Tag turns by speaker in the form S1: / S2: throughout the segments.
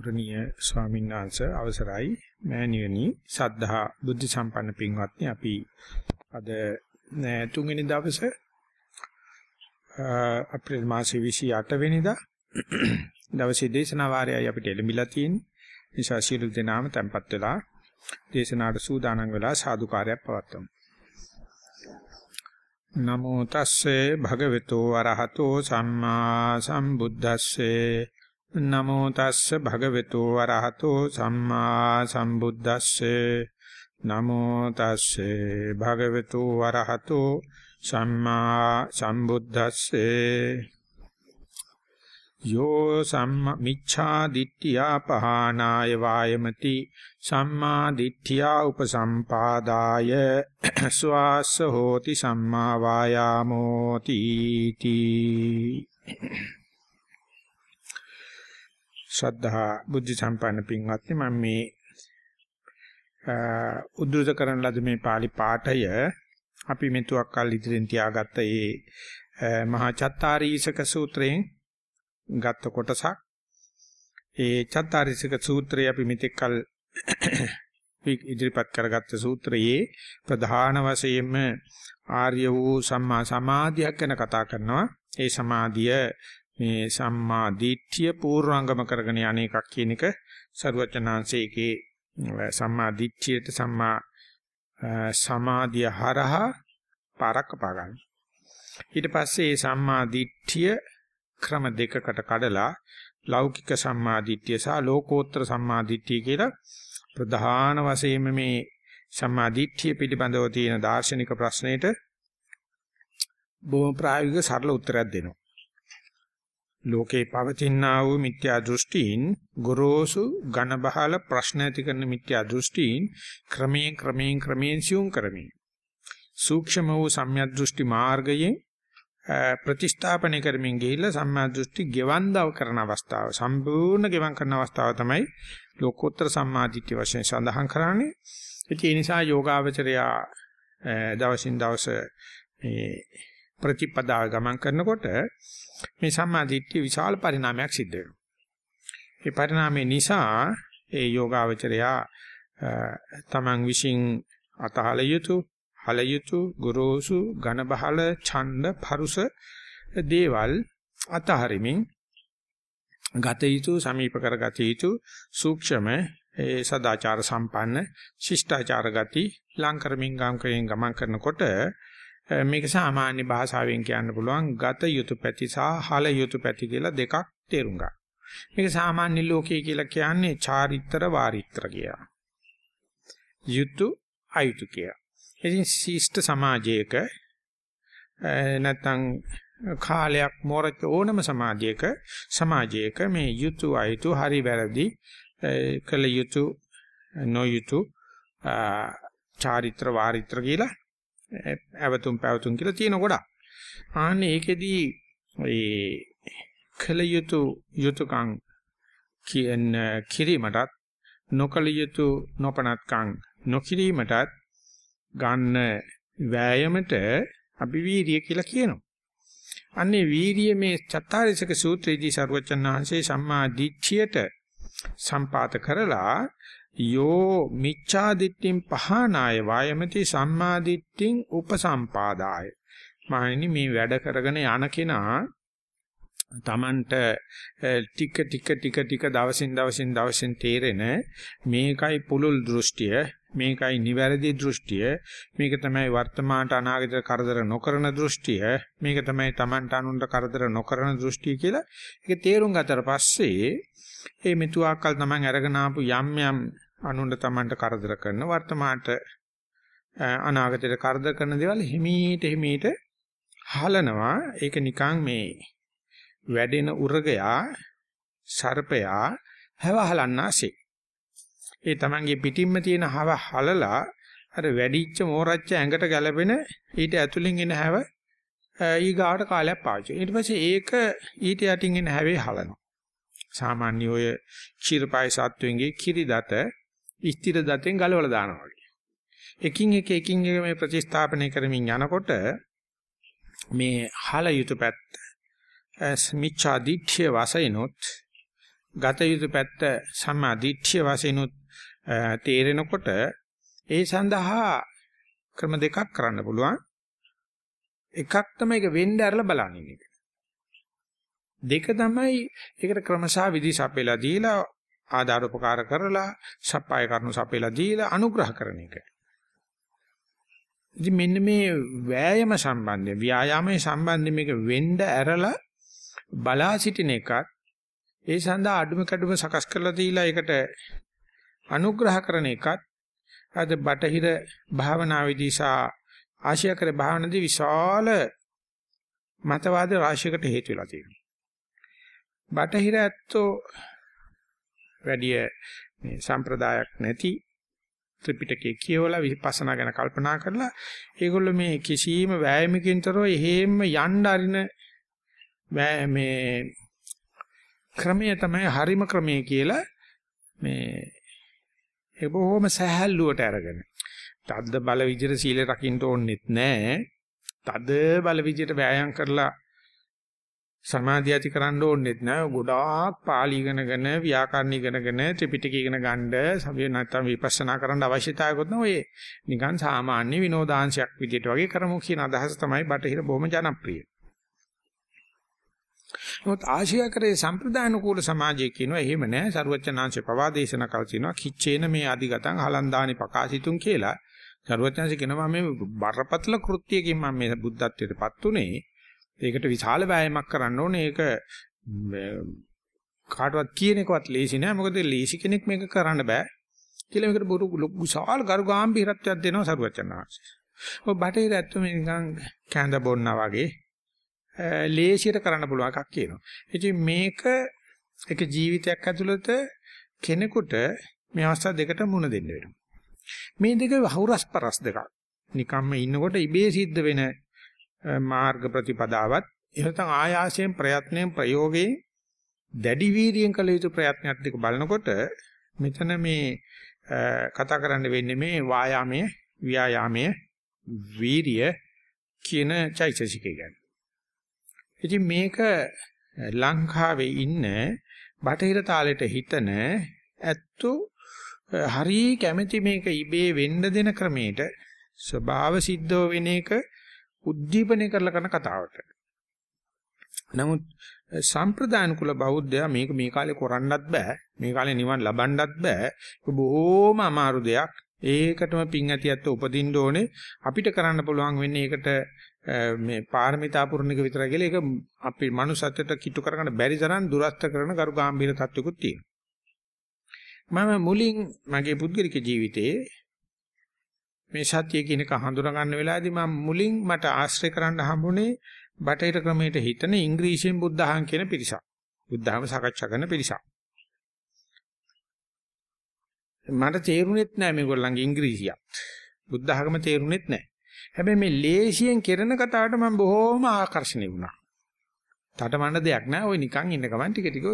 S1: ගෞරවනීය ස්වාමීන් වහන්සේ අවසරයි මෑණියනි සද්ධා බුද්ධ සම්පන්න පින්වත්නි අපි අද තුන්වෙනි දවසේ අප්‍රේල් මාසයේ 28 වෙනිදා දවසේ දේශනා වාරයයි අපිට ලැබිලා තියෙන්නේ. නිසා සියලු දෙනාම tempත් වෙලා දේශනාවට සූදානම් වෙලා සාදුකාරයක් පවත්වමු. නමෝ තස්සේ භගවතු වරහතෝ සම්මා සම්බුද්දස්සේ නමෝ තස්ස භගවතු වරහතෝ සම්මා සම්බුද්දස්සේ නමෝ තස්සේ භගවතු වරහතෝ සම්මා සම්බුද්දස්සේ යෝ සම්මා මිච්ඡා දිට්ඨියා පහනාය වායමති සම්මා දිට්ඨියා උපසම්පාදාය ස්වාස හෝති සම්මා වායාමෝ තීති ශ්‍රද්ධා බුද්ධ සම්පන්න පින්වත්නි මම මේ උද්දෘත කරන ලද මේ pāli පාඨය අපි මෙතුවක් කල් ඉදිරියෙන් තියාගත්ත ඒ මහා චත්තාරීසක සූත්‍රයෙන් ගත්ත කොටසක්. ඒ චත්තාරීසක සූත්‍රය අපි මෙතෙක් කල් ඉදිරිපත් කරගත්ත සූත්‍රයේ ප්‍රධාන වශයෙන්ම ආර්ය වූ සම්මා සමාධියක් ගැන කතා කරනවා. ඒ සමාධිය මේ සම්මා දිට්ඨිය පූර්වාංගම කරගෙන යන්නේකක් කියන එක සරුවචනාංශයේ සම්මා දිට්ඨියට සම්මා සමාධිය හරහා පාරක් පා ගන්න. ඊට පස්සේ මේ සම්මා දිට්ඨිය ක්‍රම දෙකකට කඩලා ලෞකික සම්මා දිට්ඨිය සහ ලෝකෝත්තර සම්මා දිට්ඨිය කියලා ප්‍රධාන වශයෙන්ම මේ සම්මා දිට්ඨිය පිළිබඳව තියෙන දාර්ශනික ප්‍රශ්නෙට බොහොම ප්‍රායෝගික සරල උත්තරයක් දෙනවා. ලෝකේ පවතිනා වූ මිත්‍යා දෘෂ්ටීන් ගොරෝසු ඝන බහල ප්‍රශ්න ඇති කරන මිත්‍යා දෘෂ්ටීන් ක්‍රමයෙන් ක්‍රමයෙන් ක්‍රමයෙන් සියුම් කරමින් සූක්ෂම වූ සම්‍යක් දෘෂ්ටි මාර්ගයේ ප්‍රතිස්ථාපනය කරමින් ගිහිල්ලා සම්‍යක් දෘෂ්ටි ගෙවන්දව කරන අවස්ථාව සම්පූර්ණ ගෙවන් කරන අවස්ථාව තමයි ලෝකෝත්තර සම්මාදිට්ඨිය වශයෙන් සඳහන් කරන්නේ. ඒ නිසා යෝගාවචරයා දවසින් දවස මේ ප්‍රතිපදාව ගමන් කරනකොට මේ සම්මාදිට්ඨිය විශාල පරිණාමයක් සිද්ධ වෙනවා. ඒ පරිණාමය නිසා ඒ යෝගාවචරයා තමන් විසින් අතහල යුතු, හල යුතු, ගුරුසු, ඝන බහල, ඡණ්ඩ, පරුස දේවල් අතහරිමින් ගත යුතු, සමීප කරගත යුතු සූක්ෂම ඒ සදාචාර සම්පන්න ශිෂ්ටාචාර ගති ලංකරමින් ගමන් කරනකොට මේක සාමාන්‍ය භාෂාවෙන් කියන්න පුළුවන් ගත යුතු පැති සහ හල යුතු පැති කියලා දෙකක් තේරුම් ගන්න. මේක සාමාන්‍ය ලෝකයේ කියලා කියන්නේ චාරිත්‍ර වාරිත්‍ර කියලා. යුතු අයුතු කියලා. ඉතින් ශිෂ්ට සමාජයක නැත්නම් කාලයක් මොරක ඕනම සමාජයක සමාජයක මේ යුතු අයුතු හරි වැරදි කළ යුතු නොයුතු චාරිත්‍ර වාරිත්‍ර කියලා ඇවතුම් පැවතුම් කියලා තියෙන ගොඩක්. ආන්නේ ඒකෙදී ඒ කල යුතු යුතුයකම් කියන කිරීමටත් නොකල යුතු නොපනත්කම් නොකිරීමටත් ගන්න වෑයමට අපි වීරිය කියලා කියනවා. අන්නේ වීරිය මේ චත්තාරිසක සූත්‍රයේදී සරුවචන් වහන්සේ සම්මා දිට්ඨියට සම්පාත කරලා යෝ මිච්ඡා දිට්ඨින් පහනාය වායමති සම්මා දිට්ඨින් උපසම්පාදාය. මහණෙනි මේ වැඩ කරගෙන යන කෙනා තමන්ට ටික ටික ටික ටික දවසින් දවසින් දවසින් තේරෙන මේකයි පුලුල් දෘෂ්ටිය මේකයි නිවැරදි දෘෂ්ටිය මේක තමයි වර්තමානට අනාගත කරදර නොකරන දෘෂ්ටිය මේක තමයි තමන්ට අනුන්ට කරදර නොකරන දෘෂ්ටිය කියලා ඒක තේරුම් ගතට පස්සේ ඒ මෙතුආකල් තමන් අරගෙන ආපු යම් යම් අනුන්ට තමන්ට කරදර කරන වර්තමානට අනාගතයට කරදර කරන දේවල් හිමීට හිමීට හලනවා. ඒක නිකන් මේ වැඩෙන උරගයා සර්පයා හැව හලන්නාසේ ඒ තමන්ගේ පිටින්ම තියෙන හව හලලා අර වැඩිච්ච මෝරච්ච ඇඟට ගැලපෙන ඊට ඇතුලින් එන හැව ඊගාවට කාලයක් පාවිච්චි. ඊට පස්සේ ඒක ඊට යටින් එන හැවේ හලනවා. සාමාන්‍ය ඔය ක්ෂීරපාය සත්වෙන්ගේ කිරි දත ස්ථිර දතෙන් ගලවලා දානවා වගේ. එකින් එක එකින් එක මේ ප්‍රතිස්ථාපනය කරමින් යනකොට මේ හල යුතු පැත්ත මිච්ඡා දිට්ඨිය වශයෙන්ොත් ගත යුතු පැත්ත සම්මා දිට්ඨිය වශයෙන් තේරෙනකොට ඒ සඳහා ක්‍රම දෙකක් කරන්න පුළුවන්. එකක් තමයි ඒක වෙන්න ඇරලා බලන්නේ එක. දෙක තමයි ඒකට ක්‍රමසා විදි සපෙලා දීලා ආදාර උපකාර කරලා සප්පාය කරනු සපෙලා දීලා අනුග්‍රහ කරන එක. ඉතින් මෙන්න මේ වෑයම සම්බන්ධය ව්‍යායාමයේ සම්බන්ධය මේක වෙන්න ඇරලා බලා සිටින එකත් ඒ සඳහා අඩුම කඩුම සකස් කරලා දීලා ඒකට අනුග්‍රහ කරන එකත් අද බටහිර භාවනාවේදී සා ආශියාකර භාවනාවේදී විශාල මතවාද රාශියකට හේතු වෙලා තියෙනවා. බටහිර ඇත්තෝ වැඩි මේ සම්ප්‍රදායක් නැති ත්‍රිපිටකය කියවලා විපස්සනා ගැන කල්පනා කරලා ඒගොල්ලෝ මේ කිසියම් වෑයමකින්තරෝ එහෙම යන්න අරින මේ ක්‍රමය තමයි හරිම ක්‍රමය කියලා මේ ඒ බොහොම සහැල්ලුවට අරගෙන. තද්ද බල විදිහට සීල රකින්න ඕනෙත් නැහැ තද බල විදිහට වෑයම් කරලා සමාධිය ඇති කරන්න ඕනෙත් නෑ. ගොඩාක් පාලි ඉගෙනගෙන ව්‍යාකරණ ඉගෙනගෙන ත්‍රිපිටකය ඉගෙන ගන්න සබිය නැත්තම් විපස්සනා කරන්න අවශ්‍යතාවයක්වත් නෑ. ඔය නිකන් සාමාන්‍ය විනෝදාංශයක් විදිහට වගේ කරමු කියන අදහස තමයි බටහිර බොහොම ජනප්‍රිය. මොකද ආශියාකරේ සම්ප්‍රදාන කූල සමාජයේ කියනවා එහෙම නෑ සරුවචනාංශේ පවා දේශනා කළ තිනවා කිච්චේන මේ අධිගතං හලන්දානි ප්‍රකාශිතුන් කියලා සරුවචනාංශේ කියනවා මේ බරපතල කෘත්‍යයකින් මම මේ බුද්ධත්වයටපත් උනේ ඒකට විශාල වෑයමක් කරන්න ඕනේ. ඒක කාටවත් කියන එකවත් ලේසි නෑ. මොකද ලේසි කෙනෙක් මේක කරන්න බෑ. කියලා මේකට බොරු විශාල ගරුගාම්භීරත්වයක් දෙනවා සරුවචනාංශ. ඔය බටහිර ඇත්තම නිකන් කැඳ බොන්නා වගේ ලේසියට කරන්න පුළුවන් එකක් කියනවා. ඉතින් මේක එක ජීවිතයක් ඇතුළත කෙනෙකුට මේ අවස්ථා දෙකට මුණ දෙන්න වෙනවා. මේ දෙක වහුරස්පරස් දෙකක්. නිකම්ම ඉන්නකොට ඉබේ සිද්ධ වෙන මාර්ග ප්‍රතිපදාවත් එහෙනම් ආයාසයෙන් ප්‍රයත්නයෙන් ප්‍රයෝගයෙන් දැඩි වීර්යයෙන් කළ යුතු ප්‍රයත්නයක් දෙක බලනකොට මෙතන මේ කතා කරන්න වෙන්නේ මේ වායාමයේ ව්‍යායාමයේ වීර්ය කියන චෛතසිකය ගැන. ඉතින් මේක ලංකාවේ ඉන්න බටහිර තාලෙට හිතන ඇත්තු හරි කැමැති මේක ඉබේ වෙන්න දෙන ක්‍රමයට ස්වභාව සිද්ධව වෙන එක උද්දීපනය කරලා කරන කතාවට. නමුත් සම්ප්‍රදාන කුල බෞද්ධයා මේක මේ කාලේ කරන්නත් බෑ. මේ කාලේ නිවන් ලබන්නත් බෑ. ඒක බොහොම අමාරු දෙයක්. ඒකටම පිං ඇතියත් උපදින්න ඕනේ. අපිට කරන්න පුළුවන් වෙන්නේ ඒකට මේ පාරමිතා පුරණ එක විතරයි කියලා ඒක අපි මනුස්සත්වයට කිට්ටු කරගන්න බැරි තරම් දුරස්ත කරන කරු ගාම්භීර තත්වකුත් තියෙනවා. මම මුලින් මගේ පුද්ගලික ජීවිතයේ මේ සත්‍ය කියන එක හඳුනා ගන්න වෙලාවේදී මම මුලින් මට ආශ්‍රය කරන්න හම්බුනේ බටහිර ක්‍රමයට හිතන ඉංග්‍රීසියෙන් බුද්ධහං කියන පිරිසක්. බුද්ධහම සාකච්ඡා කරන පිරිසක්. මට තේරුණෙත් නෑ මේගොල්ලන්ගේ ඉංග්‍රීසියක්. බුද්ධහගම තේරුණෙත් නෑ. හැබැයි මේ ලේසියෙන් කෙරෙන කතාවට මම බොහොම ආකර්ෂණීය වුණා. තටමඬ දෙයක් නෑ. ওই නිකන් ඉන්න ගමන් ටික ටික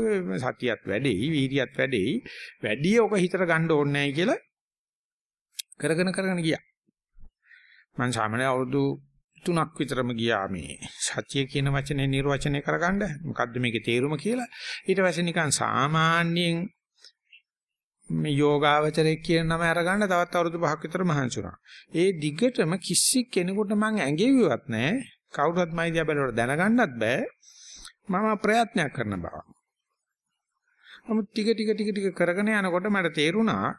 S1: සතියත් වැඩෙයි, වීර්යයත් වැඩෙයි. වැඩි ඔක හිතට ගන්න ඕනේ නෑ කියලා කරගෙන කරගෙන ගියා. මම සාමාන්‍ය අවුරුදු 3ක් විතරම ගියා මේ සත්‍ය කියන වචනේ නිර්වචනය කරගන්න. මොකද්ද මේකේ තේරුම කියලා. ඊට පස්සේ නිකන් සාමාන්‍යයෙන් මේ යෝගාවචරයේ කියන නම අරගන්න තවත් අවුරුදු 5ක් විතර මහන්සි වුණා. ඒ දිගටම කිසි කෙනෙකුට මං ඇඟෙවිවත් නැහැ. කවුරුත් මයි දිහා බලලා දැනගන්නත් බෑ. මම ප්‍රයත්නයක් කරන බව. නමුත් ටික ටික ටික ටික කරගෙන යනකොට මට තේරුණා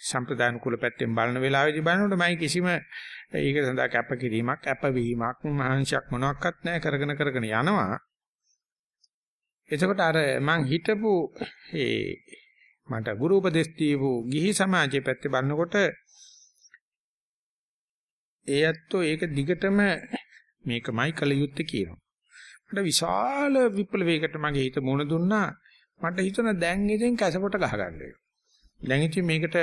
S1: සම්ප්‍රදාන කුල පැත්තෙන් බලන වෙලාවෙදි බලනකොට මම කිසිම ඒක සඳහා කැපකිරීමක් කැපවීමක් මහන්සියක් මොනවත් නැහැ කරගෙන කරගෙන යනවා එතකොට අර මං හිතපු ඒ මට ගුරු උපදෙස් දීපු ගිහි සමාජයේ පැත්තේ බලනකොට ඒ ඇත්තෝ ඒක දිගටම මේකමයි කල යුත්තේ කියනවා. මට විශාල විප්ලවයකට මගේ හිත මුණ දුන්නා. මට හිතන දැන් ඉතින් කැසපොට ගහගන්න වෙනවා. දැන් ඉතින් මේකට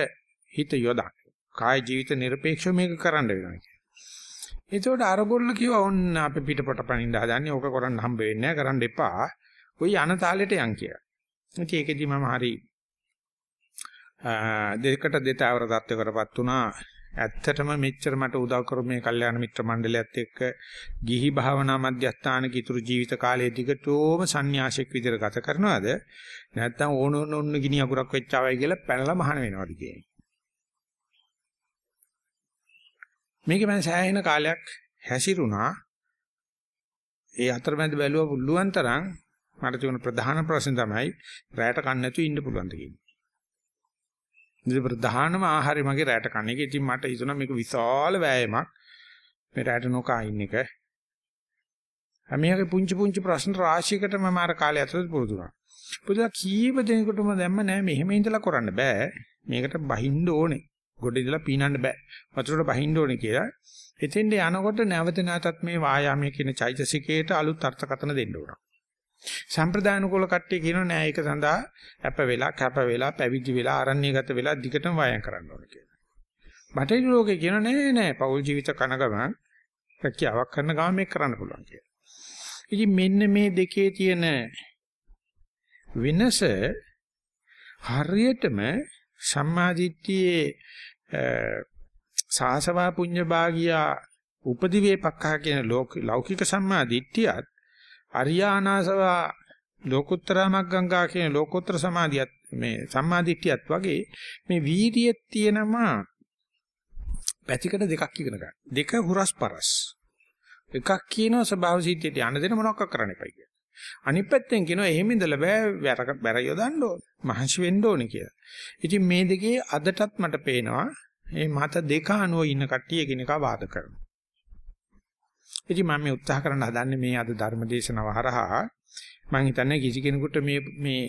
S1: හිත යොදා. කාය ජීවිත নিরপেক্ষව මේක කරන්න වෙනවා කියන්නේ. එතකොට අරගොල්ල කිව්වා ඔන්න අපේ පිටපොට පනින්න හදන්නේ ඕක කරන්න හම්බ වෙන්නේ නැහැ කරන්න එපා. ඔය යන තාලෙට යන් කියලා. ඉතින් ඒකෙදි මම හරි දෙකට දෙතවර தත්වකටපත් වුණා. ඇත්තටම මෙච්චර මට උදව් කරු මේ කල්යාණ මිත්‍ර මණ්ඩලයත් එක්ක ගිහි භාවනා මධ්‍යස්ථානක ඉතුරු ජීවිත කාලයේ දිගටම සන්‍යාසික විදිහට ගත කරනවද නැත්නම් ඕන ඕන ඕන ගිනි අකුරක් වෙච්චාවයි කියලා පැනලා මහාන වෙනවද කියන්නේ මේකේ මම සෑහෙන කාලයක් හැසිරුණා ඒ අතරමැද බැලුවා පුළුවන් තරම් මට තියෙන ප්‍රධාන ප්‍රශ්නේ තමයි රැයට කන්න නැතුව ඉන්න පුළුවන් ද කියන්නේ. ඉතින් ප්‍රධානම ආහාරය මගේ රැයට කන්න එක. ඉතින් මට හිතුණා මේක විශාල වෑයමක්. මේ රැයට නොකා ඉන්න එක. මේකේ පුංචි පුංචි ප්‍රශ්න රාශියකට මම අර කාලය ඇතුළත පුරුදු වුණා. පුදුලා කීප දෙනෙකුටම දැම්ම නෑ මෙහෙම ඉඳලා කරන්න බෑ. මේකට බහින්න ඕනේ. ගොඩ ඉඳලා පීනන්න බෑ. වතුරට බහින්න ඕනේ කියලා. එතෙන්ට යනකොට නැවත නැවතත් මේ වායාමයේ කියන චෛතසිකයට අලුත් අර්ථකථන දෙන්න ඕන. සම්ප්‍රදාන කුල කට්ටිය කියනවා නෑ ඒක සඳහා අප වෙලා කැප වෙලා පැවිදි වෙලා ආරණ්‍යගත වෙලා දිගටම වායම් කරන්න ඕන කියලා. බටහිර ලෝකේ කියනවා නෑ නෑ පෞල් ජීවිත කනගම රැකියාවක් කරන ගමන් මේක කරන්න පුළුවන් කියලා. ඉතින් මෙන්න මේ දෙකේ තියෙන වෙනස හරියටම සම්මාදිට්ඨියේ සාසවා පුඤ්ඤ භාගියා උපදිවේපක්ඛා කියන ලෞකික සම්මා දිට්ඨියත් අරියානාසවා ලෝකුත්තරා මග්ගංගා කියන ලෝකෝත්තර සමාධියත් මේ සම්මා දිට්ඨියත් වගේ මේ වීර්යයේ තියෙනවා පැතිකඩ දෙකක් ඉගෙන ගන්න. දෙක හුරස්පරස්. එකක් කියනවා ස්වභාව සිද්ධියට යන්න දෙන මොනවක් කරන්න එපයි කියලා. අනිත් පැත්තෙන් කියනවා එහෙම ඉඳලා බෑ බැර යොදන්න ඕන. මහන්සි වෙන්න ඕනේ කියලා. ඉතින් මේ දෙකේ අදටත් මට පේනවා මේ මත දෙක අනුව ඉන්න කට්ටිය එකිනෙකා වාද කරනවා. ඉතින් මම මේ උත්සාහ කරන්න හදන්නේ මේ අද ධර්මදේශනව හරහා මම හිතන්නේ කිසි කෙනෙකුට මේ මේ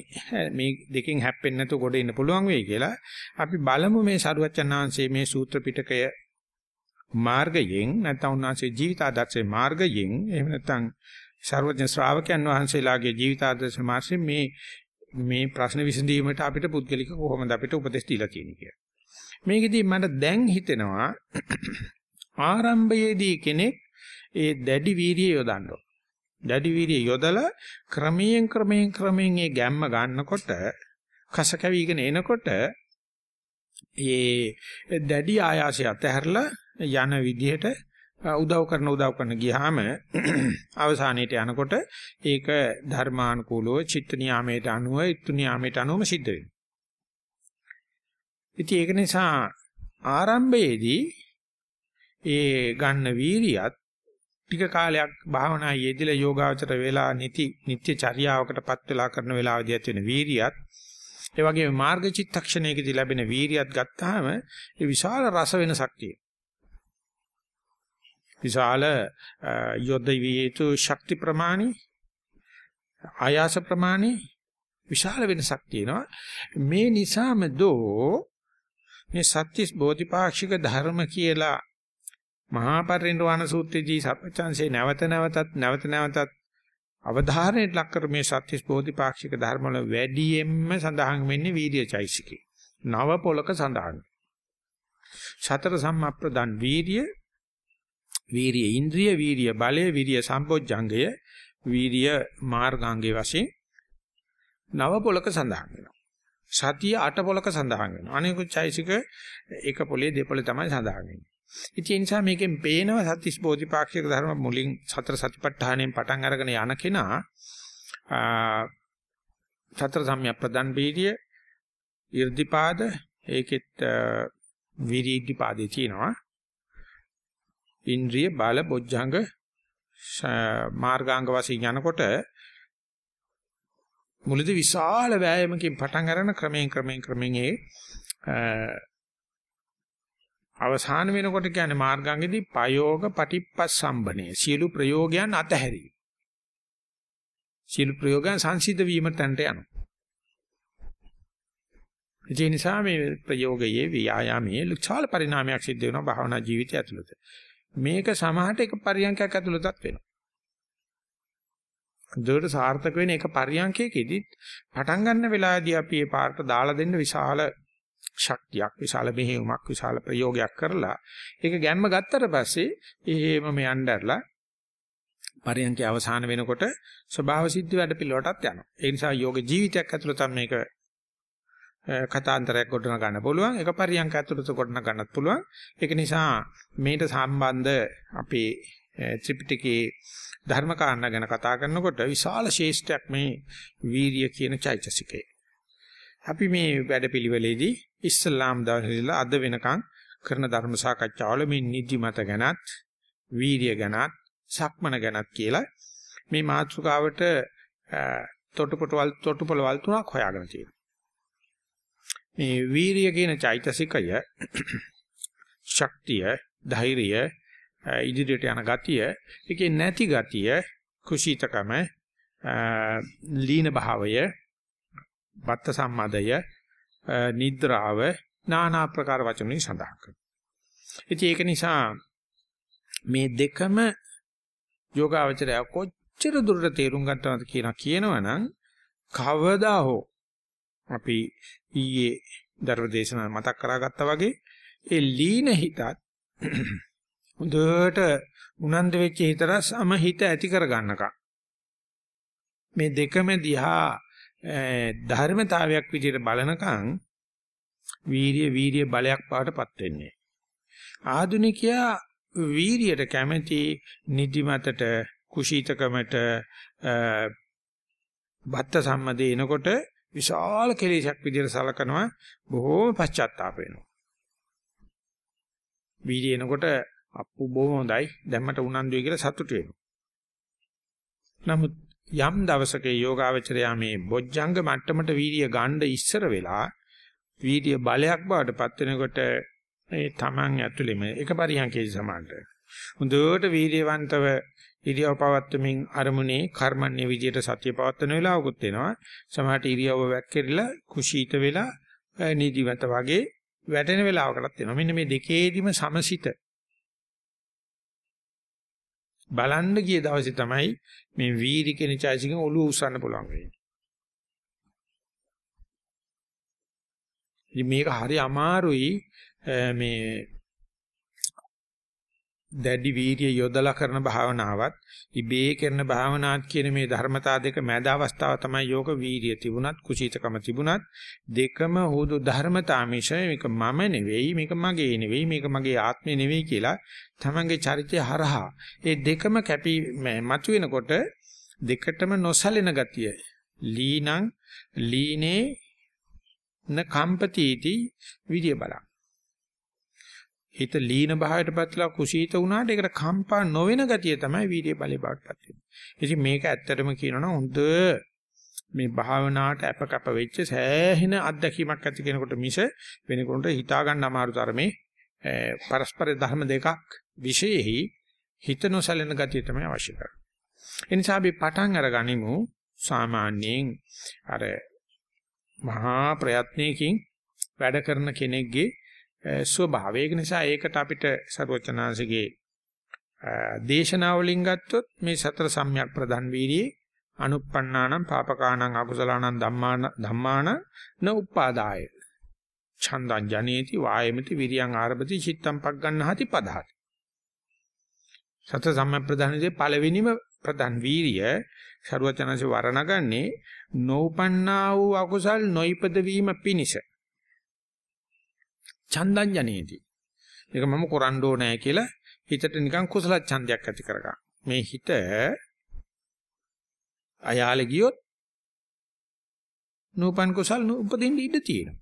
S1: මේ දෙකෙන් හැප්පෙන්නේ නැතුව ගොඩ එන්න පුළුවන් වෙයි කියලා. අපි බලමු මේ සරුවචනාංශයේ මේ සූත්‍ර පිටකය මාර්ගයෙන් නැත්නම් උන්වහන්සේ ජීවිත ආදර්ශයේ මාර්ගයෙන් එහෙම නැත්නම් සර්වඥ ශ්‍රාවකයන් වහන්සේලාගේ ජීවිත ආදර්ශ මාර්ගයෙන් මේ මේ ප්‍රශ්න විසඳීමට අපිට පුද්ගලික කොහොමද අපිට උපදෙස් දීලා තියෙන්නේ කියලා. මේකෙදි මට දැන් හිතෙනවා ආරම්භයේදී කෙනෙක් ඒ දැඩි වීර්යය යොදන්න ඕන. දැඩි වීර්යය යොදලා ක්‍රමයෙන් ක්‍රමයෙන් ක්‍රමයෙන් ඒ ගැම්ම ගන්නකොට කස කැවිගෙන එනකොට ඒ දැඩි ආයාසය අතහැරලා යන විදිහට උදව් කරන උදව් කරන ගියාම අවසානයේට යනකොට ඒක ධර්මානුකූලව චිත්ත නියාමයට අනුව ඊතු නියාමයට අනුවම සිද්ධ වෙනවා. ඉතින් ඒක නිසා ආරම්භයේදී ඒ ගන්න වීරියත් ටික කාලයක් භාවනා යෙදিলা යෝගාචර වෙලා නිති නිත්‍ය චර්යාවකටපත් වෙලා කරන වෙලාවදී ඇති වෙන වීරියත් ඒ වගේම මාර්ග චිත්තක්ෂණයකදී ලැබෙන වීරියත් ගත්තාම ඒ විශාල රස වෙනසක් තියෙනවා. විශාල යොදවියේතු ශක්ති ප්‍රමාණි ආයාස ප්‍රමාණි විශාල වෙනසක් තියෙනවා. මේ නිසාම දෝ මේ සත්‍තිස් බෝධිපාක්ෂික ධර්ම කියලා මහා පරිනිර්වාණ සූත්‍රයේදී සත්‍යංශේ නැවත නැවතත් නැවත නැවතත් අවධාරණයට ලක් කර මේ සත්‍තිස් බෝධිපාක්ෂික ධර්ම වල වැඩියෙන්ම සඳහන් වෙන්නේ වීර්යචෛසිකේ. නව පොලක සඳහන්. සතර සම්මප්‍රදන් වීර්ය වීර්ය ඉන්ද්‍රිය වීර්ය බලය වීර්ය සම්පොජ්ජංගය වීර්ය මාර්ගාංගයේ වශයෙන් නව පොලක සඳහන් වෙනවා. සතිය අට පොලක සඳහන් වෙනවා. අනිකුත් චෛසික එක පොලේ දෙපොලේ තමයි සඳහන් වෙන්නේ. ඉතින් ඒ නිසා මේකෙන් පේනවා සත්‍තිස් බෝධිපාක්ෂික ධර්ම මුලින් සතර සතිපට්ඨානයෙන් පටන් අරගෙන යන කෙනා සතර සම්‍යක් ප්‍රදන් බීඩිය 이르දිපාද ඒකෙත් විරීදිපාදේ තියෙනවා. ඉන්ද්‍රිය බල බොජ්ජංග මාර්ගාංග වශයෙන් යනකොට මුලදී විශාල වෑයමකින් පටන් අරගෙන ක්‍රමයෙන් ක්‍රමයෙන් ක්‍රමයෙන් ඒ අවසාන වෙනකොට කියන්නේ මාර්ගාංගෙදී පයෝග පටිප්පස්සම්බනේ සියලු ප්‍රයෝගයන් අතහැරී. සියලු ප්‍රයෝගයන් සංසිද්ධ වීමට තන්ට යනවා. ඒ නිසා මේ ප්‍රයෝගයේ ව්‍යායාමයේ ලුචාල පරිණාමයක් සිද්ධ වෙනවා භාවනා ජීවිතය ඇතුළත. මේක සමහරට එක පරියන්කයක් ඇතුළතත් වෙනවා. දුරට සාර්ථක වෙන එක පරියන්කයකෙදි පටන් ගන්න වෙලාවේදී අපි මේ පාර්ට දාලා දෙන්න විශාල ශක්තියක් විශාල මෙහෙයුමක් විශාල ප්‍රයෝගයක් කරලා ඒක ගැම්ම ගත්තට පස්සේ එහෙමම යnderලා පරියන්කේ අවසාන වෙනකොට ස්වභාව සිද්ධ වැඩ පිළිවෙලටත් යනවා. ඒ නිසා යෝග ජීවිතයක් ඇතුළත මේක කතාන්තරයක් ගොඩනගා ගන්න පුළුවන්. එක පරියන්ක ඇතුළත ගොඩනගා ගන්නත් පුළුවන්. ඒක නිසා මේට සම්බන්ධ අපේ ත්‍රිපිටකයේ ධර්ම කාරණා ගැන කතා කරනකොට විශාල ශේෂ්ඨයක් මේ වීරිය කියන චෛතසිකය. අපි මේ වැඩපිළිවෙලේදී ඉස්ලාම් දවසේලා අද වෙනකන් කරන ධර්ම සාකච්ඡාවල මේ නිදිමත ගැනත් වීරිය ගැනත් සක්මන ගැනත් කියලා මේ මාතෘකාවට තොටුපොටවල් තොටුපොළවල් තුනක් හොයාගෙන තියෙනවා. මේ වීරිය කියන චෛතසිකය ශක්තිය, ධෛර්යය, ඉදිරියට යන ගතිය, ඒකේ නැති ගතිය, කුසීතකම, ලීන භාවය, බත්ත සම්මදය, නිද්‍රාව, নানা ආකාර වචන වලින් සඳහන් කරනවා. ඉතින් ඒක නිසා මේ දෙකම යෝගාවචරය කොච්චර දුරට තේරුම් ගන්නවද කියන කියනවනම් කවදා හෝ අපි ඊයේ ධර්මදේශනා මතක් කරගත්තා වගේ ඒ ලීන හිතත් හොඳට උනන්දු වෙච්ච හිතර සමහිත ඇති කර ගන්නකම් මේ දෙකම දිහා ධර්මතාවයක් විදිහට බලනකම් වීරිය වීරිය බලයක් පාටපත් වෙන්නේ ආදුනිකයා වීරියට කැමැති නිදිමතට කුසීතකමට බත්ත සම්මදේ එනකොට විශාල කෙලෙසක් විදිහට සලකනවා බොහෝම පශ්චාත්තාප වෙනවා. වීර්ය එනකොට අප්පු බොහොම හොඳයි දැම්මට උනන්දුයි කියලා සතුටු වෙනවා. නමුත් යම් දවසක යෝගාවචරයා මේ බොජ්ජංග මට්ටමට වීර්ය ගන්න ඉස්සර වෙලා වීර්ය බලයක් බවට පත් වෙනකොට ඒ Taman ඇතුළෙම එක පරිහාංකේ සමානට හොඳට වීර්යවන්තව ඉරියව් පවත්වමින් අරමුණේ කර්මන්නේ විදියට සතිය පවත්වන වෙලාවකුත් එනවා. සමහරට ඉරියව්ව වැක්කිරලා කුශීත වෙලා නිදිමත වගේ වැටෙන වෙලාවකටත් එනවා. මෙන්න මේ දෙකේදිම සමසිත බලන්න ගිය දවසේ තමයි මේ වීරි කෙන චෛසිකෙන් ඔළුව උස්සන්න පුළුවන් වෙන්නේ. ඉතින් මේක හරි අමාරුයි මේ දැඩි වීර්ය යොදලා කරන භාවනාවත් ඉබේ කරන භාවනාත් කියන මේ ධර්මතා දෙක මැද අවස්ථාව තමයි යෝග වීර්ය තිබුණත් කුසීතකම තිබුණත් දෙකම හුදු ධර්මතා මිශ්‍රය මේක මම නෙවෙයි මේක මගේ නෙවෙයි මේක මගේ ආත්මේ නෙවෙයි කියලා තමන්ගේ චරිතය හරහා. ඒ දෙකම කැපි මතුවෙනකොට දෙකටම නොසලෙන ගතිය. ලීනං ලීනේ න කම්පතිටි විදිය බලන්න හිත ලීන භාවයටපත්ලා කුසීත වුණාට ඒකට කම්පා නොවන ගතිය තමයි වීර්ය බලය බවටපත් වෙන්නේ. ඉතින් මේක ඇත්තටම කියනවනම් හොඳ මේ භාවනාවට අපකප වෙච්ච සෑහෙන අත්දැකීමක් ඇති කෙනෙකුට මිස වෙනකොට හිතා ගන්න අමාරු තරමේ පරස්පර ධර්ම දෙකක් විශේෂෙහි හිත නොසලෙන ගතිය තමයි අවශ්‍ය කරන්නේ. ඒ නිසා අපි පටන් අරගනිමු සාමාන්‍යයෙන් අර මහා ප්‍රයත්නයකින් වැඩ කරන කෙනෙක්ගේ ස්වභාවයක නිසා ඒකට අපිට ਸਰවචනාංශගේ දේශනාවලින් ගත්තොත් මේ සතර සම්‍යක් ප්‍රධාන වීර්යයේ අනුප්පන්නානම් පාපකානම් අකුසලානම් ධම්මාන ධම්මාන න උපාදාය. ඡන්දං ජනේති වායමති විරියං ආරභති චිත්තං පග්ගන්නහති පදහති. සතර සම්‍යක් ප්‍රධානයේ පළවෙනිම ප්‍රධාන වීර්ය ਸਰවචනාංශේ වර්ණගන්නේ නොඋපන්නා වූ අකුසල් නොයිපද වීම පිණිස. චන්දං ජනේති. මේක මම කරන්න ඕනෑ කියලා හිතට නිකන් කුසල ඡන්දයක් ඇති කරගන්න. මේ හිත අයාලේ ගියොත් නූපන් කුසල් උපදින්න ඉඩ තියෙනවා.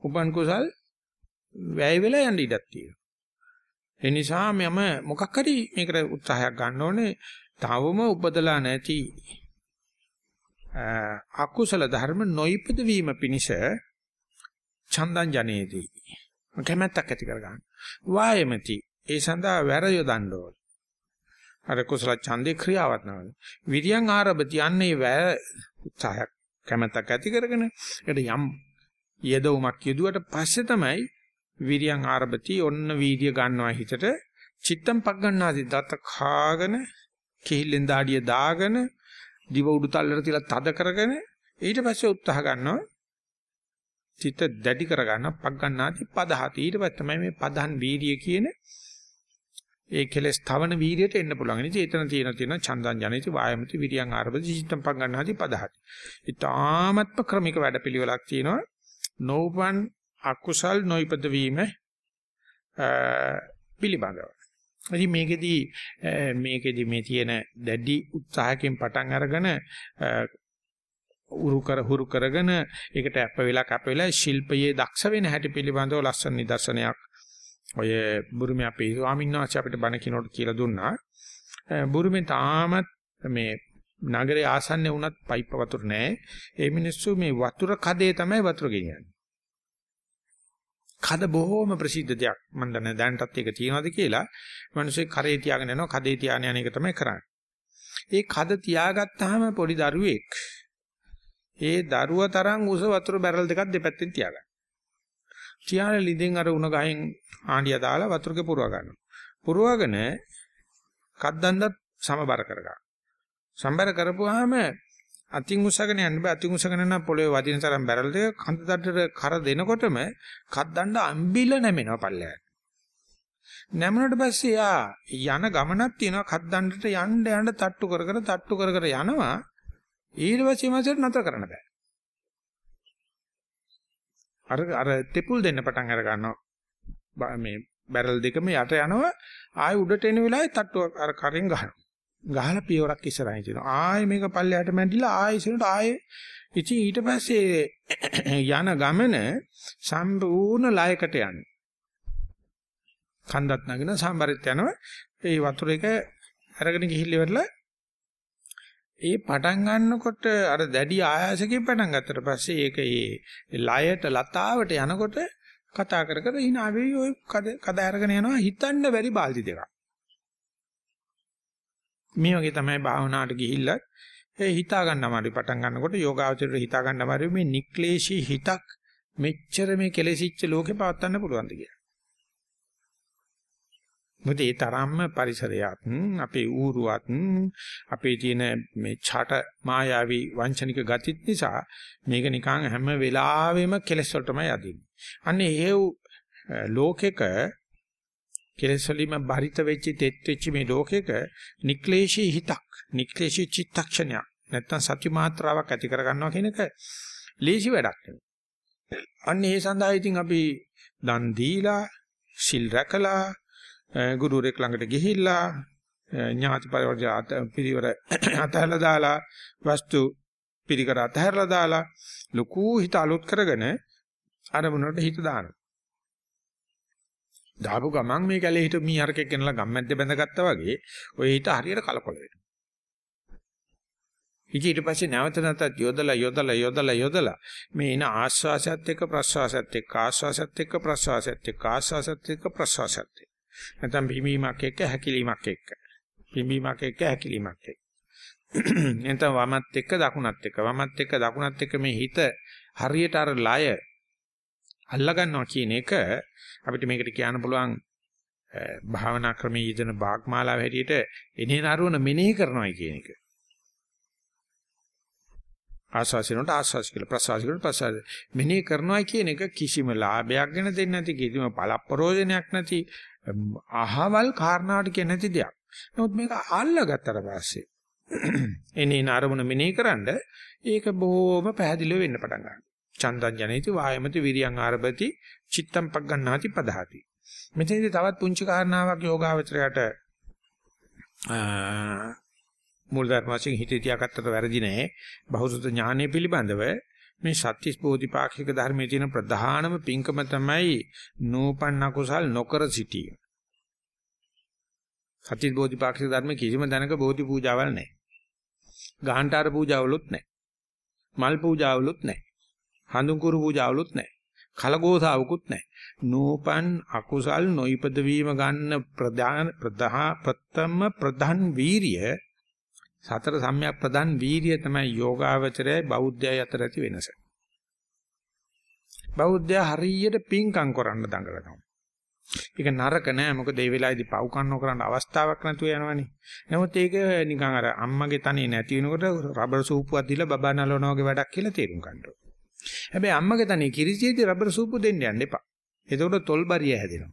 S1: උපන් කුසල් වැය වෙලා යන්න ඉඩක් තියෙනවා. ඒ නිසා මම මොකක් හරි මේකට උත්සාහයක් ගන්න ඕනේ. තවම උපදලා නැති අකුසල ධර්ම නොයිපද වීම පිණිස චන්දං ජනේති. කැමැත්තක් ඇති කරගන්න. වායමති ඒ සඳහා වැර යොදන්න ඕන. අර කුසල ඡන්දේ ක්‍රියාවත් නවල. විරියං ආරබති යන්නේ වැය උත්සාහයක් කැමැත්තක් ඇති කරගෙන ඒකට යම් යෙදවුමක් යෙදුවට පස්සේ තමයි විරියං ආරබති ඔන්න වීර්ය ගන්නවා හිතට චිත්තම් පක් ගන්නාදී දත කාගෙන කිහිල්ලෙන් දාඩිය දාගෙන දිව උඩු තල්ලට තියලා තද කරගෙන ඊට පස්සේ උත්සාහ ගන්නවා චිත්ත දැඩි කරගන්න පක් ගන්නාදී පදහති ඊට පස්සේ තමයි මේ පදහන් වීර්ය කියන ඒ කෙලස් තවන වීර්යයට එන්න පුළුවන්. ඉතින් එතන තියෙන තියෙන චන්දං ජනිත වායමති විරියං ආරබති චිත්තම් පක් ගන්නාදී පදහති. ඊටාමත්ම ක්‍රමික වැඩපිළිවෙලක් තියෙනවා. නෝපන් අකුසල් නොයිපද වීම පිළිබඳව. ඉතින් මේකෙදි මේකෙදි මේ තියෙන දැඩි උත්සාහයෙන් පටන් අරගෙන උරු කර හුරු කරගෙන ඒකට අප වෙලා කැප වෙලා ශිල්පයේ දක්ෂ වෙන හැටි පිළිබඳව ලස්සන නිදර්ශනයක් ඔය බුරුමේ අපේ ස්වාමීන් වහන්සේ අපිට බණ කිනෝට කියලා දුන්නා. බුරුමේ තාමත් මේ නගරයේ ආසන්නේ වුණත් පයිප් වතුර නැහැ. ඒ මිනිස්සු මේ වතුර කදේ තමයි වතුර ගෙනියන්නේ. කද බොහොම ප්‍රසිද්ධ දෙයක්. මම දන්නේ දැනටත් ඒක තියනවාද කියලා. මිනිස්සු කරේ තියාගෙන යනවා කදේ තියාගෙන යන එක තමයි කරන්නේ. ඒ කද තියාගත්තාම පොඩි දරුවෙක් ඒ දරුවා තරම් උස වතුර බැරල් දෙකක් දෙපැත්තෙන් තියාගන්න. තියාගෙන ලිඳෙන් අර උණ ගහෙන් ආණ්ඩිය දාලා වතුරක පුරව ගන්නවා. පුරවගෙන කද්දන්දත් සමබර කරගන්න. සම්බර කරපුවාම අතින් උස්සගෙන යන්න බෑ අතින් උස්සගෙන නම් පොළවේ වදින තරම් බැරල් දෙක කඳ තට්ටට කර දෙනකොටම කද්දන්ඩ අම්බිල නැමෙනවා පල්ලයට. නැමුණට පස්සේ යා යන ගමනක් තියෙනවා කද්දන්ඩට යන්න යන්න තට්ටු කර කර තට්ටු කර කර යනවා ඊට පස්සේ මාසෙට නතර කරන්න බෑ. අර අර තෙපුල් දෙන්න පටන් අර ගන්නවා මේ බැරල් දෙකම යට යනවා ආයෙ උඩට එන වෙලාවේ තට්ටු අර කරෙන් ගහනවා. ගහලා පියවරක් ඉස්සරහින් තියෙනවා. ආයෙ මේක පල්ලයට මැඩිලා ආයෙ ඉස්සරට ආයෙ ඉතින් ඊට පස්සේ යන ගමන සම්පූර්ණ ලයකට යන්නේ. කන්දත් නගින සම්බරිට යනවා. ඒ වතුර එක අරගෙන ගිහිල්ලා ඉවරලා ඒ පටන් ගන්නකොට අර දැඩි ආයාසකින් පටන් ගත්තට පස්සේ ඒක ඒ ලයට ලතාවට යනකොට කතා කර කර hina වෙයි ඔය කද කද අරගෙන යනවා හිතන්න බැරි බාල්දි දෙකක්. මේ වගේ තමයි භාවනාවට ගිහිල්ලා ඒ හිතා ගන්න අමාරු පටන් ගන්නකොට යෝගාවචරයට හිතා ගන්න අමාරු මේ නික්ලේශී හිතක් මෙච්චර මේ කෙලෙසිච්ච ලෝකේ පවත්වන්න පුළුවන්ද කියලා. මොකද ඒ තරම්ම පරිසරයත් අපේ ඌරුවත් අපේ තියෙන මේ ඡට මායාවී වංචනික ගතිත් නිසා මේක නිකන් හැම වෙලාවෙම කෙලෙස් වලටමයි අදින්නේ. අන්නේ හේව් ලෝකෙක කෙලෙස් වලින්ම බරිත වෙච්ච තෙත් වෙච්ච මේ ලෝකෙක නික්ලේශී හිතක් නික්ලේශී චිත්තක්ෂණයක් නැත්තම් සත්‍ය මාත්‍රාවක් ඇති කර ගන්නවා කියන එක ලේසි වැඩක් නෙවෙයි. අන්න ඒ සඳහා ඉතින් අපි දන් දීලා සිල් රැකලා ගුරුරෙක් ළඟට ගිහිල්ලා ඥාති පරිවර්ජ පිරිවර අතහැරලා දාලා වස්තු පිරිකර අතහැරලා දාලා ලකු හිත අලුත් කරගෙන අරමුණට හිත දානවා. දාපු ගමන් මේ කැලේ හිට මී හරකෙක් ගෙනලා ගම්මැද්ද බැඳගත්තා වගේ ඔය හිත හරියට කලකොල වෙනවා. ඊට පස්සේ නැවත නැවතත් යොදලා යොදලා යොදලා යොදලා මේ එන ආස්වාසයත් එක්ක ප්‍රස්වාසයත් එක්ක ආස්වාසයත් එක්ක ප්‍රස්වාසයත් එක්ක ආස්වාසයත් එක්ක ප්‍රස්වාසයත් එක්ක නැත්නම් බිමීමක් එක්ක හැකිලීමක් එක්ක. බිමීමක් එක්ක හැකිලීමක් එක්ක. නැත්නම් වමත් එක්ක දකුණත් එක්ක. වමත් එක්ක දකුණත් එක්ක මේ හිත හරියට අර ලය අල්ලා ගන්නවා කියන එක අපිට මේකට කියන්න පුළුවන් භාවනා ක්‍රමයේ යෙදෙන භාග්මාලාව හැටියට එනේන අරවන මෙනෙහි කරනවායි කියන එක. ආස්වාසිනට ආස්වාස කියලා ප්‍රසවාසිනට ප්‍රසවාස. මෙනෙහි කරනවායි කියන එක කිසිම ලාභයක් ගැන දෙන්නේ නැති කිසිම පළප්‍රෝජනයක් නැති අහවල් කාරණාවට කියන නැති දෙයක්. නමුත් මේක අල්ලගත්තට පස්සේ එනේන අරමුණ මෙනෙහි කරන්ඩ ඒක බොහොම පැහැදිලිව වෙන්න පටන් ගන්නවා. චන්දං ජනේති වායමති විරියං ආරභති චිත්තම් පග්ගණ්ණාති පදහති මෙතනදී තවත් පුංචි කාරණාවක් යෝගාවචරයට මූල ධර්ම වශයෙන් හිතේ තියාගත්තට වැරදි නෑ බහුසුත ඥානය පිළිබඳව මේ සත්‍තිස් බෝධිපාක්ෂික ධර්මයේ තියෙන ප්‍රධානම පිංකම තමයි නූපන්න කුසල් නොකර සිටීම සත්‍තිස් බෝධිපාක්ෂික ධර්ම කිසිම දැනක බෝධි පූජාවල් නැහැ ගාහන්ටාර පූජාවලුත් නැහැ මල් පූජාවලුත් නැහැ හඳුන්කුරු පූජාවලුත් නැහැ. කලගෝසාවකුත් නැහැ. නූපන් අකුසල් නොයිපද වීම ගන්න ප්‍රධාන ප්‍රධා ප්‍රථම ප්‍රධාන වීරිය සතර සම්‍යක් ප්‍රධාන වීරිය තමයි යෝගාවචරයයි බෞද්ධයයි අතර ඇති වෙනස. බෞද්ධයා හරියට පිංකම් කරන්න දඟලනවා. ඒක නරක නෑ මොකද ඒ වෙලාවේදී පව් කන්නෝ කරන්න අවස්ථාවක් නැතුව යනවනේ. නමුත් ඒක නිකන් අර අම්මගේ තනේ නැති වෙනකොට රබර් සූපුවක් දීලා බබා නලවනවා වගේ වැඩක් කියලා තේරුම් ගන්න ඕනේ. හැබැයි අම්මගේ තනේ කිරිසියේදී රබර් සූපු දෙන්න යන්න එපා. එතකොට තොල් බරිය හැදෙනවා.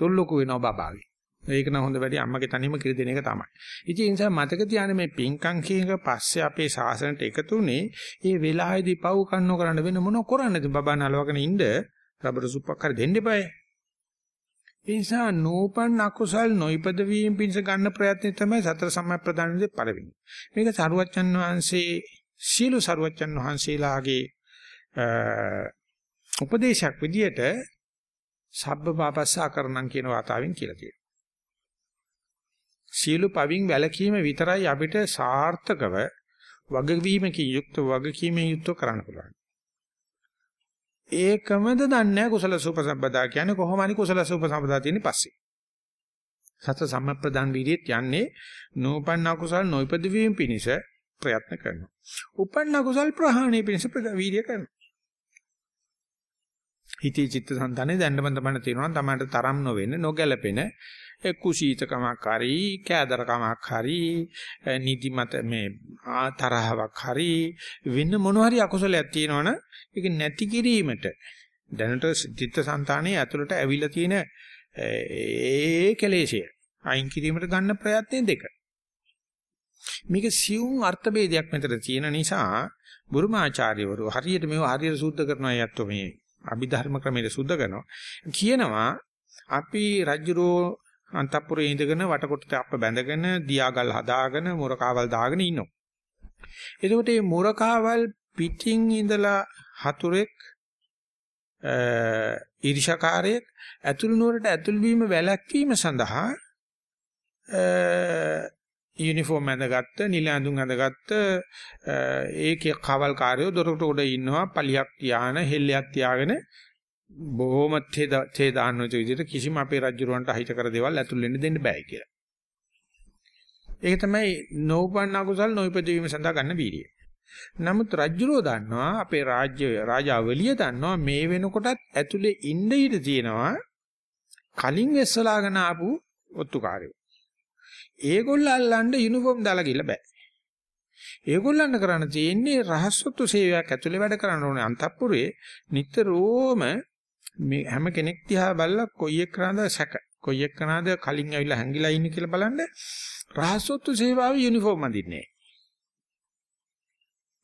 S1: තොල් ලොකු වෙනවා බබාගේ. ඒක නම් හොඳ වැඩි අම්මගේ තනියම කිරි දෙන එක තමයි. ඉතින් ඒ නිසා මතක තියාගන්න මේ පින්කම් කියන පස්සේ අපේ ශාසනයට එකතුනේ ඒ වෙලාවේදී පව් කන්නෝ කරන්න වෙන මොන කරන්නද බබා නලවගෙන ඉන්න රබර සුප්පක් හරි දෙන්න එපායි. ඒ නිසා නෝපන් අකුසල් නොයිපද වීම පිණිස ගන්න ප්‍රයත්නය තමයි සතර සම්ප්‍රදානයේ පළවෙනි. මේක සරුවච්චන් වහන්සේ සීල සරුවච්චන් වහන්සේලාගේ උපදේශයක් විදියට සබ්බ පාපස්සා කරණම් කියන වාතාවෙන් කියලා තියෙනවා. සීල පවින් වැළකීම විතරයි අපිට සාර්ථකව වගවීමකින් යුක්ත වගකීමෙන් යුක්ත කරන්න පුළුවන්. ඒකමද දන්නේ කුසල සුපසම්පදා කියන්නේ කොහොම හරි කුසල සුපසම්පදා තියෙන්නේ පස්සේ. සත සම්ප්‍රදාන් වීර්යයත් යන්නේ නෝපන්න කුසල නොයිපද වීම පිණිස ප්‍රයත්න කරනවා. උපන්න කුසල ප්‍රහාණය පිණිස වීර්ය කරනවා. හිතේ චිත්ත සංතානේ දැන්නම තමයි තියෙනවා තමයි තරම් නොවෙන්න නොගැලපෙන කුසීතකමක් හරි කෑදරකමක් හරි නිදිමත මේ තරහවක් හරි වෙන මොන හරි අකුසලයක් තියෙනවනේ ඒක නැති කිරීමට දැනට චිත්තසංතානයේ ඇතුළට ඇවිල්ලා තියෙන ඒ කෙලෙෂය අයින් කිරීමට ගන්න ප්‍රයත්න දෙක. මේක සියුම් අර්ථ ભેදයක් මෙතන තියෙන නිසා බුරුමාචාර්යවරු හරියට මේව හරියට සූද්ධ කරනවා යැත්තෝ මේ අභිධර්ම ක්‍රමයට සුද්ධ කරනවා. කියනවා අපි රජුරෝ අන්තපුරේ ඉඳගෙන වටකොටට අප්ප බැඳගෙන දියාගල් හදාගෙන මුරකාවල් දාගෙන ඉන්නවා. එතකොට මේ මුරකාවල් පිටින් ඉඳලා හතුරෙක් ඊර්ෂාකාරයෙක් ඇතුළු නුවරට ඇතුල් වීම වැළැක්වීම සඳහා යුනිෆෝම් ඇඳගත්ත නිල ඇඳුම් ඇඳගත්ත ඒකේ කවල් කාර්යෝ දොරට උඩ ඉන්නවා පලියක් තියාන හෙල්ලයක් තියාගෙන බොහොම තේ දාන්න විදිහට කිසිම අපේ රජුරවන්ට අහිත කර දේවල් ඇතුල් වෙන්න දෙන්න බෑ කියලා. ඒක තමයි නෝපන්න අකුසල් නොයිපදවීම සඳහා ගන්න වීර්යය. නමුත් රජුරෝ දන්නවා අපේ රාජ්‍ය රාජාවලිය දන්නවා මේ වෙනකොටත් ඇතුලේ ඉන්න ඉඩ තියෙනවා කලින් එස්සලාගෙන ආපු ඔත්තුකාරයෝ. ඒගොල්ලෝ අල්ලන්න යුනිෆෝම් දාලා ගිහලා බෑ. ඒගොල්ලන් කරන්න තියෙන්නේ රහස්සොත්තු සේවයක් ඇතුලේ වැඩ කරන්න ඕනේ අන්තපුරේ නිතරම මේ හැම කෙනෙක් දිහා බලලා කොයි එක්කනද සැක කොයි එක්කනද කලින් ඇවිල්ලා හැංගිලා ඉන්නේ කියලා බලන්න රහස්සොත්තු සේවාවේ යුනිෆෝම් අඳින්නේ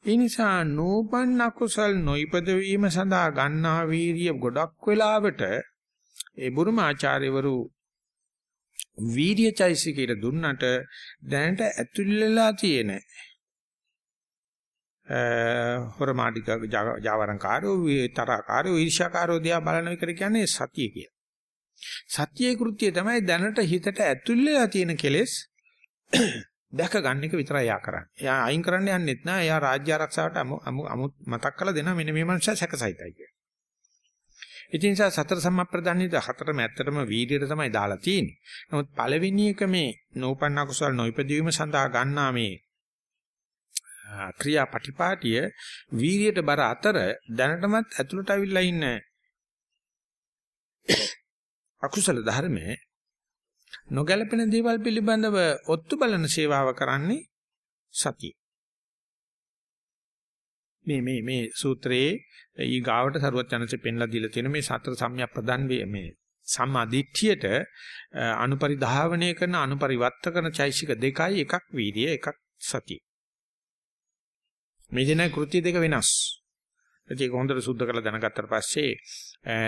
S1: ඒ නිසා නෝපන් අකුසල් නොයිපද වීම සඳහා ගන්නා වීරිය ගොඩක් වෙලාවට ඒ බුරුම ආචාර්යවරු වීර්යචෛසිකයට දුන්නට දැනට ඇතුල් වෙලා තියෙන හොරමාටික ජාවරංකාරෝ තරකාරෝ ඊර්ෂාකාරෝ දිහා බලන එකට කියන්නේ සතිය කියලා. සතියේ කෘත්‍යය තමයි දැනට හිතට ඇතුල් වෙලා තියෙන කෙලෙස් දැක ගන්න එක විතරයි යා කරන්නේ. එයා අයින් කරන්න යන්නෙත් නෑ. එයා රාජ්‍ය ආරක්ෂාවට අමු මතක් කරලා දෙනවා මෙන්න මේ මනුස්සයා සැකසයිතයි කියලා. ඉතින් නිසා සතර සම්ප්‍රදානිත හතරම ඇත්තටම වීර්යයට තමයි දාලා තියෙන්නේ. නමුත් පළවෙනි එක මේ නෝපන්න කුසල නොයිපදීම සඳහා ගන්නා මේ ක්‍රියාපටිපාටිය වීර්යයට බර අතර දැනටමත් ඇතුළට අවිල්ලා ඉන්න අකුසල ධර්මයේ නොගැලපෙන දේවල් පිළිබඳව ඔත්තු බලන සේවාව කරන්නේ සතිය. මේ මේ මේ සූත්‍රයේ ඊ ගාවට සරුවත් යනසේ පෙන්ලා දීලා තියෙන මේ සතර සම්‍යක් ප්‍රදන් මේ සම්මාදිට්ඨියට අනුපරිධාවනය කරන අනුපරිවර්ත කරන චෛසික දෙකයි එකක් වීර්යය එකක් සතිය. මේ දෙන කෘත්‍ය දෙක වෙනස්. ඒක හොඳට සුද්ධ කරලා දැනගත්තට පස්සේ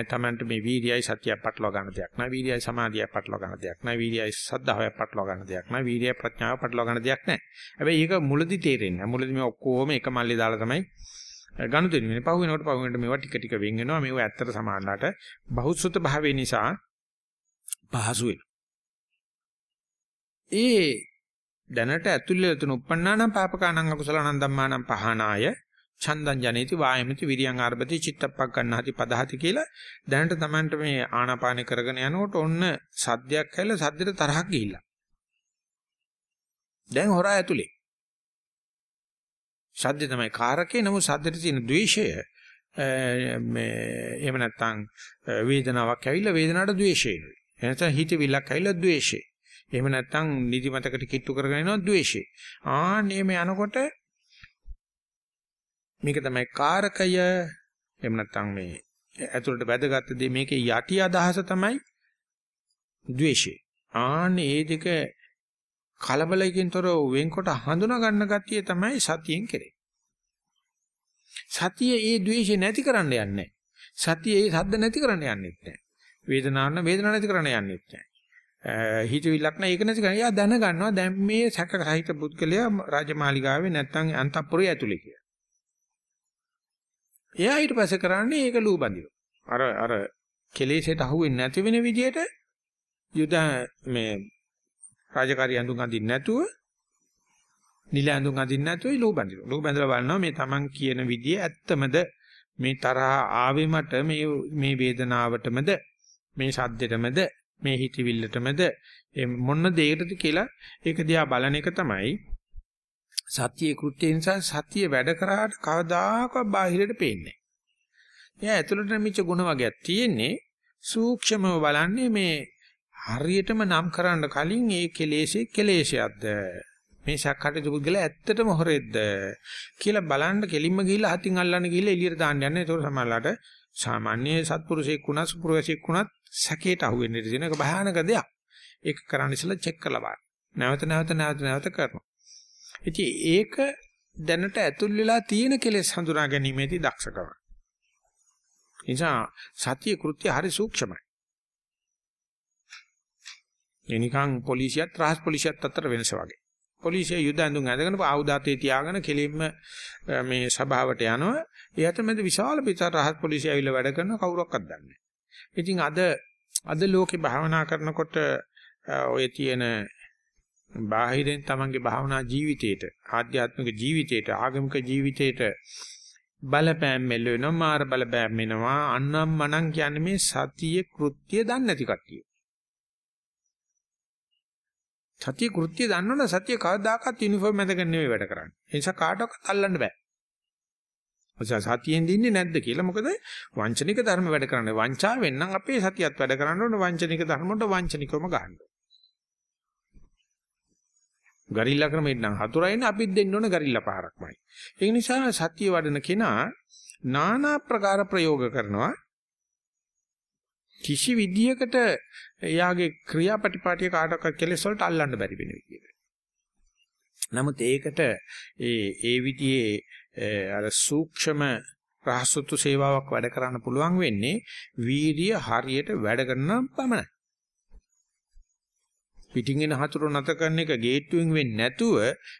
S1: තමන්ට මේ වීර්යයි සතිය පටලවා ගන්න දෙයක් නෑ වීර්යයි සමාධිය පටලවා ගන්න දෙයක් නෑ වීර්යයි සද්ධාවය පටලවා ගන්න දෙයක් නෑ වීර්යයි ප්‍රඥාව පටලවා ගන්න දෙයක් නෑ. හැබැයි ඒක මුලදි තේරෙන්නේ නෑ. මුලදි මේ ඔක්කොම එක මල්ලේ දාලා තමයි ගනුදෙනු වෙන්නේ පහු වෙනකොට පහු වෙනකොට මේවා ටික ටික වෙන් වෙනවා. මේවා ඇත්තට සමානලාට බහුසුත භාවය නිසා පහසු වෙනවා. ඒ දැනට ඇතුල් වෙලා තුන උපන්නානම් පාපකානම් අකුසලනම් ධම්මානම් පහනාය. චන්දං ජනේති වායමති විරියං ආරභති චිත්තප්පක් ගන්නහති පදහති කියලා දැනට Tamanට මේ ආනාපානෙ කරගෙන යනකොට ඔන්න සද්දයක් ඇවිල්ලා සද්දෙට තරහක් ගිහිල්ලා. දැන් හොරා ඇතුලේ සද්ද තමයි කාරකේ නමුත් සද්දෙට තියෙන ද්වේෂය මේ එහෙම නැත්නම් වේදනාවක් ඇවිල්ලා වේදනාවට ද්වේෂය එනතන හිතවිල්ලක් ඇවිල්ලා ද්වේෂය. එහෙම නැත්නම් නිදිමතකට කිට්ටු කරගෙන යනවා ද්වේෂය. ආන්නේ මේ යනකොට මේක තමයි කාරකය. එහෙම නැත්නම් මේ ඇතුළට වැදගත් දේ මේකේ යටි අදහස තමයි ද්වේෂය. ආන්නේ ඒ දෙක කලබලකින් තොරව වෙන්කොට හඳුනා ගන්න ගතිය තමයි සතියෙන් කෙරේ. සතිය ඒ ද්වේෂය නැති කරන්න යන්නේ සතිය ඒ සද්ද නැති කරන්න යන්නේ නැහැ. වේදනාවන වේදනාව නැති කරන්න යන්නේ නැහැ. හිතවිල්ලක් නැහැ ඒක නැති කරන්න. එයා දැන ගන්නවා දැන් මේ සැක සහිත පුද්ගලයා රාජමාලිගාවේ නැත්තම් අන්තපුරයේ ඇතුලේ කියලා. එයා ඊට පස්සේ කරන්නේ ඒක ලූ බඳිනවා. අර අර කෙලෙසට අහුවෙන්නේ නැති වෙන විදිහට යුද මේ රාජකාරී අඳුන් අඳින්න නැතුව නිල අඳුන් අඳින්න නැතුව ලෝ බඳිනවා. ලෝ බඳලා බලනවා මේ Taman කියන විදිය ඇත්තමද මේ තරහ ආවේ මට මේ මේ වේදනාවටමද මේ සද්දෙටමද මේ හිතවිල්ලටමද මොන දෙයකටද කියලා ඒක දිහා බලන එක තමයි සතියේ කෘත්‍ය නිසා සතිය වැඩ කරාට කවදාකවත් බාහිරට පේන්නේ නැහැ. එයා ඇතුළට මිච්ච ගුණ වර්ගයක් තියෙන්නේ සූක්ෂමව බලන්නේ මේ හරියටම නම් කරන්න කලින් ඒ කෙලෙසේ කෙලේශයක්ද මේ ශක්කටු පුද්ගලයා ඇත්තටම හොරෙද්ද කියලා බලන්න කෙලින්ම ගිහිල්ලා හතින් අල්ලන්න ගිහිල්ලා එළියට දාන්න යන්නේ. ඒතකොට සමහරලාට සාමාන්‍ය සත්පුරුෂයෙක් වුණත් සුපුරුෂයෙක් වුණත් සැකේට අහු වෙන්න ඉතින් ඒක භයානක දෙයක්. ඒක කරන්න ඉස්සෙල්ලා චෙක් කරලා බලන්න. නැවත නැවත නැවත නැවත කරනවා. ඉතින් ඒක දැනට ඇතුල් වෙලා තියෙන කෙලෙස් හඳුනා ගැනීමේදී දක්ෂකම. නිසා සතිය කෘත්‍ය හරි සූක්ෂමයි. එනිකන් පොලිසියත් රහස් පොලිසියත් අතර වෙනස වගේ. පොලිසිය යුද ඇඳුම් ඇඳගෙන ආයුධාතේ තියාගෙන කෙලින්ම මේ සභාවට යනවා. ඒ අතරමැද විශාල පිටර රහස් පොලිසිය ඇවිල්ලා වැඩ කරන කවුරක්වත් දන්නේ නැහැ. ඉතින් අද අද ලෝකේ භාවනා කරනකොට ඔය තියෙන බාහිරෙන් තමන්ගේ භාවනා ජීවිතේට ආධ්‍යාත්මික ජීවිතේට ආගමික ජීවිතේට බලපෑම් මෙල්ල වෙනවා මාර බලපෑම් වෙනවා අන්නම් මනම් කියන්නේ මේ සතියේ කෘත්‍ය දන්නේ නැති කට්ටිය. සතිය කෘත්‍ය දන්නවනේ සතිය කවදාකවත් යුනිෆෝම් ඇඳගෙන නෙවෙයි වැඩ කරන්නේ. ඒ නිසා කාටවත් අල්ලන්න බෑ. ඔසස සතියෙන් දින්නේ නැද්ද කියලා මොකද වංචනික ධර්ම වැඩ කරන්නේ. වංචාවෙන් නම් අපේ සතියත් වැඩ කරන්න ඕනේ වංචනික ධර්ම වලට වංචනිකවම ගන්න. ගරිල්ලා ක්‍රමෙන් නම් හතුරයිනේ අපිත් දෙන්න ඕනේ ගරිල්ලා පහරක්මයි. ඒ නිසා සතිය වඩන කෙනා নানা ප්‍රකාර ප්‍රයෝග කරනවා කිසි විදියකට එයාගේ ක්‍රියාපටිපාටිය කාටවත් කෙලෙස් වලට අල්ලන්න බැරි වෙන විදියට. නමුත් ඒකට ඒ ඒ විදිහේ අර සූක්ෂම රහසුතු සේවාවක් වැඩ කරන්න පුළුවන් වෙන්නේ වීරිය හරියට වැඩ කරන පමණයි. පිටින් එන හතුරු නැත කරන එක ගේට්ටුවෙන් වෙන්නේ නැතුව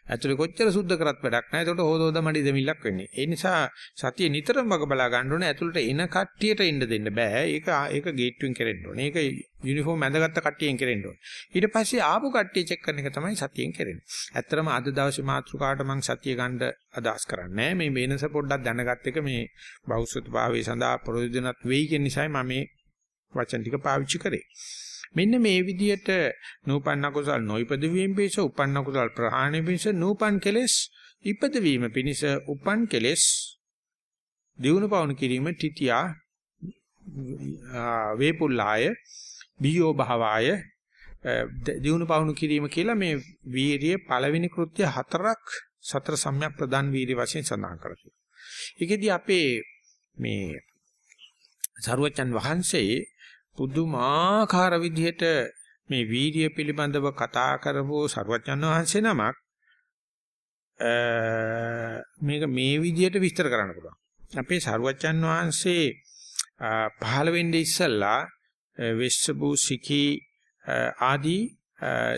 S1: ඇතුලේ කොච්චර සුද්ධ කරත් වැඩක් නැහැ. ඒකට හොදෝද මඩි දෙමිල්ලක් වෙන්නේ. ඒ නිසා සතිය නිතරම වග බලා ගන්න ඕනේ. ඇතුලට එන කට්ටියට එන්න දෙන්න බෑ. ඒක ඒක ගේට්ටුවෙන් කරෙන්න ඕනේ. ඒක යුනිෆෝම් ඇඳගත්ත කට්ටියෙන් කරෙන්න ඕනේ. ඊට පස්සේ ආපු කට්ටිය චෙක් කරන එක තමයි සතියෙන් කරන්නේ. ඇත්තටම අද දවසේ මාතෘකාවට මම සතිය ගන්න අදහස් කරන්නේ මේ වෙනස පොඩ්ඩක් දැනගත් එක මේ බෞද්ධ භාවයේ සඳහා ප්‍රයෝජනවත් වෙයි කියන නිසායි මම මේ වචන ටික පාවිච්චි කරේ. මෙන්න මේ විදිහට නූපන්න කුසල් නොයිපද වීම පිණිස උපන්න කුසල් ප්‍රහාණය පිණිස නූපන් කෙලෙස් ඉපද වීම පිණිස උපන් කෙලෙස් දිනු පවුන කිරීම තිටියා වේපුල්ලාය බියෝ භාවාය දිනු පවුන කිරීම කියලා මේ වීරිය පළවෙනි කෘත්‍ය හතරක් සතර සම්‍යක් ප්‍රදාන් වීරිය වශයෙන් සඳහන් කරලා ඒකෙදි අපේ මේ සරුවචන් වහන්සේ පුදුමාකාර විදිහට මේ වීර්ය පිළිබඳව කතා කරපු සර්වඥාන් වහන්සේ නමක් මේක මේ විදිහට විස්තර කරන්න පුළුවන්. අපේ සර්වඥාන් වහන්සේ පහළ වෙන්නේ ඉස්සල්ලා වෙස්සබු සිකි ආදී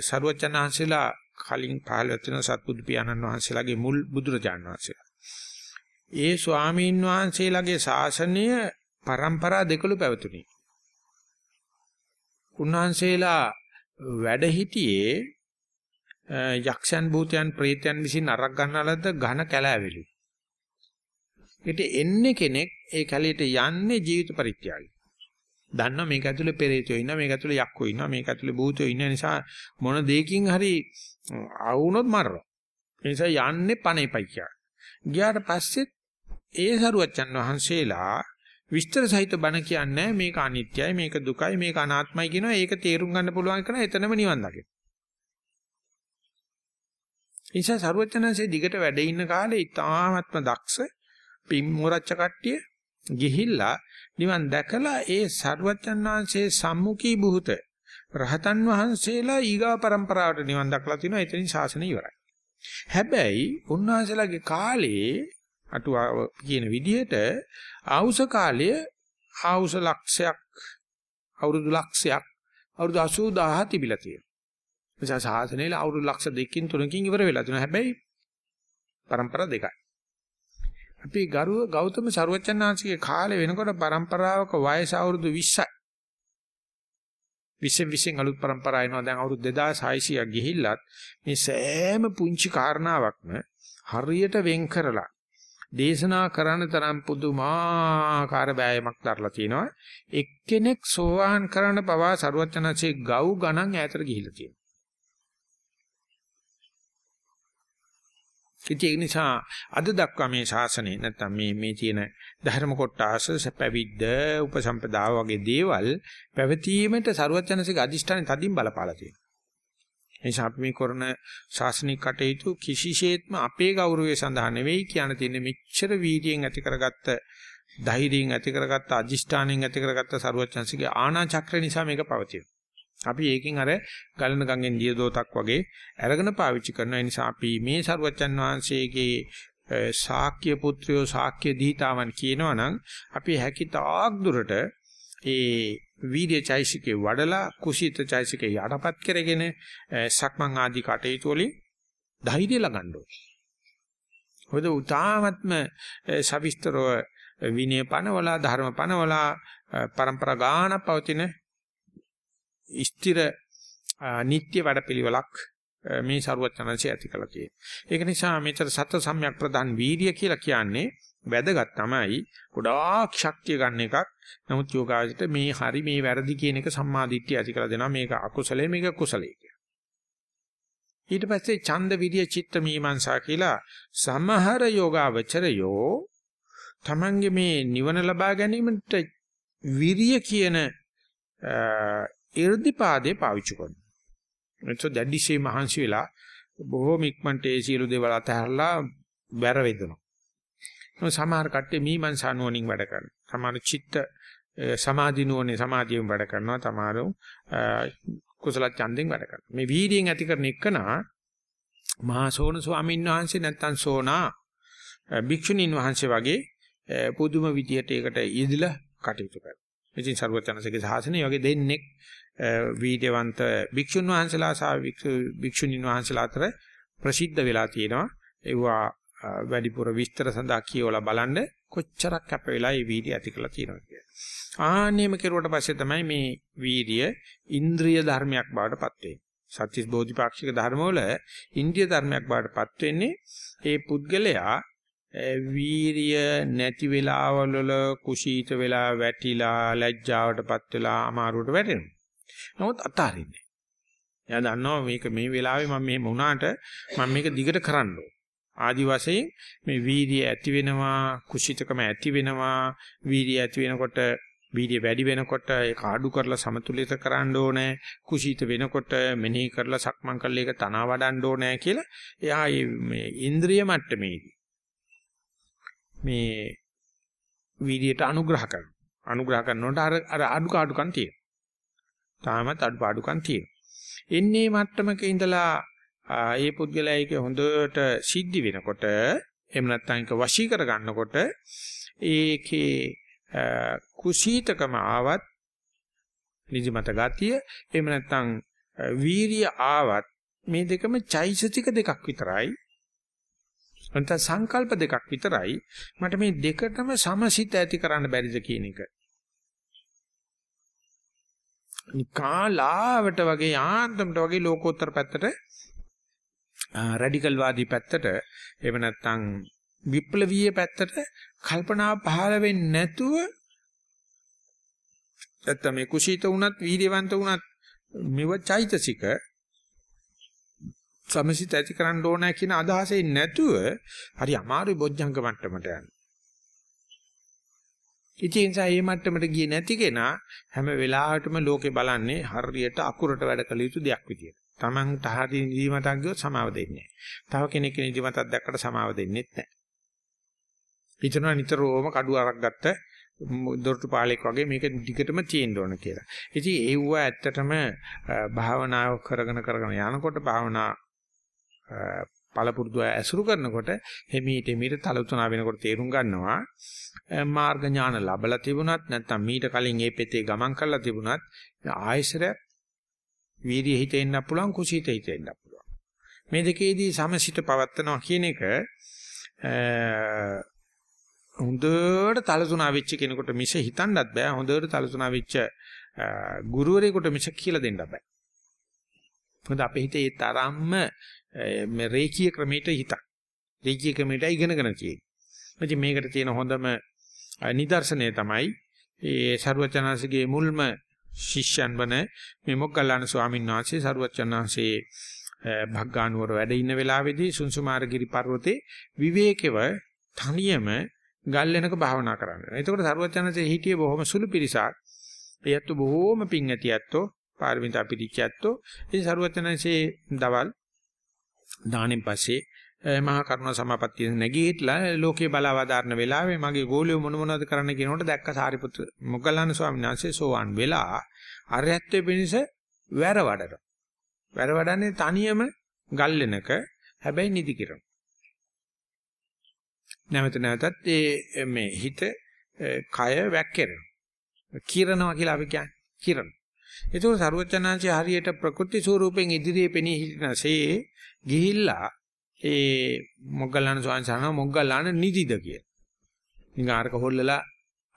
S1: සර්වඥාන් වහන්සේලා කලින් පහළ වෙන සත්බුදු පියාණන් වහන්සේලාගේ මුල් බුදුරජාණන් වහන්සේලා. ඒ ස්වාමීන් වහන්සේලාගේ ශාසනය પરම්පරා දෙකළු පැවතුණි. උන්වහන්සේලා වැඩ හිටියේ යක්ෂයන් භූතයන් ප්‍රේතයන් විසින් අරක් ගන්නලද ඝන කැලෑවෙලි. ඊට එන්නේ කෙනෙක් ඒ කැලේට යන්නේ ජීවිත පරිත්‍යාගය. දන්නවා මේක ඇතුලේ පෙරේතයෝ ඉන්නවා මේක ඇතුලේ යක්කෝ ඉන්නවා මේක ඇතුලේ භූතයෝ ඉන්න නිසා මොන දෙයකින් හරි ආවුනොත් මරනවා. ඒ නිසා යන්නේ පණේපයි කියලා. ගියාට පස්සෙත් ඒ සරුවච්චන් වහන්සේලා විස්තර සහිත බණ කියන්නේ මේක අනිත්‍යයි මේක දුකයි මේක අනාත්මයි කියනවා ඒක තේරුම් ගන්න පුළුවන් කරන එතනම නිවන් දකින. ඉන්සා සරුවචනන්සේ දිගට වැඩ ඉන්න කාලේ ඉතාමත්ම දක්ෂ පිම්මොරච්ච කට්ටිය ගිහිල්ලා නිවන් දැකලා ඒ සරුවචන් වහන්සේ සම්මුඛී බුහත රහතන් වහන්සේලා ඊගා પરම්පරාවට නිවන් දක්ලා තිනවා එතනින් ශාසනය ඉවරයි. හැබැයි උන්වහන්සේලාගේ කාලේ අටුවාව කියන විදිහට ආවුස කාලය ආවුස ලක්ෂයක් අවුරුදු ලක්ෂයක් අවුරුදු 80000 තිබිලා තියෙනවා. නිසා සාසනයේ අවුරුදු ලක්ෂ දෙකකින් තුනකින් ඉවර වෙලා තියෙනවා. හැබැයි પરම්පරා දෙකයි. අපි ගරුව ගෞතම සර්වචන්නාංශගේ කාලේ වෙනකොට પરම්පරාවක වයස අවුරුදු 20යි. 20 20 අලුත් પરම්පරා එනවා දැන් අවුරුදු 2600ක් ගිහිල්ලත් මේ සෑම පුංචි කාරණාවක්ම හරියට වෙන් කරලා දේශනා කරන්න තරම් පුදුමාකාර බෑයමක් දරලා තිනවා එක්කෙනෙක් සෝවාන් කරන්න පවා සරුවචනාංශයේ ගව් ගණන් ඈතට ගිහිල්ලා තියෙනවා ඉතින් ඒ නිසා අද දක්වා මේ ශාසනය නැත්තම් මේ මේ තියෙන ධර්ම කොටස පැවිද්ද උපසම්පදාව වගේ දේවල් පැවතීමට ਸਰුවචනසික අදිෂ්ඨානෙ තදින් බලපාලා තියෙනවා. ඒ නිසා අපි මේ කරන ශාසනික කටයුතු කිසිසේත්ම අපේ ගෞරවය සඳහා නෙවෙයි කියන තියෙන්නේ මෙච්චර වීර්යයෙන් ඇති කරගත්ත ධෛර්යයෙන් ඇති කරගත්ත අදිෂ්ඨානෙන් ඇති කරගත්ත ਸਰුවචනසික ආනා චක්‍ර නිසා මේක පවතිනවා. අපි ඒකෙන් අර ගලන ගංගෙන් දිය දෝතක් වගේ අරගෙන පාවිච්චි කරන නිසා අපි මේ සරුවච්චන් වහන්සේගේ ශාක්‍ය පුත්‍රයෝ ශාක්‍ය දීතාවන් කියනවා නම් අපි හැකිතාක් දුරට ඒ වීර්ය චෛසිකේ වඩලා කුසීත චෛසිකේ යටපත් කරගෙන සක්මන් ආදී කටයුතු වලින් ධෛර්යය ලගන්න ඕනේ. හොද උතාමත්ම සවිස්තරව විනය පනවලා ධර්ම පනවලා પરම්පරා ගාන පවතින ස්ථිර නিত্য වැඩපිළිවෙලක් මේ ਸਰුවචනanse ඇති කළා තියෙන්නේ. ඒක නිසා මෙතර සත්‍ය සම්‍යක් ප්‍රදාන් වීර්ය කියලා කියන්නේ වැදගත් තමයි. ගොඩාක් ශක්තිය ගන්න එකක්. නමුත් යෝගාවචිත මේ හරි මේ වැරදි කියන එක සම්මාදිට්ඨිය ඇති කළ දෙනවා. මේක අකුසලයේ මේක කුසලයේ කියලා. ඊට පස්සේ ඡන්ද විරිය චිත්ත මීමන්සා කියලා සමහර යෝගාවචරයෝ තමන්ගේ මේ නිවන ලබා ගැනීමට විරිය කියන 이르දිපාදේ පාවිච්චි කරනවා. එතකොට දැඩිශේ මහන්සි වෙලා බොහෝම ඉක්මනට ඒ සියලු දේවල් අතහැරලා බැර වෙදෙනවා. සමහර කට්ටිය මීමන්සා නුවණින් වැඩ කරනවා. සමහර චිත්ත සමාධි නුවණේ සමාධියෙන් වැඩ කරනවා. සමහරව කුසල ඡන්දෙන් වැඩ කරනවා. මේ වීර්යයෙන් ඇති කරන එකනා මහා සෝන ස්වාමීන් වහන්සේ නැත්තම් සෝනා භික්ෂුණීන් වහන්සේ වගේ පුදුම විදියට ඒකට යෙදිලා කටයුතු කරනවා. ඉතින් ਸਰවචනසේගේ සාසනය වගේ දෙන්නෙක් වීර්යවන්ත භික්ෂුන් වහන්සේලා සහ භික්ෂුණීන් වහන්සේලා අතර ප්‍රසිද්ධ වෙලා තියෙනවා. ඒවා වැඩිපුර විස්තර සඳහා කියවලා බලන්න කොච්චරක් කැප වෙලා මේ වීර්යය ඇති කරලා තියෙනවා කියලා. ආන්නේම කෙරුවට පස්සේ තමයි මේ වීර්ය ඉන්ද්‍රිය ධර්මයක් බවට පත් වෙන්නේ. සත්‍විස් බෝධිපාක්ෂික ධර්මවල ඉන්ද්‍රිය ධර්මයක් බවට පත් වෙන්නේ ඒ පුද්ගලයා වීරිය නැති වෙලාවල කුසීත වෙලා වැටිලා ලැජ්ජාවටපත් වෙලා අමාරුවට වැටෙනවා. නමුත් අතාරින්නේ. එයා දන්නවා මේක මේ වෙලාවේ මම මෙහෙම වුණාට මම මේක දිගට කරන්න ඕන. ආදි වශයෙන් මේ වීර්යය ඇති වෙනවා, කුසිතකම ඇති වෙනවා, වීර්යය ඇති වෙනකොට වීර්ය වැඩි වෙනකොට ඒක ආඩු කරලා සමතුලිත කරන්න ඕනේ. කුසීත වෙනකොට මෙනෙහි කරලා සක්මන් කරලා ඒක තනවා වඩන්න ඕනේ කියලා එයා මේ ඉන්ද්‍රිය මට්ටමේදී මේ වීර්යයට අනුග්‍රහ කරනවා. අනුග්‍රහ කරනකොට අර අර අඩු කාඩුකම් තියෙනවා. තාමත් අඩුපාඩුකම් තියෙනවා. එන්නේ මට්ටමක ඉඳලා ඒ පුද්ගලයාගේ හොඳට සිද්ධි වෙනකොට එහෙම නැත්නම් ඒක වශී කර ගන්නකොට ඒකේ කුසීතකම ආවත් නිදිමත ගතිය එහෙම නැත්නම් වීරිය ආවත් මේ දෙකම චෛතසික දෙකක් විතරයි. නැත්නම් සංකල්ප දෙකක් විතරයි. මට මේ දෙකටම සමසිත ඇති කරන්න බැරිද කියන එක. නිකාලාවට වගේ යාන්තමට වගේ ලෝකෝත්තර පැත්තට රැඩිකල් වාදී පැත්තට එහෙම නැත්නම් විප්ලවීය පැත්තට කල්පනා පහළ වෙන්නේ නැතුව නැත්නම් මේ කුසීත වුණත් වීර්යවන්ත වුණත් මෙව චෛතසික සමසිත ඇති කරන්න ඕන කියන අදහසෙන් නැතුව හරි අමාරුයි බොජ්ජංග මට්ටමට යන්න. ඉතින් ඒ නිසා මේ මට්ටමට ගියේ නැති කෙනා හැම වෙලාවටම ලෝකේ බලන්නේ හරියට අකුරට වැඩ කළ යුතු දෙයක් විදියට. Tamanට හරි නිදිමතක් ගියොත් සමාව දෙන්නේ නැහැ. තව කෙනෙක් නිදිමතක් දැක්කට සමාව දෙන්නෙත් නැහැ. හිතනවා නිතරම කඩුව අරක් ගත්ත දොරටු පාලෙක් වගේ මේක දිගටම තියෙන්න ඕන කියලා. ඉතින් ඒව ඇත්තටම භාවනාව කරගෙන කරගෙන යනකොට භාවනා පළපුරුදු ඇසුරු කරනකොට හිමීට මීට තලතුණා වෙනකොට තේරුම් ගන්නවා මාර්ග ඥාන ලැබලා තිබුණත් නැත්නම් මීට කලින් ඒ පෙතේ ගමන් කරලා තිබුණත් ආයසර වීර්ය හිතෙන්න පුළුවන් කුසීත හිතෙන්න පුළුවන් මේ දෙකේදී සමසිත පවත්නවා කියන එක හොඳට තලතුණා වෙච්ච කෙනෙකුට මිස හිතන්නත් බෑ හොඳට තලතුණා වෙච්ච ගුරුවරයෙකුට මිස කියලා දෙන්න බෑ මොකද අපේ හිතේ ඒ තරම්ම මේ රේඛීය ක්‍රමයට හිතක්. රේඛීය ක්‍රමයට ඉගෙනගෙන තියෙන්නේ. ඉතින් මේකට තියෙන හොඳම නිදර්ශනය තමයි ඒ ਸਰුවචනාංශගේ මුල්ම ශිෂ්‍යයන් වන මේ මොග්ගල්ලාන ස්වාමීන් වහන්සේ සරුවචනාංශයේ භග්ගානුවර වැඩ ඉන්න වෙලාවේදී සුන්සුමාරගිරි පර්වතේ විවේකව තනියම ගල් වෙනක භාවනා කරන්න. එතකොට සරුවචනාංශයේ හිටියේ බොහොම සුළු පිරිසක්. එයත් බොහොම පිං ඇතියත්ෝ පාරමිතා පිරිච්චයත්ෝ. ඉතින් සරුවචනාංශයේ දවල් දාණයෙන් පස්සේ මහා කරුණා සමාපත්තිය නැගී හිටලා ලෝකේ බලවදාරන වෙලාවේ මගේ ගෝලිය මොන මොනවද කරන්න කියනකොට දැක්ක සාරිපුත්‍ර මොග්ගල්ලාන ස්වාමීන් වහන්සේ සෝවාන් වෙලා අරහත්ත්වයේ පිණිස වැර වඩන. වැර වඩන්නේ තනියම ගල්ලෙනක හැබැයි නිදි කිරන. නැවත නැවතත් ඒ මේ හිත කය වැක්කිරෙනවා. කිරනවා කියලා අපි කියන්නේ. කිරන. ඒක සරුවචනාංශය හරියට ප්‍රකෘති ස්වරූපෙන් ඉදිරියේ පෙනී හිටිනසේ ගිහිල්ලා ඒ මොග්ගල්ලාන ස්වාමීන් වහන්සේ මොග්ගල්ලාන නිදිද කියලා. නිකන් අරක හොල්ලලා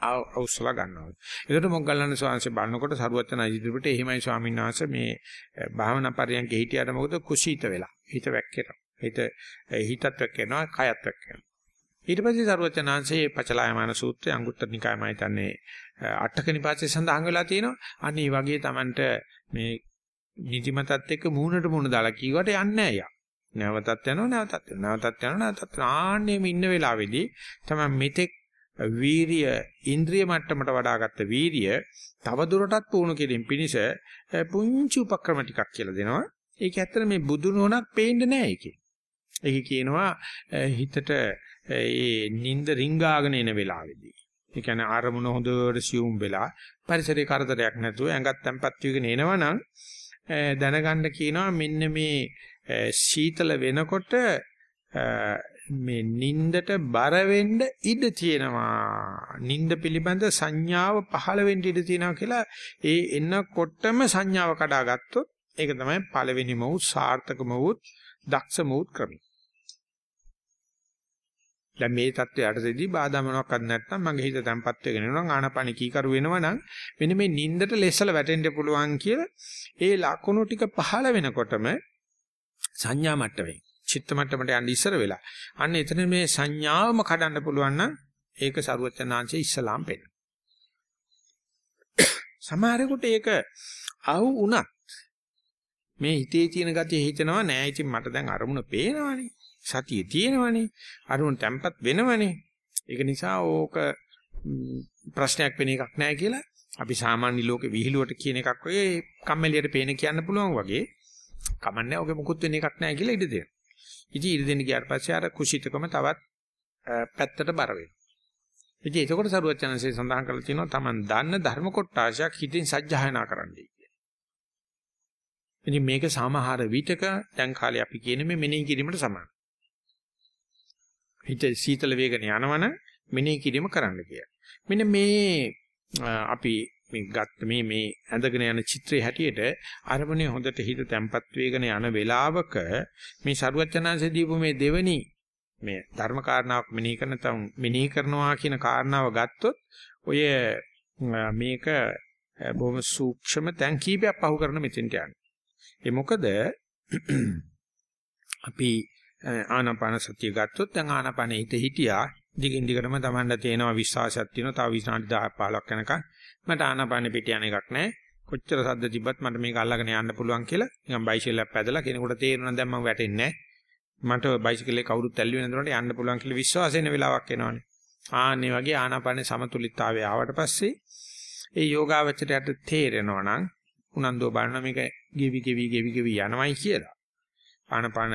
S1: අවශ්‍යලා ගන්නවා. ඒකට මොග්ගල්ලාන ස්වාමීන් වහන්සේ බලනකොට සරුවචන ඉදිරියට එහෙමයි ස්වාමීන් වහන්සේ මේ භාවනා පරියන්කේ හිටියට මොකද කුසීත වෙලා. හිත වැක්කෙනවා. හිත හිතත් වැක්කෙනවා, කයත් වැක්කෙනවා. ඊට පස්සේ සරුවචනාංශයේ පචලායමාන සූත්‍රය අංගුත්තර නිකායමයි තන්නේ අටක නිපාතේ සඳහන් වෙලා තියෙනවා. අන්න ඒ වගේ Tamanට මේ නිදිමතත් එක්ක මූණට මූණ දාලා කීවට යන්නේ නැහැ යා. නැවතත් යනවා නැවතත් යනවා නැවතත් යනවා නැවතත් ආන්නේම ඉන්න වෙලාවේදී තමයි මෙතෙක් වීරිය ඉන්ද්‍රිය මට්ටමට වඩාගත්ත වීරිය තව දුරටත් පුහුණු කිරීම පිණිස පුංචි උපක්‍රම ටිකක් කියලා දෙනවා. ඒක ඇත්තට මේ බුදුන් වුණක් පේන්නේ නැහැ ඒකේ. ඒක කියනවා හිතට ඒ නිින්ද රිංගාගෙන එන වෙලාවේදී. ඒ කියන්නේ ආරමුණ හොඳට සියුම් වෙලා පරිසරේ කරදරයක් නැතුව ඇඟත් තැම්පත් වීගෙන එනවනම් දැනගන්න කියනවා මෙන්න මේ සීතල වෙනකොට මේ නින්දට බර වෙන්න ඉඩ තියෙනවා. නින්ද පිළිබඳ සංඥාව පහළ වෙන්න ඉඩ තියෙනවා කියලා ඒ එන්නකොටම සංඥාව කඩාගත්තොත් ඒක තමයි පළවෙනිම වූ සාර්ථකම වූ දක්ෂම වූ ක්‍රමය. දැන් මේ தත්වයටදී බාධා මොනවාක්වත් නැත්නම් මගේ හිත තැම්පත් වෙගෙන යනවා ආනපන කීකරු වෙනවනම් මෙන්න මේ නින්දට ලෙස්සල වැටෙන්න පුළුවන් කියලා ඒ ලකුණු ටික පහළ වෙනකොටම සංඥා මට්ටමේ. චිත්ත මට්ටමට යන්න ඉස්සර වෙලා. අන්න එතන මේ සංඥාවම කඩන්න පුළුවන් නම් ඒක ਸਰුවචනාංශයේ ඉස්සලාම් පෙන්න. සමහරෙකුට ඒක අහු වුණත් මේ හිතේ තියෙන ගතිය හිතනවා නෑ ඉතින් මට දැන් අරමුණ පේනවනේ. සතිය තියෙනවනේ. අරමුණ තැම්පත් වෙනවනේ. ඒක නිසා ඕක ප්‍රශ්නයක් වෙන එකක් නෑ කියලා අපි සාමාන්‍ය ලෝකේ විහිළුවට කියන එකක් වගේ කම්මැලියට පේන කියන්න පුළුවන් වගේ කමන්නේ ඔගේ මුකුත් වෙන එකක් නැහැ කියලා ඉඩ දෙනවා. ඉතින් ඉඩ දෙන්න ගියාට පස්සේ අර කුසිතකම තවත් පැත්තට බර වෙනවා. ඉතින් ඒකකොට සරුවචනසේ සඳහන් කරලා තියෙනවා Taman දන්න ධර්ම කොටාශයක් හිතින් සජ්ජායනා කරන්නයි කියන්නේ. ඉතින් මේක සමහර විටක දැන් කාලේ අපි කියන්නේ මේ මෙනෙහි කිරීමට සමානයි. හිත සීතල වේගන යනවන මෙනෙහි කිරීම කරන්න කියලා. මෙන්න මේ අපි මේ ගත්ත මේ මේ ඇඳගෙන යන චිත්‍රයේ හැටියට අරමුණේ හොඳට හිත තැම්පත් වේගන යන වේලාවක මේ සරුවචනාංශ දීපු මේ දෙවනි මේ ධර්ම කාරණාවක් මෙනෙහි කරන තම මෙනෙහි කරනවා කියන කාරණාව ගත්තොත් ඔය මේක බොහොම සූක්ෂම තැන් කීපයක් පහු කරන මෙතෙන්ට යන්නේ. ඒ මොකද අපි ආනාපාන සතිය ගත්තොත් දැන් ආනාපානෙ හිත හිටියා දිගින් දිගටම Tamanda තේනවා විශ්වාසයක් තියෙනවා තව විනාඩි 10 15ක් යනකම් මට ආනාපානෙ පිට යන එකක් නැහැ. කොච්චර සද්ද තිබ්බත් මට මේක අල්ලගෙන යන්න පුළුවන් කියලා නිකන් බයිසිකලයක් පැදලා කෙනෙකුට තේරෙනවා දැන් මම වැටෙන්නේ මට බයිසිකලේ කවුරුත් ඇල්ලුවේ නැතුනට යන්න පුළුවන් කියලා විශ්වාසය එන වෙලාවක් එනවනේ. ආන්නේ වගේ ආනාපානේ සමතුලිතතාවය ආවට පස්සේ ඒ යෝගාවචරයට තේරෙනවා නම් උනන්දෝ බලන මේක ගෙවි ගෙවි ගෙවි ගෙවි යනවයි කියලා. ආනාපාන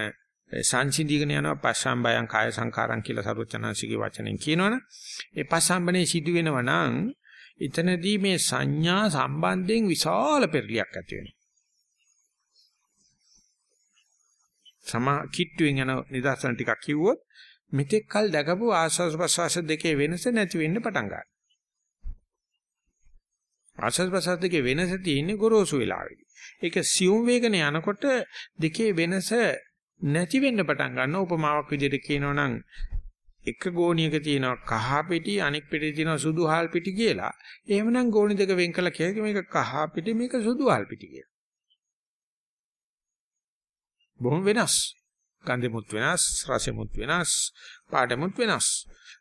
S1: සංසිඳීගෙන යනවා පස්සම්බයං කාය සංකාරං කියලා සරුවචනාංශිකේ වචනෙන් කියනවනේ ඒ පස්සම්බනේ සිදු වෙනවා නම් එතනදී මේ සංඥා සම්බන්ධයෙන් විශාල පෙරලියක් ඇති වෙනවා. සමා කිට්ටුවෙන් යන නිදර්ශන ටිකක් කිව්වොත් මෙතෙක් කල් දැකපු ආස්වාස් ප්‍රසවාස දෙකේ වෙනස නැති වෙන්න පටන් ගන්නවා. ආස්වාස් ප්‍රසවාස දෙකේ වෙනස තියෙන්නේ ගොරෝසු වෙලාවෙදී. ඒක සියුම් වේගන යනකොට දෙකේ වෙනස නැති වෙන්න පටන් ගන්නවා. උපමාවක් විදිහට කියනවා නම් එක ගෝණියක තියෙනවා කහ පිටි අනෙක් පිටේ තියෙනවා සුදු හාල් පිටි කියලා. එහෙමනම් ගෝණි දෙක වෙන් කළා කියයි මේක කහ පිටි මේක සුදු හාල් පිටි කියලා. බොහොම වෙනස්. ගන්ධෙමුත් වෙනස්, රසෙමුත් වෙනස්, පාටෙමුත් වෙනස්.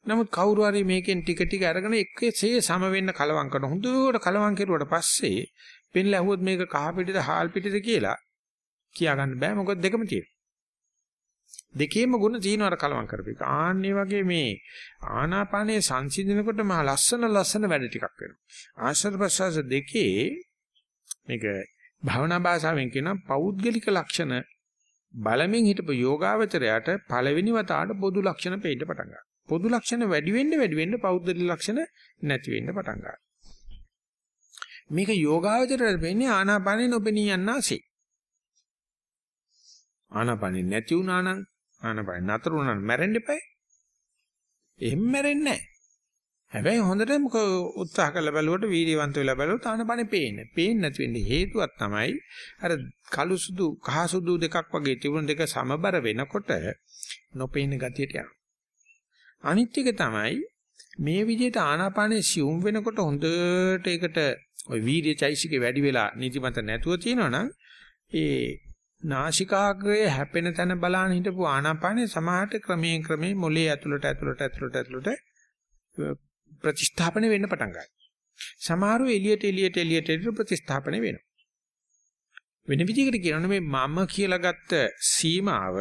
S1: නමුත් කවුරු හරි මේකෙන් ටික ටික අරගෙන එකසේ සම වෙන්න කලවම් කරන හොඳට කලවම් කෙරුවට පස්සේ පෙන්ලා ඇහුවොත් මේක කහ පිටිද හාල් පිටිද කියලා කියා ගන්න බෑ මොකද දෙකම තියෙනවා. දෙකේම ಗುಣ තියෙනවා අර කලවම් කරපේක. ආන්නේ වගේ මේ ආනාපානයේ සංසිඳනකොට මහ ලස්සන ලස්සන වැඩ ටිකක් වෙනවා. ආශ්‍රද ප්‍රසවාස දෙකේ මේක භවනා භාෂාවෙන් කියන පෞද්ගලික ලක්ෂණ බලමින් හිටපු යෝගාවචරයට පළවෙනි වතාවට පොදු ලක්ෂණ පෙන්න පටන් ගන්නවා. පොදු ලක්ෂණ වැඩි වෙන්න වැඩි වෙන්න පෞද්ගලික ලක්ෂණ නැති වෙන්න පටන් ගන්නවා. මේක යෝගාවචරයට වෙන්නේ ආනාපානේ නොපෙනී යන්නාසේ. ආනාපානේ නැති වුණා නම් ආනාපානේ නතර වුණා නම් මැරෙන්න එපා. එහෙම මැරෙන්නේ නැහැ. හැබැයි හොඳට උත්සාහ කරලා බලුවට වීර්යවන්ත වෙලා බලුවොත් ආනපනේ පේන්නේ. පේන්නේ නැති වෙන්නේ හේතුවක් තමයි අර කළු සුදු කහ සුදු දෙකක් වගේ තිබුණ දෙක සමබර වෙනකොට නොපේන ගතියට යනවා. අනිත් එක තමයි මේ විදිහට ආනාපානේ සියුම් වෙනකොට හොඳට ඒකට ওই වීර්ය චෛසිකේ වැඩි වෙලා නිදිමත නැතුව තියෙනවනම් ඒ නාසිකාග්‍රයේ හැපෙන තැන බලන්න හිටපු ආනාපානේ සමාහට ක්‍රමයෙන් ක්‍රමයෙන් මොලේ ඇතුළට ඇතුළට ඇතුළට ඇතුළට ප්‍රතිස්ථාපන වෙන්න පටන් ගන්නවා. සමහරව එළියට එළියට එළියට එළියට ප්‍රතිස්ථාපන වෙනවා. වෙන විදිහකට කියනොත් මේ මම කියලා ගත්ත සීමාව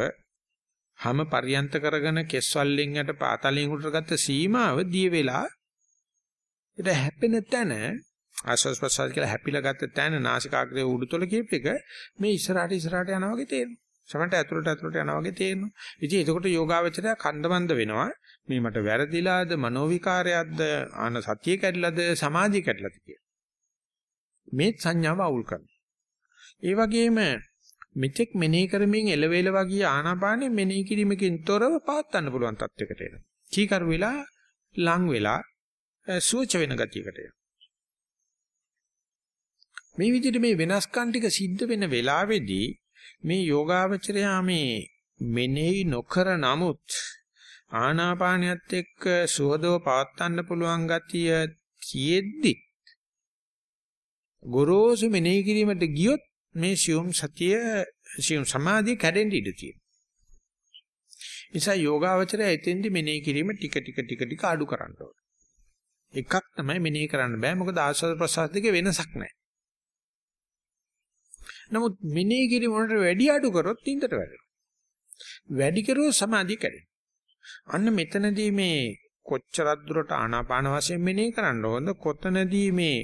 S1: හැම පරියන්ත කරගෙන කෙස්වලින් යට පාතලින් උඩට ගත්ත සීමාව දිය වෙලා ඒක හැපෙන තැන ආස්වාස් ප්‍රසාර කියලා හැපිලා ගත්ත තැන නාසිකාග්‍රයේ උඩුතල කීප එක මේ ඉස්සරහට ඉස්සරහට යනවා වගේ තේරෙනවා. සමහරට ඇතුළට ඇතුළට යනවා වගේ තේරෙනවා. ඉතින් එතකොට යෝගාවචරය කන්දමන්ද වෙනවා. මේ මට වැරදිලාද මනෝවිකාරයක්ද ආන සතිය කැඩිලාද සමාධිය කැඩිලාද කියලා. මේ සංඥාව අවුල් කරනවා. ඒ වගේම මෙතෙක් මෙනෙහි කරමින් එලවෙල වගේ ආනාපානෙ මෙනෙහි කිරීමකින් තොරව පාත් පුළුවන් තත්යකට එනවා. චීකරු වෙලා ලං වෙලා සුවච වෙන ගතියකට එනවා. මේ විදිහට මේ වෙනස්කම් ටික සිද්ධ වෙන වෙලාවේදී මේ යෝගාවචරයා මේ මෙනෙහි නොකර නමුත් ආනාපානියත් එක්ක සුවදව පවත්වන්න පුළුවන් ගතිය කියෙද්දි ගොරෝසු මෙනෙහි කිරීමට ගියොත් මේ සියුම් සතිය සියුම් සමාධිය කැඩෙන්න ඉඩ තියෙනවා. නිසා යෝගාවචරය එතෙන්දි මෙනෙහි කිරීම ටික ටික ටික ටික අඩු කරන්න ඕනේ. එකක් තමයි මෙනෙහි කරන්න බෑ මොකද ආස්වාද ප්‍රසආස දෙකේ වෙනසක් නැහැ. නමුත් මෙනෙහි කිරීම වලට වැඩි අඩු කරොත් තින්දට වැඩෙනවා. වැඩි කරුවොත් සමාධිය කැඩෙනවා. අන්න මෙතනදී මේ කොච්චරක් දුරට ආනාපාන වශයෙන් මෙනෙහි කරන්න ඕනද කොතනදී මේ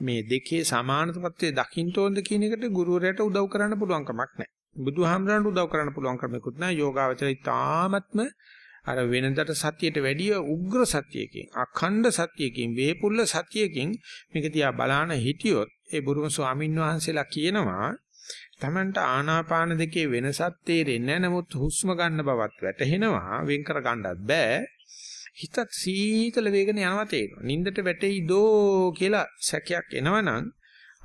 S1: මේ දෙකේ සමානත්වයේ දකින්න ඕනද කියන එකට ගුරුවරයාට උදව් කරන්න පුළුවන් කමක් නැහැ. බුදුහාමරන්ට උදව් කරන්න පුළුවන් කමකුත් නැහැ. යෝගාවචරය තාමත්ම අර වෙනදට සතියට වැඩිය උග්‍ර සතියකින් අඛණ්ඩ සතියකින් වේපුල්ල සතියකින් මේක තියා බලාන හිටියොත් ඒ බුරුම ස්වාමින් වහන්සේලා කියනවා තමන්ට ආනාපාන දෙකේ වෙනසක් තේරෙන්නේ නැහැ. නමුත් හුස්ම ගන්න බවත් වැටහෙනවා. වෙන් කර ගන්නත් බෑ. හිතත් සීතල වේගන යනවා තේරෙනවා. නින්දට වැටෙයි දෝ කියලා සැකයක් එනවනම්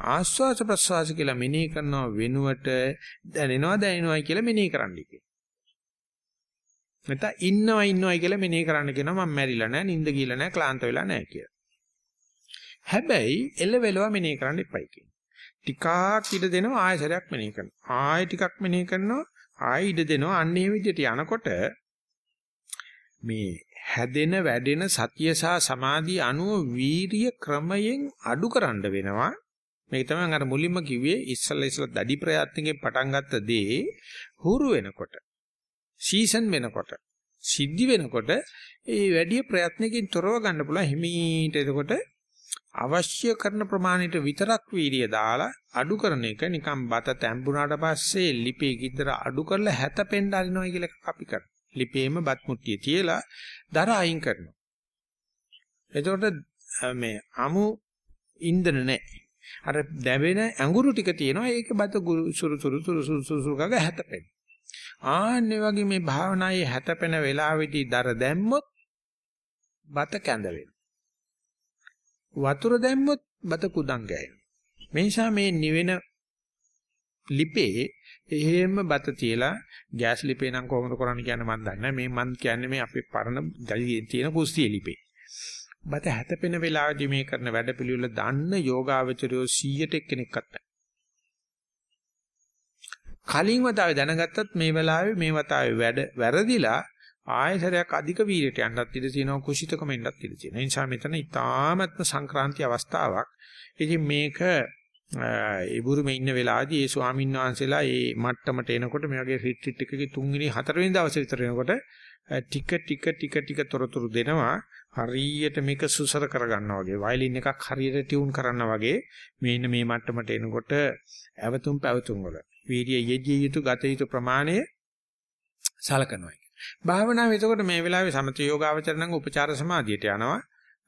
S1: ආස්වාස ප්‍රස්වාස කියලා මෙනෙහි කරනව වෙනුවට දැනෙනවා දැනෙනවායි කියලා මෙනෙහි කරන්න කියලා. නැත්නම් ඉන්නවා ඉන්නවායි කියලා මෙනෙහි කරන්න කියනවා මම මැරිලා නැහැ, නිින්ද ගිහලා නැහැ, ක්ලාන්ත වෙලා නැහැ කියලා. හැබැයි එළවෙලව මෙනෙහි කරන්න එපයි කියනවා. ටිකක් ඉඩ දෙනවා ආය සැරයක් මෙනෙහි කරනවා. ආය ටිකක් මෙනෙහි කරනවා ආය ඉඩ දෙනවා. අන්න ඒ විදිහට යනකොට මේ හැදෙන වැඩෙන සතිය සහ සමාධිය අනුව වීරිය ක්‍රමයෙන් අඩු කරන්න වෙනවා. මේක තමයි අර මුලින්ම කිව්වේ ඉස්සල්ලා ඉස්සල්ලා දඩි ප්‍රයත්නකින් පටන් ගත්ත දේ හුරු වෙනකොට සීසන් වෙනකොට සිද්ධි වෙනකොට ඒ වැඩි ප්‍රයත්නකින් තොරව ගන්න පුළුවන් හිමීට එතකොට අවශ්‍ය කරන ප්‍රමාණයට විතරක් වීර්යය දාලා අඩු කරන එක නිකන් බත තැඹුණාට පස්සේ ලිපේ ගිද්දර අඩු කරලා හැතපෙන්න අරිනවා කියලා එකක් අපි කරනවා. ලිපේම බත් මුට්ටිය තියලා දර අයින් කරනවා. එතකොට මේ අමු ඉන්දන නැහැ. අර දැවෙන ඇඟුරු ටික තියෙනවා ඒක බත සුරු සුරු සුරු සුරු සුරු ගග හැතපෙන. ආන්නේ වගේ මේ භාවනායේ හැතපෙන වෙලාවේදී දර දැම්මොත් බත කැඳ වෙනවා. වතුර දැම්මොත් බත කුඩම් ගෑනවා. මේ නිසා මේ නිවෙන ලිපේ එහෙම බත තියලා ගෑස් ලිපේ නම් කොහොමද කරන්නේ කියන්නේ මම දන්නේ මේ මම කියන්නේ මේ අපේ පරණ තියෙන කුස්සිය ලිපේ. බත හැතපෙන වෙලාවදී මේ කරන වැඩපිළිවෙල දන්න යෝගාවචරයෝ 100ට එක්කෙනෙක්වත් නැහැ. කලින් වතාවේ දැනගත්තත් මේ වෙලාවේ මේ වතාවේ වැඩ වැරදිලා ආයතරයක් අධික වීරයට යන්නත් ඉඩ තියෙනවා කුසිතකම එන්නත් ඉඩ තියෙනවා. ඒ නිසා මෙතන ඊ타මත්ම සංක්‍රාන්ති අවස්ථාවක්. ඉතින් මේක ඒ බුරුමේ ඉන්න වෙලාවදී ඒ ස්වාමීන් වහන්සේලා මේ මට්ටමට එනකොට මේ වගේ රිට්‍රීට් එකකේ තුන්වෙනි හතරවෙනි දවසේ විතර එනකොට ටික ටික ටික ටික තොරතුරු දෙනවා හරියට මේක සුසර කරගන්නවා වගේ වයලින් එකක් හරියට ටියුන් කරනවා වගේ මේන්න මේ මට්ටමට එනකොට ඇවතුම් පැවතුම් වල වීර්ය යෙජිය යුතු ගත යුතු ප්‍රමාණය සලකනවා. භාවනාව එතකොට මේ වෙලාවේ සමත යෝගාවචර නම් උපචාර සමාධියට යනවා.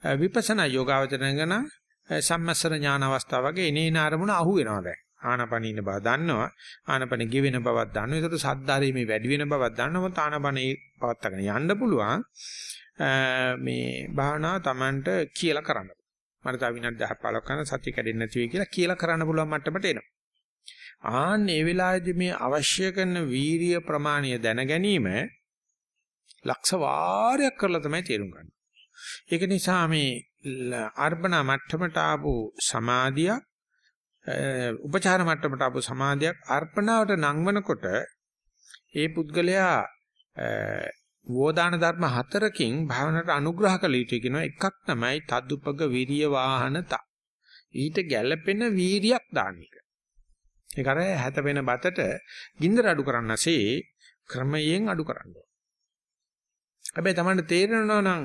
S1: විපස්සනා යෝගාවචර නම් සම්මස්සර ඥාන අවස්ථාව වගේ එනේන අරමුණ අහු වෙනවා දැන්. ආනපනින බව දන්නවා. ආනපන ගෙවෙන බවක් දන්නවා. ඒකට සද්දාරීමේ වැඩි වෙන බවක් දන්නවා. ආනපනේ පවත්වාගෙන යන්න පුළුවන්. මේ භාවනාව Tamanට කියලා කරන්න. මට තව විනාඩි 10 15ක් කරන සත්‍ය කැඩෙන්නේ නැති වෙයි කියලා කියලා කරන්න පුළුවන් මට්ටමට එනවා. ආන්න ඒ වෙලාවේදී මේ අවශ්‍ය කරන වීරිය ප්‍රමාණය දැන ගැනීම ලක්ෂ වාරයක් කරලා තමයි තේරුම් ගන්න. ඒක නිසා මේ අර්පණ මට්ටමට ආපු සමාධියක් උපචාර මට්ටමට ආපු සමාධියක් අර්පණාවට නංවනකොට ඒ පුද්ගලයා වෝදාන ධර්ම හතරකින් භාවනාවට අනුග්‍රහ කළ යුතු කියනවා එකක් තමයි තදුපග විරිය වාහනත ඊට ගැළපෙන වීරියක් දාන එක. ඒක අර හැතපෙන බතට ගින්දර අඩු කරන්නසේ ක්‍රමයෙන් අඩු කරන්න හැබැයි Tamanට තේරෙනවා නම්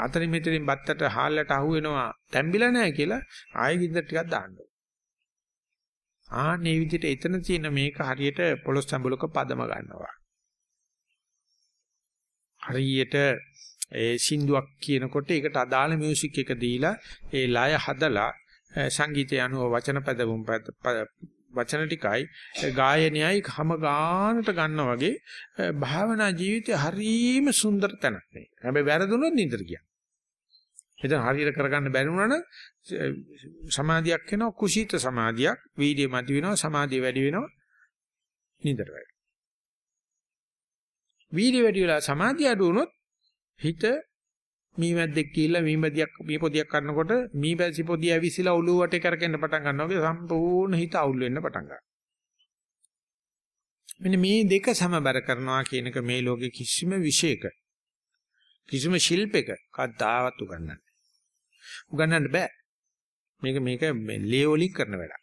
S1: අතරින් මෙතරින් බත්තට හාල්ලට අහු වෙනවා තැම්බිලා නැහැ කියලා ආයෙ ගින්දර ටිකක් දාන්න ආන්නේ විදිහට එතන තියෙන මේක හරියට පොලොස් සම්බුලක පදම ගන්නවා. හරියට ඒ සින්දුවක් කියනකොට ඒකට අදාළ මියුසික් එක දීලා ඒ ලය හදලා සංගීතය අනුව වචන පදවුම් වචන ටිකයි ගායනයයි හැම ගානට ගන්නා වගේ භාවනා ජීවිතය හරීම සුන්දර තැනක් නේ. හැබැයි වැරදුනොත් නිතර කියන්නේ. එතන හරියට කරගන්න බැරි වුණා නම් සමාධියක් වෙනවා කුසීත සමාධියක් වීර්යය මත වෙනවා සමාධිය වැඩි වෙනවා නිතර වැඩි. වීර්ය වැඩි වෙලා සමාධිය අඩු වුණොත් හිත මීමැද්දෙක් කියලා මීමැදියක් මීපොදියක් කරනකොට මීපැසි පොදිය ඇවිසිලා ඔළුව වටේ කරකෙන්න පටන් ගන්නවා වගේ සම්පූර්ණ හිත අවුල් වෙන්න පටන් ගන්නවා. මෙන්න මේ දෙක සමබර කරනවා කියන එක මේ ලෝකේ කිසිම විශේෂක කිසිම ශිල්පයක කද්දාවත් උගන්නන්නේ. උගන්නන්න බෑ. මේක මේක ලේ වලින් කරන වැඩක්.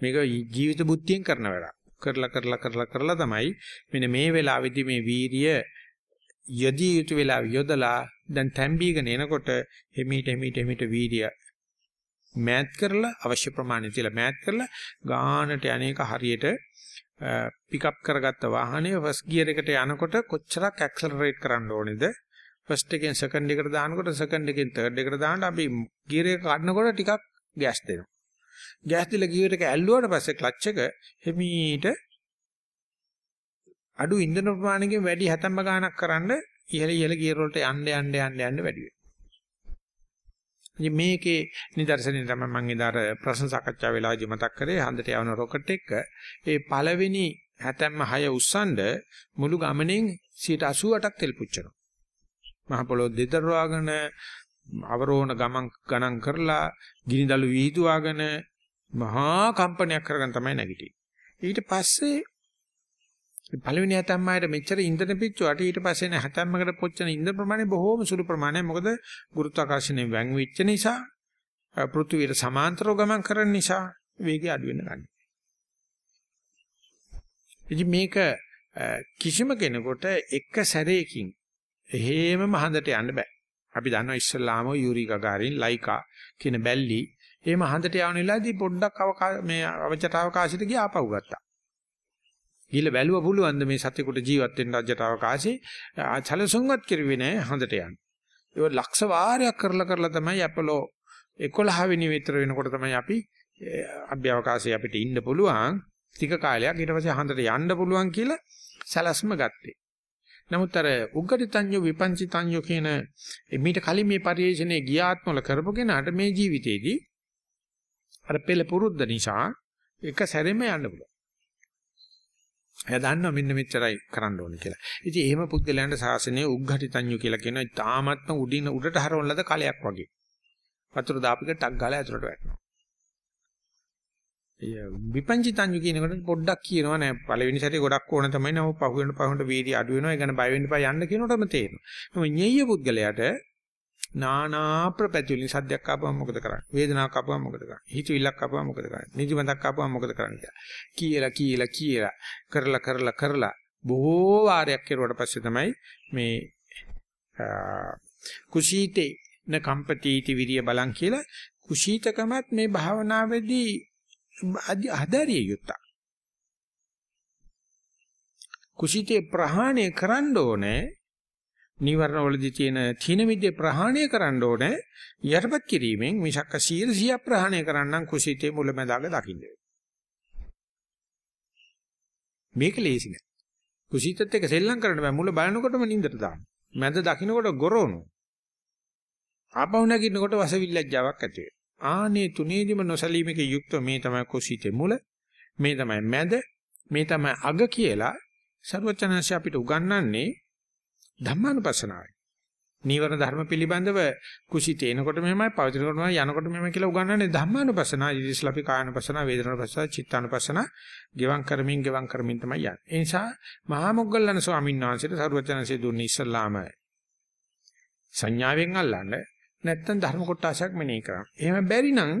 S1: මේක ජීවිත බුද්ධියෙන් කරන වැඩක්. කරලා කරලා කරලා කරලා තමයි මෙන්න මේ වෙලාවේදී මේ වීරිය යදී යුතු වෙලාව යොදලා දැන් තැම්බීගෙන එනකොට හිමීට හිමීට හිමීට වීරිය මෑත් කරලා අවශ්‍ය ප්‍රමාණය තියලා මෑත් කරලා ගානට යන්නේක හරියට පිකප් කරගත්ත වාහනේ ෆස්ට් ගියර් එකට යනකොට කොච්චරක් ඇක්සලරේට් කරන්න ඕනේද? ෆස්ට් එකෙන් සෙකන්ඩ් එකට දානකොට සෙකන්ඩ් එකෙන් තර්ඩ් එකට දාන්න අපි ගියර් එක කඩනකොට ටිකක් ගෑස් දෙනවා. ගෑස් දීලා ගියර් එක ඇල්ලුවාට පස්සේ ක්ලච් එක හිමීට අඩු ඉන්ධන ප්‍රමාණයකින් වැඩි හැතැම්ම ගාණක් කරන්න ඉහළ ඉහළ ගියර් වලට යන්න යන්න යන්න යන්න වැඩි වෙනවා. මේකේ නිදර්ශනය තමයි මම ඉදාර ප්‍රශ්න සාකච්ඡා වෙලාවදී මතක් කරේ හන්දට යවන රොකට් එක ඒ පළවෙනි හැතැම්ම 6 උස්සනද මුළු ගමනෙන් 88ක් තෙල් පුච්චනවා. මහ පොළොව දෙදරවාගෙන අවරෝහණ ගමන් ගණන් කරලා ගිනිදළු වීදුවාගෙන මහා කම්පනයක් කරගෙන තමයි නැගිටින්නේ. ඊට පස්සේ පළවෙනි හැතැම්මයට මෙච්චර ඉන්ධන පිච්චුවට ඊට පස්සේ න හැතැම්මකට පොච්චන ඉන්ධන ප්‍රමාණය බොහෝම සුළු ප්‍රමාණයක්. මොකද ගුරුත්වාකර්ෂණයෙන් වැං වෙච්ච නිසා පෘථිවියට සමාන්තරව ගමන් කරන නිසා වේගය අඩු වෙන ගන්න. ඉතින් මේක කිසිම කෙනෙකුට එක සැරේකින් එහෙමම හඳට යන්න බෑ. අපි දන්නවා ඉස්සල්ලාම යූරි ගගාරින් ලයිකා කියන බැල්ලි එහෙම හඳට යවන වෙලාවේදී පොඩ්ඩක් මේ අවචට අවකාශයට ගියා ආපහු ගත්තා. ගිහලා බැලුවා පුළුවන් මේ සතෙකුට ජීවත් වෙන්න අවචට අවකාශේ චලසුන්වත් කිරුවේ නෑ හඳට යන්න. ඒක ලක්ෂ වාරයක් කරලා කරලා තමයි අපලෝ 11 වෙනි විතර වෙනකොට තමයි අපි අභ්‍යවකාශයේ අපිට ඉන්න පුළුවන් ටික කාලයක් ඊට පස්සේ හන්දට යන්න පුළුවන් කියලා සැලැස්ම ගත්තේ. නමුත් අර උග්ගටිතඤ්ඤෝ විපංචිතඤ්ඤෝ කියන මීට කලින් මේ පරිශ්‍රණයේ ගියාත්මවල කරපු කෙනාට මේ ජීවිතේදී අර පෙළ පුරුද්ද නිසා එක සැරෙම යන්න පුළුවන්. එයා දන්නවා මෙන්න මෙච්චරයි කරන්න ඕනේ කියලා. ඉතින් එහෙම පුද්ගලයන්ට සාසනයේ උග්ඝටිතඤ්ඤු කියලා කියනවා. තාමත්ම උඩින් උඩට හරවන ලද කලයක් වගේ. වතුර දාපික ටක් ගාලා ඇතුලට වැටෙනවා. ඒ විපංචිතඤ්ඤු කියනකොට පොඩ්ඩක් කියනවා නෑ පළවෙනි සැරේ ගොඩක් ඕන තමයි නම පහු වෙන පහුවට වීර්ය අඩු වෙනවා. ඒ ගැන බය වෙන්න එපා යන්න කියනකොටම තේරෙනවා. නමුත් ඤෙය්‍ය පුද්ගලයාට නානා ප්‍රපැති වලින් සද්දයක් ආපුවම මොකද කරන්නේ? වේදනාවක් ආපුවම මොකද කරන්නේ? හිතවිල්ලක් ආපුවම මොකද කරන්නේ? නිදිමතක් ආපුවම මොකද කරන්නේ කියලා. කියලා කියලා කරලා කරලා කරලා බොහෝ වාරයක් කෙරුවට පස්සේ තමයි මේ කුසීතේ න කම්පතිටි විරිය බලං කියලා කුසීතකමත් මේ භාවනාවේදී ආධාරිය යුක්තයි. කුසීතේ ප්‍රහාණය කරන්න ඕනේ නීවරණ වලදී තියෙන තීන මිද්දේ ප්‍රහාණය කරන්න ඕනේ. යටපත් කිරීමෙන් මිසක්ක 100 ප්‍රහාණය කරන්නම් කුසීතේ මුලැමැදාග දකින්න. මේක ලේසි නෑ. කුසීතත් එක්ක සෙල්ලම් කරන්න බෑ. මුල බලනකොටම නින්දට දාන්න. මැද දකින්නකොට ගොරවනු ආපහු නැගිටිනකොට වසවිල්ලජ්ජාවක් ඇති වෙනවා. ආනේ තුනේදිම නොසලීමක යුක්ත මේ තමයි කුසීතේ මුල මේ තමයි මැද මේ තමයි අග කියලා සර්වචනංශ අපිට උගන්වන්නේ ධම්මානුපස්සනාවයි. නීවරණ ධර්ම පිළිබඳව කුසිතේනකොට මෙහෙමයි පවතිනකොට මෙහෙමයි යනකොට මෙහෙමයි කියලා උගන්වන්නේ ධම්මානුපස්සනාව. ඉතිස්ලා අපි කායනුපස්සනාව, වේදනානුපස්සනාව, චිත්තානුපස්සනාව ගෙවම් කරමින් ගෙවම් කරමින් තමයි යන්නේ. ඒ නිසා මහා මොග්ගල්ලාන ස්වාමීන් වහන්සේට සරුවචනන්සේ දුන්නේ ඉස්සල්ලාම සංඥාවෙන් අල්ලන්න නැත්තම් ධර්ම කොටසක් මෙනෙහි කරන්න. එහෙම බැරි නම්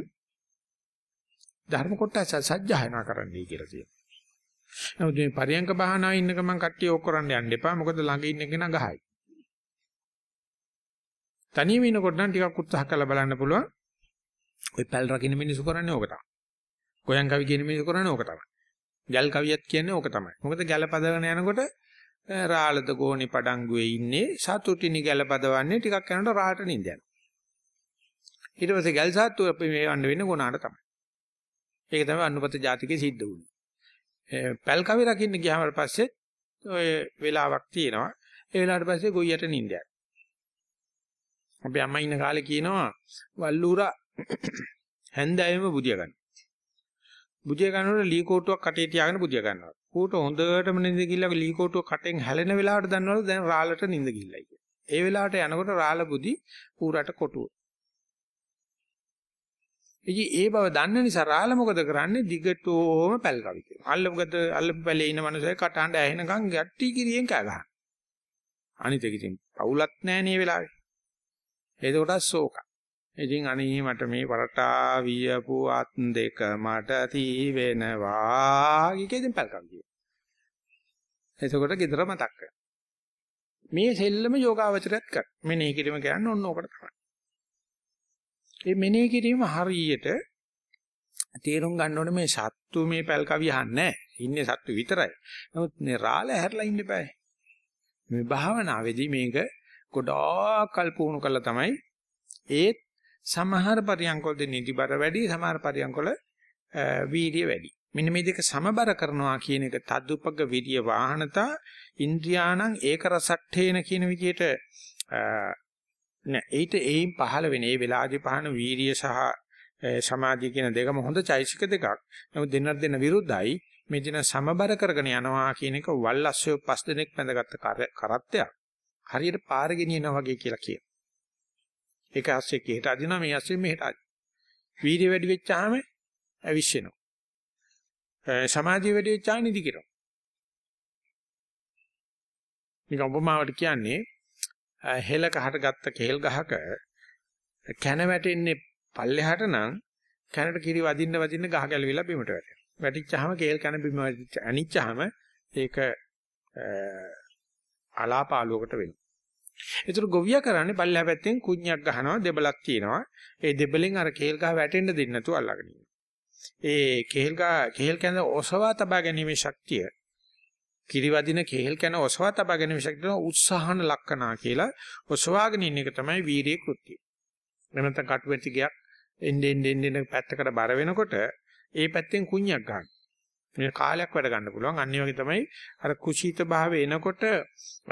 S1: ධර්ම කොටස සත්‍යයනා කරන්නයි කියලා තියෙනවා. නමුත් මේ පරියංක බහනාවේ ඉන්න ගමන් කට්ටිය ඕක කරන්න යන්න එපා. මොකද ළඟ ඉන්න කෙනා ගහයි. තනියම ඉනකොට නම් ටිකක් උත්සාහ කරලා බලන්න පුළුවන්. ඔය පැල් රකින්න මිනිස්සු කරන්නේ ඕක තමයි. ගෝයන් කවි කියන මිනිස්සු කරන්නේ ඕක තමයි. ගැල් කවියත් කියන්නේ ඕක තමයි. මොකද ගැල පදගෙන යනකොට රාළද ගෝණි පඩංගුවේ ඉන්නේ සතුටිනි ගැල පදවන්නේ ටිකක් යනකොට රාහට නිඳ යනවා. ඊට පස්සේ ගැල් සාත්තු අපි මේ වන්න වෙන්නේ ගුණාට තමයි. ඒක තමයි අනුපත ජාතිකේ සිද්ධ වුනේ. පැල් කවි රකින්න ගියාම පස්සේ ඔය වෙලාවක් තියෙනවා. ඒ වෙලාවට පස්සේ ගොයියට නිින්දයක්. අපි අම්මා ඉන්න කාලේ කියනවා වල්ලූරා හැන්දෑවෙම බුදිය ගන්න. බුදිය ගන්නකොට ලී කෝටුවක් කටේ තියාගෙන බුදිය ගන්නවා. කෝට හොඳටම නිින්ද ගිහිල්ලා ලී කෝටුව කටෙන් හැලෙන වෙලාවට දන්නවලු දැන් රාළට නිින්ද ගිහිල්ලා කියලා. ඒ වෙලාවට යනකොට රාළ බුදි ඌරට කොටුව. ඉතින් ඒ බව දන්න නිසා රාළ මොකද කරන්නේ දිගටම පැල් කවි කියනවා. අල්ලපුගත අල්ලපු පැලේ ඉන්න මනුස්සය කටහඬ ඇහෙනකන් ගැට්ටි කිරියෙන් කෑ ගහනවා. අනිත් එක ඉතින් පවුලක් නැහැ නේ වෙලාවේ. එතකොට ශෝක. ඉතින් අනේ මට මේ වරටා වියපු අත් දෙක මට තී වෙනවා. ඊකෙදින් පැල් කවි කියනවා. එතකොට gedara මතක් කරනවා. මේ සෙල්ලම යෝගාවචරයත් කර. මෙනෙහි කිරීම කියන්නේ ඔන්න ඕකට තමයි. ඒ මෙනෙහි කිරීම හරියට තේරුම් ගන්න ඕනේ මේ සත්තු මේ පැල් කවිය අහන්නේ ඉන්නේ සත්තු විතරයි. නමුත් මේ රාළ හැරලා ඉන්න බෑ. මේ භාවනාවේදී මේක ගොඩාක් කල්පුණු කළා තමයි ඒත් සමහර පරියන්කොල්ද නිදිබර වැඩි සමහර පරියන්කොල වීර්ය වැඩි. මෙන්න මේ දෙක සමබර කරනවා කියන එක තදුපග විරිය වාහනතා ඉන්ද්‍රියාණං ඒක රසට්ඨේන කියන විදිහට නෑ ඊට එයින් පහළ වෙන ඒ වෙලාදී පහන වීරිය සහ සමාධිය කියන දෙකම හොඳ චෛසික දෙකක්. නමුත් දෙන්නට දෙන්න විරුද්ධයි. මේ දින සමබර කරගෙන යනවා කියන එක වල්ලස්සය පස් දිනක් බැඳගත්ත කරත්තයක්. හරියට පාර ගෙනියනවා වගේ කියලා කියන. ඒක ඇස්සේ කීට අදිනවා මේ ඇස්සේ මෙහෙට අදිනවා. වීර්ය වැඩි වෙච්චාම ඇවිස්සෙනවා. සමාධිය වැඩි වෙච්චාම නිදි කිරනවා. නිකම් උපමාවට කියන්නේ හෙල කහට ගත්ත කේල් ගහක කැන වැටෙන්නේ පල්ලෙහාට නම් කැනට කිරි වදින්න වදින්න ගහ ගැලවිලා බිමට වැටෙනවා. වැටිච්චාම කේල් කන බිම අනිච්චාම ඒක අලාපාලුවකට වෙනවා. ඒතර ගොවියා කරන්නේ පල්ලෙහා පැත්තෙන් කුණ්‍යක් ගහනවා දෙබලක් තියෙනවා. ඒ දෙබලෙන් අර කේල් ගහ වැටෙන්න දෙන්නේ නැතුව අල්ලගෙන ඒ කේල් ගහ කේල් කන ඔසවා තබා ගැනීමේ ශක්තිය කිරිවදින කේල් කන ඔසවා තබා ගැනීමේ ශක්තිය උත්සාහන ලක්කනා කියලා ඔසවාගෙන ඉන්න එක තමයි වීරිය කෘත්‍යය. එහෙම නැත්නම් කටුවැටි ගයක් එන්නේ එන්නේ එන්නේ පැත්තකට බර වෙනකොට ඒ පැත්තෙන් කුණ්‍යක් ගන්න. මේ කාලයක් වැඩ ගන්න පුළුවන්. අනිත් වගේ තමයි අර කුසීත භාවය එනකොට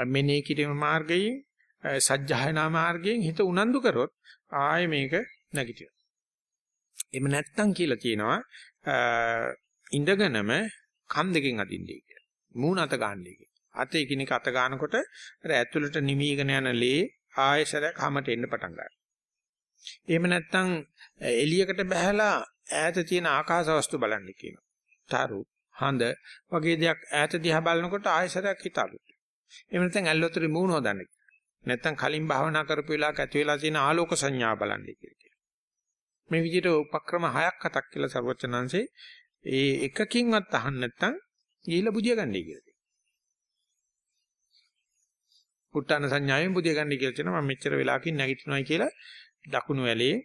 S1: මෙනේ කිරීම මාර්ගයෙන් සජ්ජායනා මාර්ගයෙන් හිත උනන්දු කරොත් ආයේ මේක නැගිටිනවා. එහෙම නැත්තම් කියලා කියනවා ඉඳගෙනම කන් දෙකෙන් අදින්නේ කියලා. මූණ අත ගන්නයි කියලා. අත එකිනෙක අත ගන්නකොට අර ඇතුළට නිමීගෙන යන ලේ ආයෙසරක් හැමට එන්න පටන් ගන්නවා. එහෙම නැත්තම් එළියකට බහැලා ඈත තියෙන ආකාශ වස්තු බලන්න කියනවා. තරු, හඳ වගේ දෙයක් ඈත දිහා බලනකොට ආයෙසරක් හිතලු. එහෙම නැත්නම් ඇල්ලොතරේ මූණ හොදන්න. නැත්නම් කලින් භාවනා කරපු වෙලාවක ඇති වෙලා තියෙන ආලෝක සංඥා බලන්නේ කියලා. මේ විදිහට උපක්‍රම හයක් හතක් කියලා සර්වචනංශේ ඒ එකකින්වත් අහන්න නැත්නම් ඊළ බුදිය ගන්නයි කියලා තියෙනවා. පුට්ටාන සංඥාවෙන් බුදිය ගන්නයි කියලා තියෙනවා. මම මෙච්චර වෙලාවකින් නැගිටිනවයි කියලා දකුණු ඇලේ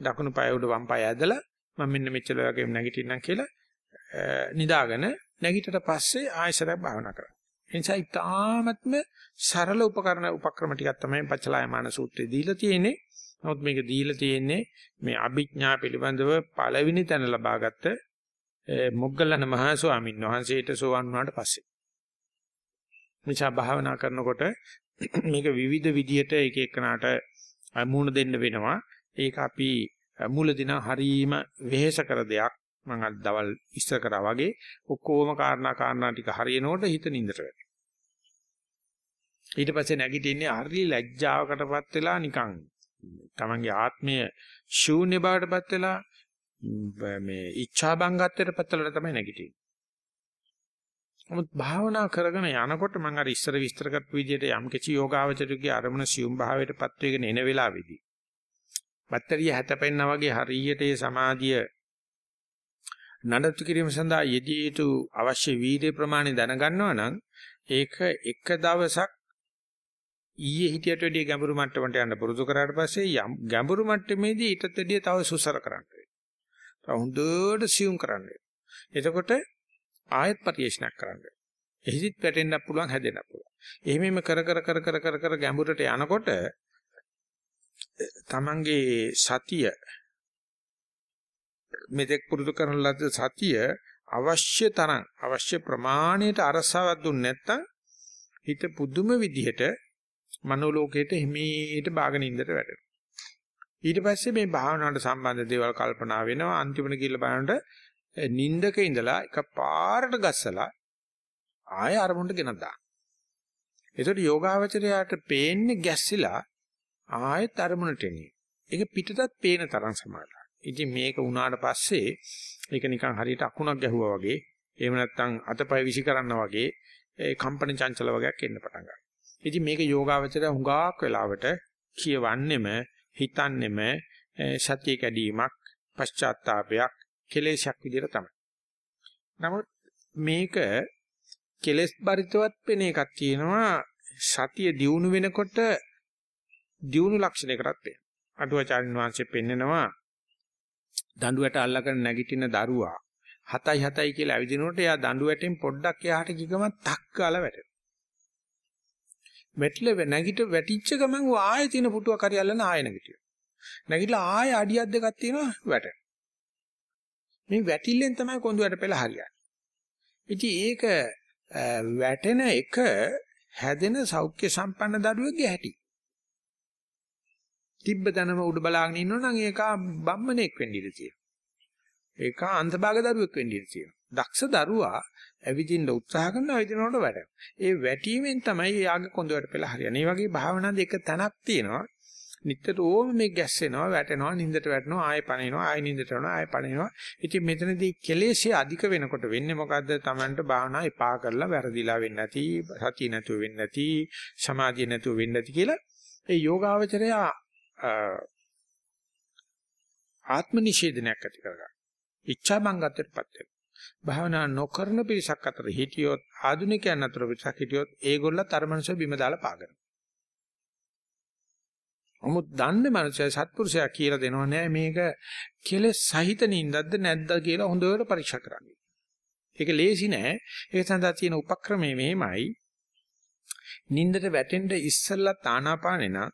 S1: දකුණු පාය උඩ වම් පාය ඇදලා මම මෙන්න මෙච්චර වෙලාවකින් නැගිටින්නම් කියලා නිදාගෙන නැගිටට පස්සේ ආයසරයක් භාවනා කරා. එනිසා ඊටාත්ම සරල උපකරණ උපක්‍රම ටිකක් තමයි පච්චලායමාන සූත්‍රයේ දීලා තියෙන්නේ. නමුත් මේක දීලා තියෙන්නේ මේ අභිඥා පිළිබඳව පළවෙනි තැන ලබාගත්ත මොග්ගලණ මහා ස්වාමීන් වහන්සේට සෝවන් වුණාට පස්සේ. මිචා භාවනා කරනකොට මේක විවිධ විදියට එක එකනට මුණ දෙන්න වෙනවා. ඒක අපි මූලදින හරීම වෙහෙස කර දෙයක්. මම අද දවල් ඉස්සර කරා වගේ ඔක්කොම කාරණා කාරණා ටික හරියනකොට හිත නින්දට වැටෙනවා. ඊට පස්සේ නැගිටින්නේ හරි ලැජ්ජාවකටපත් වෙලා නිකන් තමන්ගේ ආත්මය ශූන්‍ය බවටපත් වෙලා මේ ඉච්ඡා බංගත්වයටපත් වෙලා තමයි නැගිටින්නේ. නමුත් භාවනා කරගෙන යනකොට මම අර ඉස්සර විස්තර කරපු විදිහට යම් කිසි යෝගාවචරයේ අරමුණ සියුම් භාවයටපත් වෙගෙන එන වෙලාවේදී බත්තරිය හැතපෙන්නා වගේ හරියට ඒ සමාධිය නඩත්තු කිරීම සඳහා යෙදී යුතු අවශ්‍ය වීර්ය ප්‍රමාණය දැනගන්නවා නම් ඒක එක දවසක් ඊයේ හිටියට වැඩිය ගැඹුරු මට්ටමට යන්න පුරුදු කරාට පස්සේ යම් ගැඹුරු මට්ටමේදී ඊටත් වැඩිය තව සුසර කරන්න වෙනවා. හොඳට සියුම් කරන්න එතකොට ආයත් පරිශනාවක් කරන්න එහිදිත් වැටෙන්න පුළුවන් හැදෙන්න පුළුවන්. එහෙමම කර කර කර කර කර කර ගැඹුරට යනකොට තමන්ගේ සතිය මෙතෙක් පුරුදු කරන ලද සතිය අවශ්‍ය තරම් අවශ්‍ය ප්‍රමාණයට අරසාවක් දුන්නේ නැත්නම් හිත පුදුම විදිහට මනෝලෝකයට හිමීට බාගෙන ඉඳට වැටෙනවා. ඊට පස්සේ මේ භාවනාවට සම්බන්ධ දේවල් කල්පනා වෙනවා අන්තිමට කියලා බලනකොට නින්දක ඉඳලා එක පාරට ගස්සලා ආය අරමුණට ගෙනත් දාන. ඒතකොට යෝගාවචරයට පේන්නේ ගැස්සිලා ආයෙත් අරමුණට එන්නේ. ඒක පිටතත් පේන තරම් සමානයි. ඉතින් මේක වුණාට පස්සේ ඒක නිකන් හරියට අකුණක් ගැහුවා වගේ එහෙම නැත්නම් අතපය විසි කරනවා වගේ ඒ කම්පන චංචල වගේක් එන්න පටන් ගන්නවා. ඉතින් මේක යෝගාවචරය හුඟක් වෙලාවට කියවන්නෙම හිතන්නෙම සත්‍ය කැඩීමක් පශ්චාත්තාවයක් කෙලෙසක් විදිහට තමයි. නමුත් මේක කෙලස් බරිතවත් වෙන එකක් තියෙනවා සතිය දියුණු වෙනකොට දියුණු ලක්ෂණයකටත් වෙනවා. අටුවාචාරින් වහන්සේ පෙන්නනවා දඬුවට අල්ලගෙන නැගිටින දරුවා 7යි 7යි කියලා ඇවිදිනකොට එයා දඬුවටෙන් පොඩ්ඩක් එහාට ගිගම තක් ගාලා වැටෙනවා. මෙట్ల නැගිට වැටිච්ච ගමන් ඌ ආයෙ තියෙන පුටුවක් හරි අල්ලන ආයෙ නැගිටිනවා. නැගිටලා ආයෙ අඩියක් දෙකක් තියෙනවා වැටෙනවා. මේ වැටිල්ලෙන් තමයි කොඳුයට පෙළ හරියන්නේ. ඉතින් ඒක වැටෙන එක හැදෙන සෞඛ්‍ය සම්පන්න දරුවෙක්ගේ හැටි. තිබ්බ තැනම උඩ බලාගෙන ඉන්නවනම් ඒක බම්මණෙක් වෙන්න ඉඩ තියෙනවා. ඒක අන්තභාග දරුවෙක් වෙන්න ඉඩ තියෙනවා. දක්ෂ දරුවා ඇවිදින්න උත්සාහ කරනවා ඇවිදිනකොට වැටෙනවා. ඒ වැටීමෙන් තමයි යාගේ කොඳුරට පෙළ හරියන්නේ. මේ වගේ භාවනාවේ එක තැනක් තියෙනවා. නිතරම මේ ගැස්සෙනවා වැටෙනවා නින්දට වැටෙනවා ආයෙ පණිනවා ආයෙ නින්දට යනවා ආයෙ පණිනවා ඉතින් මෙතනදී කෙලෙස්ය අධික වෙනකොට වෙන්නේ මොකද්ද Tamanට භාවනා එපා කරලා වැරදිලා වෙන්නේ නැති සතිය නැතුව වෙන්නේ නැති සමාධිය නැතුව වෙන්නේ නැති කියලා ඒ යෝගාවචරය ආත්ම නිෂේධනයක් ඇති කරගන්න. ඉච්ඡා බංගත්වයටපත් වෙනවා. භාවනා නොකරන පිරිසක් අතර හිටියොත් ආධුනිකයන් අතර පිරිසක් හිටියොත් ඒගොල්ලත් අර මනස බිම දාලා පාගනවා. නමුත් දන්නේ මනුස්සය සත්පුරුෂයා කියලා දෙනව නෑ මේක කෙලෙස් සහිත නින්දක්ද නැද්ද කියලා හොඳට පරීක්ෂා කරන්න. ඒක ලේසි නෑ. ඒක සඳහා තියෙන උපක්‍රමය මෙහෙමයි. නින්දට වැටෙන්න ඉස්සෙල්ලා ආනාපානේ නම්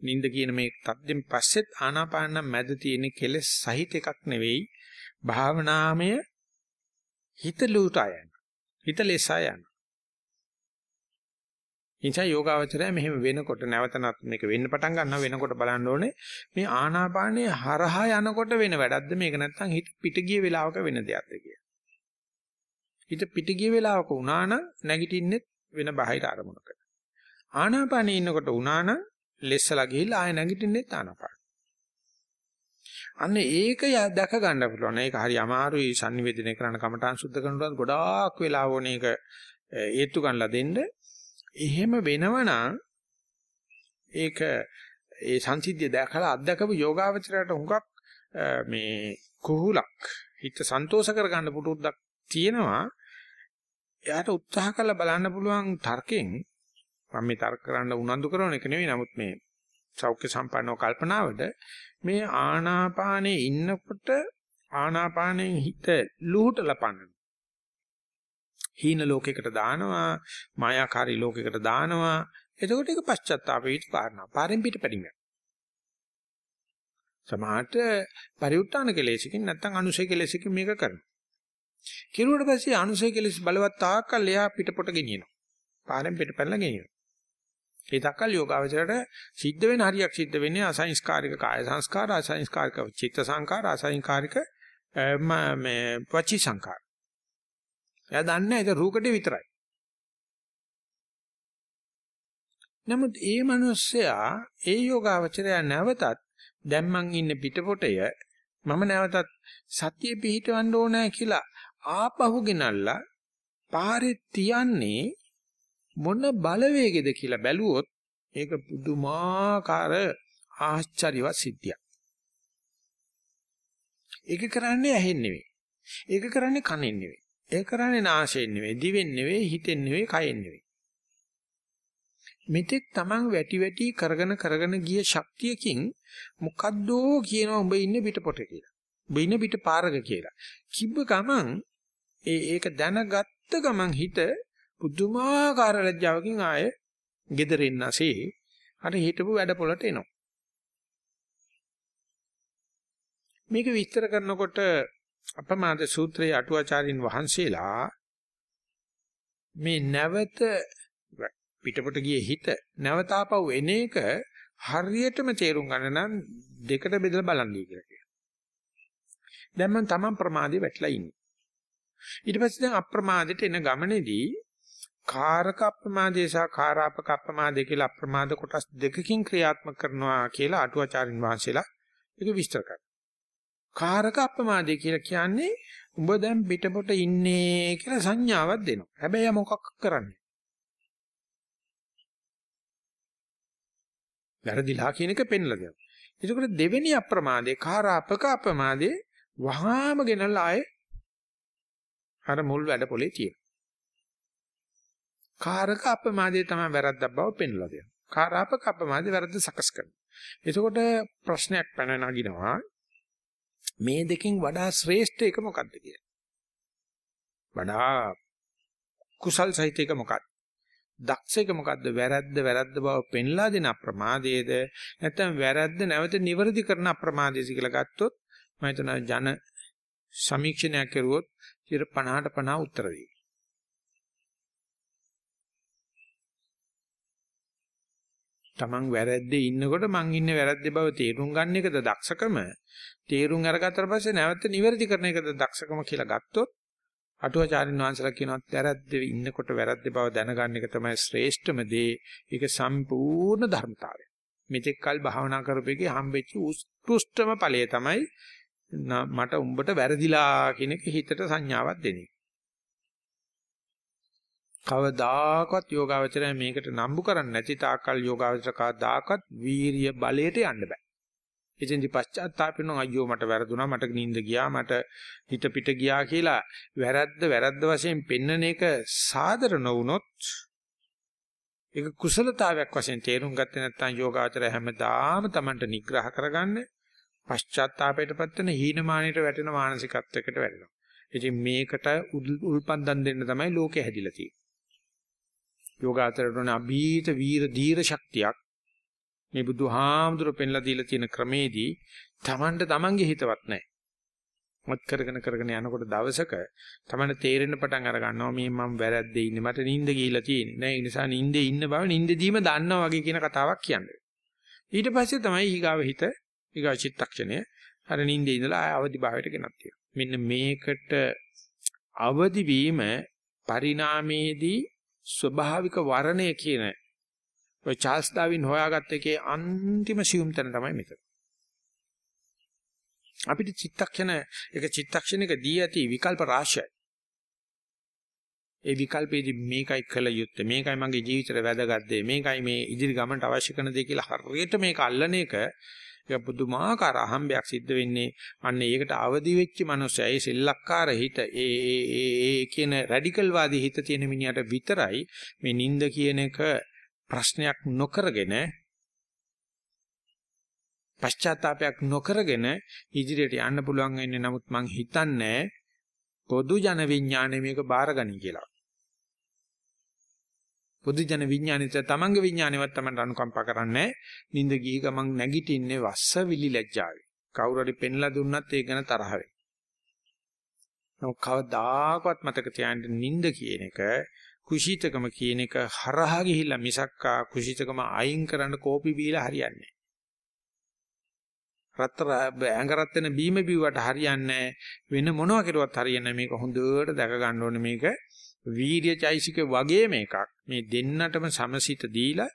S1: නින්ද කියන මේ තත්ත්වෙන් පස්සෙත් ආනාපාන මැද තියෙන කෙලෙස් සහිත එකක් නෙවෙයි භාවනාමය හිත ලූටයන් හිත ලෙසයන් ඉන්සා යෝගාවචරය මෙහෙම වෙනකොට නැවතනත් මේක වෙන්න පටන් ගන්නවා වෙනකොට බලන්න ඕනේ මේ ආනාපානයේ හරහා යනකොට වෙන වැඩක්ද මේක නැත්නම් හිත පිට ගිය වෙලාවක වෙන දෙයක්ද කියලා. හිත පිට ගිය වෙලාවක වුණා නම් නැගිටින්නෙත් වෙන බාහිර අරමුණක. ආනාපානයේ ඉන්නකොට වුණා නම් ලෙස්සලා ගිහිල්ලා ආය නැගිටින්නෙත් ආනාපාන. අන්න ඒක දැක ගන්න පුළුවන්. ඒක හරි අමාරුයි sannivedana කරන කමඨාන් සුද්ධ කරනකොට ගොඩාක් වෙලා ඕනේ ඒක හේතු ගන්නලා දෙන්න. එහෙම වෙනවනම් ඒක ඒ සංසිද්ධිය දැකලා අත්දකපු යෝගාවචරයට හුඟක් මේ කුහුලක් හිත සන්තෝෂ කරගන්න පුටුද්දක් තියෙනවා. එයාට උත්සාහ කරලා බලන්න පුළුවන් තර්කෙන් මම මේ තර්ක කරන්න උනන්දු කරන එක නෙවෙයි නමුත් මේ සෞඛ්‍ය සම්පන්නව කල්පනාවට මේ ආනාපානේ ඉන්නකොට ආනාපානෙන් හිත ලුහුට ලපන්න. හීන ලෝකයකට දානවා, මායාකාරී ලෝකයකට දානවා. එතකොට ඒක පශ්චාත්තාපෙට කාරණා. පාරෙන් පිට පැරිම. සමහරට පරිඋත්තාන කෙලෙසකින් නැත්නම් අනුසය කෙලෙසකින් මේක කරනවා. කිරුවට පස්සේ අනුසය කෙලෙස් බලවත් තාක්කල් එයා පිටපොට ගෙනියනවා. පාරෙන් පිට පැනලා ගෙනියනවා. ඒ තක්කල් යෝගාවචරයට සිද්ධ වෙන හරියක් සිද්ධ වෙන්නේ අසංස්කාරික කාය සංස්කාර, අසංස්කාරික චිත්ත සංකාර, අසංස්කාරික මේ වචී සංකාර. එයා දන්නේ ඒක රූකඩේ විතරයි. නමුත් ඒ මිනිස්සයා ඒ යෝගාවචරය නැවතත් දැන් මං ඉන්නේ පිටපොටය මම නැවතත් සතිය පිහිටවන්න ඕනෑ කියලා ආපහු ගෙනල්ලා පාරේ තියන්නේ මොන බලවේගෙද කියලා බැලුවොත් ඒක පුදුමාකාර ආශ්චර්යවත් සිද්ධියක්. ඒක කරන්නේ ඇහෙන් නෙවෙයි. ඒක කරන්නේ කනෙන් නෙවෙයි. ඒක කරන්නේ නාසයෙන් නෙවෙයි, දිවෙන් නෙවෙයි, හිතෙන් නෙවෙයි, කයෙන් නෙවෙයි. මෙතෙක් Taman වැටි වැටි කරගෙන කරගෙන ගිය ශක්තියකින් මොකද්දෝ කියනවා උඹ ඉන්නේ පිටපොට කියලා. උඹ ඉන්නේ පිට පාරක කියලා. කිව්ව ගමන් ඒ ඒක දැනගත්ත ගමන් හිත පුදුමාකාර ලැජ්ජාවකින් ආය gederin නැසේ අර හිටපු වැඩ පොළට එනවා. මේක විස්තර කරනකොට අපමාද සූත්‍රයේ අටුවාචාරින් වහන්සේලා මේ නැවත පිටපොට ගියේ හිත නැවත ආපහු එන එක හරියටම තේරුම් ගන්න නම් දෙකට බෙදලා බලන්නයි කියලා කියනවා. දැන් මම තමන් ප්‍රමාදේ වැටලා ඉන්නේ. ඊට පස්සේ දැන් අප්‍රමාදයට එන ගමනේදී කාරක අප්‍රමාදේ සහ කාරාපක අප්‍රමාදේ කියලා අප්‍රමාද කොටස් දෙකකින් ක්‍රියාත්මක කරනවා කියලා අටුවාචාරින් වහන්සේලා ඒක විස්තර කරනවා. කාරක අප්‍රමාදේ කියලා කියන්නේ උඹ දැන් පිටපොට ඉන්නේ කියලා සංඥාවක් දෙනවා. හැබැයි මොකක් කරන්නේ? වැරදිලා කියන එක පෙන්ලා දෙනවා. ඒකට දෙවෙනි අප්‍රමාදේ කාරාපක අප්‍රමාදේ වහාම ගෙනල්ලා ආයේ අර මුල් වැඩ පොලේ තියෙනවා. කාරක අපමාදයේ තමයි වැරද්දක් බව පෙන්වලා දෙනවා. කාරාපක අපමාදයේ වැරද්ද සකස් කරනවා. එතකොට ප්‍රශ්නයක් පැන නගිනවා මේ දෙකෙන් වඩා ශ්‍රේෂ්ඨ එක මොකක්ද කියලා. වඩා කුසල් සහිත එක මොකක්ද? දක්ෂ එක මොකද්ද? වැරද්ද වැරද්ද බව පෙන්ලා දෙන අප්‍රමාදයේද නැත්නම් වැරද්ද නැවත නිවැරදි කරන අප්‍රමාදයේද කියලා ගත්තොත් මම හිතනවා ජන සමීක්ෂණයක් කරුවොත් 50ට 50 උත්තර දෙයි. Taman වැරද්දේ ඉන්නකොට මං ඉන්නේ වැරද්දේ බව තේරුම් ගන්න එකද දක්ෂකම? තේරුම් අරගත්තට පස්සේ නැවත නිවැරදි කරන එකද දක්ෂකම කියලා ගත්තොත් අටුවාචාරින් වහන්සේලා කියනවා වැරද්දේ ඉන්නකොට වැරද්දේ බව දැනගන්න එක තමයි ශ්‍රේෂ්ඨම දේ. ඒක සම්පූර්ණ ධර්මතාවය. මෙතෙක් කල් භාවනා කරපෙකේ හම්බෙච්ච උත්කෘෂ්ඨම ඵලය තමයි මට උඹට වැරදිලා කියන එක හිතට සංඥාවක් දෙන එක. කවදාකවත් යෝගාවචරය මේකට නම්බු කරන්නේ නැති තාක්කල් යෝගාවචර කවදාකවත් වීරිය බලයට යන්න බෑ. එතෙන්දි පශ්චාත්තාප වෙනවා අයියෝ මට වැරදුනා මට නිින්ද ගියා මට හිත පිට ගියා කියලා වැරද්ද වැරද්ද වශයෙන් පෙන්නන එක සාදර නොවුනොත් ඒක කුසලතාවයක් වශයෙන් තේරුම් ගත්තේ නැත්නම් යෝගාචරය හැමදාම Tamanට නිග්‍රහ කරගන්න පශ්චාත්තාපයටපත් වෙන හීනමානයට වැටෙන මානසිකත්වයකට වැටෙනවා. ඉතින් මේකට උල්පන්දම් දෙන්න තමයි ලෝකෙ හැදිලා තියෙන්නේ. යෝගාචරයට උන අභීත වීර ධීර ශක්තියක් මේ බුදුහාමුදුර පෙන්ලා දීලා තියෙන ක්‍රමේදී Tamanට Tamanගේ හිතවත් නැහැ. මත් කරගෙන කරගෙන යනකොට දවසක තමයි තේරෙන්න පටන් අර ගන්නවා මේ මම වැරද්දේ ඉන්නේ මට නිින්ද ගිහිලා තියෙන්නේ නෑ ඒ නිසා නිින්දේ ඉන්න බව නිින්දදීම දන්නවා වගේ කියන කතාවක් කියන්නේ. ඊට පස්සේ තමයි ඊගාව හිත ඊගා චිත්තක්ෂණය අර නිින්දේ ඉඳලා අවදි භාවයට ගෙනත් තියෙනවා මෙන්න මේකට අවදි වීම පරිණාමයේදී ස්වභාවික වර්ණය කියන ඔය චාල්ස් ඩාවින් හොයාගත්ත එකේ අන්තිම සියුම් තැන තමයි මෙතන අපිට චිත්තක්ෂණ එක චිත්තක්ෂණයක දී ඇති විකල්ප රාශියයි. ඒ විකල්පේදී මේකයි කළ යුත්තේ මේකයි මගේ ජීවිතේට වැදගත් දේ මේකයි මේ ඉදිරි ගමනට අවශ්‍ය කරන දේ කියලා හරියට මේක අල්ලන එක ඒක පුදුමාකාර අහම්බයක් සිද්ධ වෙන්නේ අන්න ඒකට අවදි වෙච්ච මනුස්සය ඒ සෙල්ලක්කාර හිත ඒ ඒ ඒ කියන රැඩිකල් වාදී හිත තියෙන මිනිහට විතරයි මේ නිନ୍ଦ කියන එක ප්‍රශ්නයක් නොකරගෙන පශ්චාත්තාවයක් නොකරගෙන ඉදිරියට යන්න පුළුවන් වෙන්නේ නමුත් මං හිතන්නේ පොදු ජන විඥානය මේක බාරගනි කියලා. පොදු ජන විඥානිත තමන්ගේ විඥානෙවත් තමන්ට අනුකම්පා කරන්නේ නිින්ද ගිහි ගමන් නැගිටින්නේ වස්ස විලි ලැජ්ජාවේ. කවුරු හරි පෙන්ලා දුන්නත් ඒක ගැන තරහ වෙයි. නමුත් කවදාකවත් මතක තියාගන්න නිින්ද කියන එක කුසීතකම කියන එක හරහා ගිහිල්ලා මිසක්කා කුසීතකම අයින් කරන්න කෝපි බීලා හරියන්නේ රත්තර ඇඟ රත් වෙන බීම බිව්වට හරියන්නේ වෙන මොනවා කෙරුවත් හරියන්නේ මේක හොඳට දැක ගන්න ඕනේ මේක. වීර්යචෛසික වගේ මේකක්. මේ දෙන්නටම සමසිත දීලා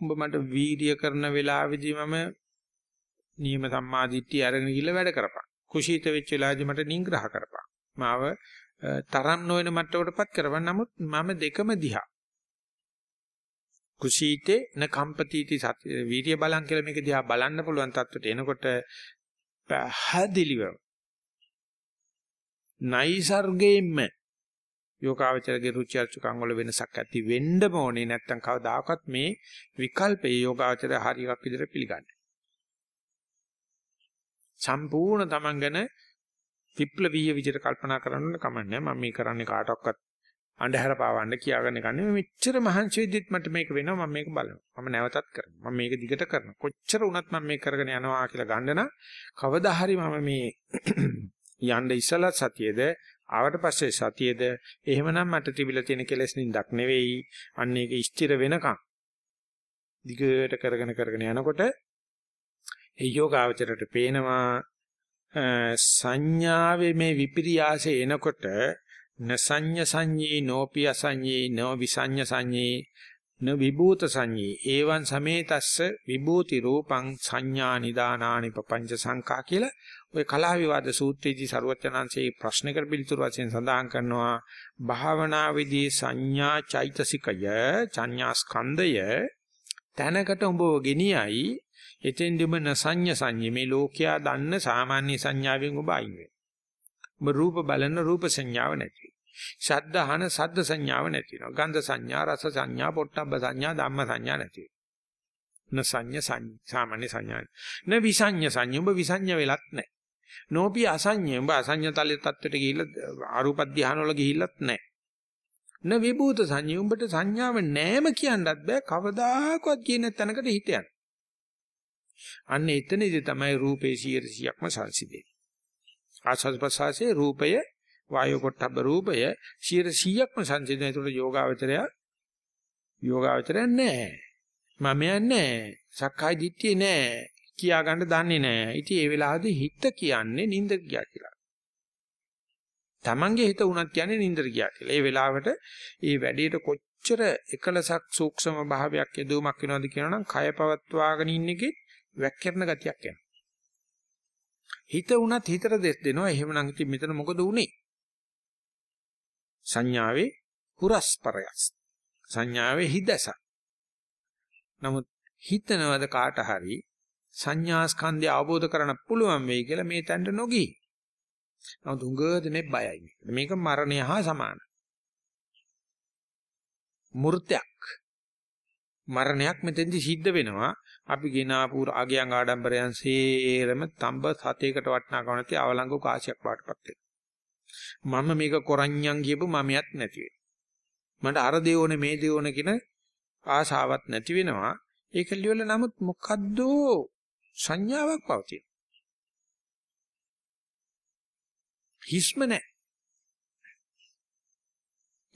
S1: උඹ මට වීර්ය කරන වෙලාවෙදී මම නියම සම්මාදිට්ඨිය අරගෙන ගිහලා වැඩ කරපන්. කුසීත වෙච්ච වෙලාවදී මට නිග්‍රහ කරපන්. මාව තරම් නොවන මට්ටමකටපත් කරපන් නමුත් මම දෙකම දිහා. කුසීතේ න කම්පතිති වීර්ය බලං කියලා මේක දිහා බලන්න පුළුවන් තත්ත්වයට එනකොට පැහැදිලිව නයිසර්ගයෙන්ම යෝගාවචරගේ රුචි අරුචිකම් වල වෙනසක් ඇති වෙන්න ඕනේ. නැත්තම් කවදාකවත් මේ විකල්පේ යෝගාවචරය හරියක් විදිහට පිළිගන්නේ. සම්පූර්ණ තමන් ගැන විප්ලවීය විදිහට කල්පනා කරන්න කමන්නේ මම මේ කරන්නේ කාටවත් අන්ධහැර පාවන්න කියාගන්න කන්නේ මෙච්චර මහන්සි වෙද්දිත් මට මේක වෙනවා. මම මේක බලනවා. මම නැවතත් කරනවා. මම මේක දිගට කරනවා. කොච්චර වුණත් මම මේක කරගෙන යනවා කියලා ගන්න නම් කවදා හරි මම මේ යන්න ඉස්සලා සතියේද ආවට පස්සේ සතියේද එහෙමනම් මට තිබිලා තියෙන කෙලෙස් නින්දක් නෙවෙයි. අන්න ඒක ස්ථිර වෙනකම්. දිගට කරගෙන කරගෙන යනකොට ඒ යෝගාවචරයට පේනවා සංඥාවේ මේ විපිරියාසය එනකොට නසඤ්ඤ සංඤේ නෝපි අසඤ්ඤේ නෝ විසඤ්ඤ සංඤේ න විභූත සංඤේ ඒවං සමේතස්ස විභූති රූපං සංඥා නිදානානි පపంచ සංකා කියලා ඔය කලා විවාද සූත්‍රයේදී සරුවචනංශයේ ප්‍රශ්නකට පිළිතුරු වශයෙන් සඳහන් කරනවා. භාවනා විදී සංඥා චෛතසිකය සංඥා ස්කන්ධය තැනකට උඹව ගෙනියයි. එතෙන්දිම නසඤ්ඤ සංඤේ මේ ලෝකයා දන්න සාමාන්‍ය සංඥාවෙන් ඔබ අයින් වෙනවා ඔබ රූප බලන රූප සංඥාව නැති. ශබ්ද අහන ශබ්ද සංඥාව නැති වෙනවා. ගන්ධ සංඥා, රස සංඥා, පොට්ටබ්බ සංඥා, ධම්ම සංඥා නැති වෙනවා. න සංඥ සාමාන්‍ය සංඥා. න විසඤ්ඤ සංඥා ඔබ විසඤ්ඤ වෙලත් නැහැ. නෝපි අසඤ්ඤ ඔබ අසඤ්ඤ තලයේ තත්ත්වයට ගිහිල්ලා අරූප ධානය වල ගිහිල්ලත් නැහැ. න විභූත සංඥා උඹට සංඥාව නැම කියන්නත් බෑ කවදාකවත් කියන තැනකට හිත යන. අන්න එතනදී තමයි රූපේ 100%ක්ම සංසිදේ. ආස්වාද ප්‍රසආසයේ රූපය වායෝ පොට්ටබ්බ රූපය 100%ක්ම සංසිඳන. ඒකට යෝගාවචරය යෝගාවචරය නැහැ. මම යන්නේ සක්කාය දිට්ඨිය නැහැ. කියා ගන්න දන්නේ නැහැ. ඉතින් ඒ වෙලාවේදී හිත කියන්නේ නින්ද ගියා කියලා. Tamange හිත උනත් කියන්නේ නින්දට ගියා කියලා. ඒ වෙලාවට ඒ වැඩේට කොච්චර එකලසක් සූක්ෂම භාවයක් යදුමක් වෙනවද කියනනම් කය පවත්වාගෙන ඉන්න එකේ වැක්කිරන ගතියක් එනවා. හිත උනත් හිතට දෙස් දෙනවා. එහෙමනම් ඉතින් මෙතන මොකද උනේ? සංඥාවේ හුරස්පරයස්. සංඥාවේ හිදස. නමුත් හිතනවද කාට හරි සංඥා ස්කන්ධය අවබෝධ කරගන්න පුළුවන් වෙයි කියලා මේ තැනට නොගී. නමුත් උඟදෙනේ බයයි. මේක මරණය හා සමානයි. මූර්තයක්. මරණයක් මෙතෙන්දි සිද්ධ වෙනවා. අපි ගෙනාපු ආගයන් ආඩම්බරයන් සේරම තඹ සතේකට වටනාකම නැති අවලංගු කාසියක් වාටපත් වෙනවා. මම මේක කොරඤ්ඤම් කියපු මමියත් නැති මට අර දේ ඕනේ මේ දේ ඕනේ කියන ආසාවක් නැති වෙනවා. ඒක ලියවල නමුත් මොකද්ද සංඥාවක් පවතින. හිස්ම නැහැ.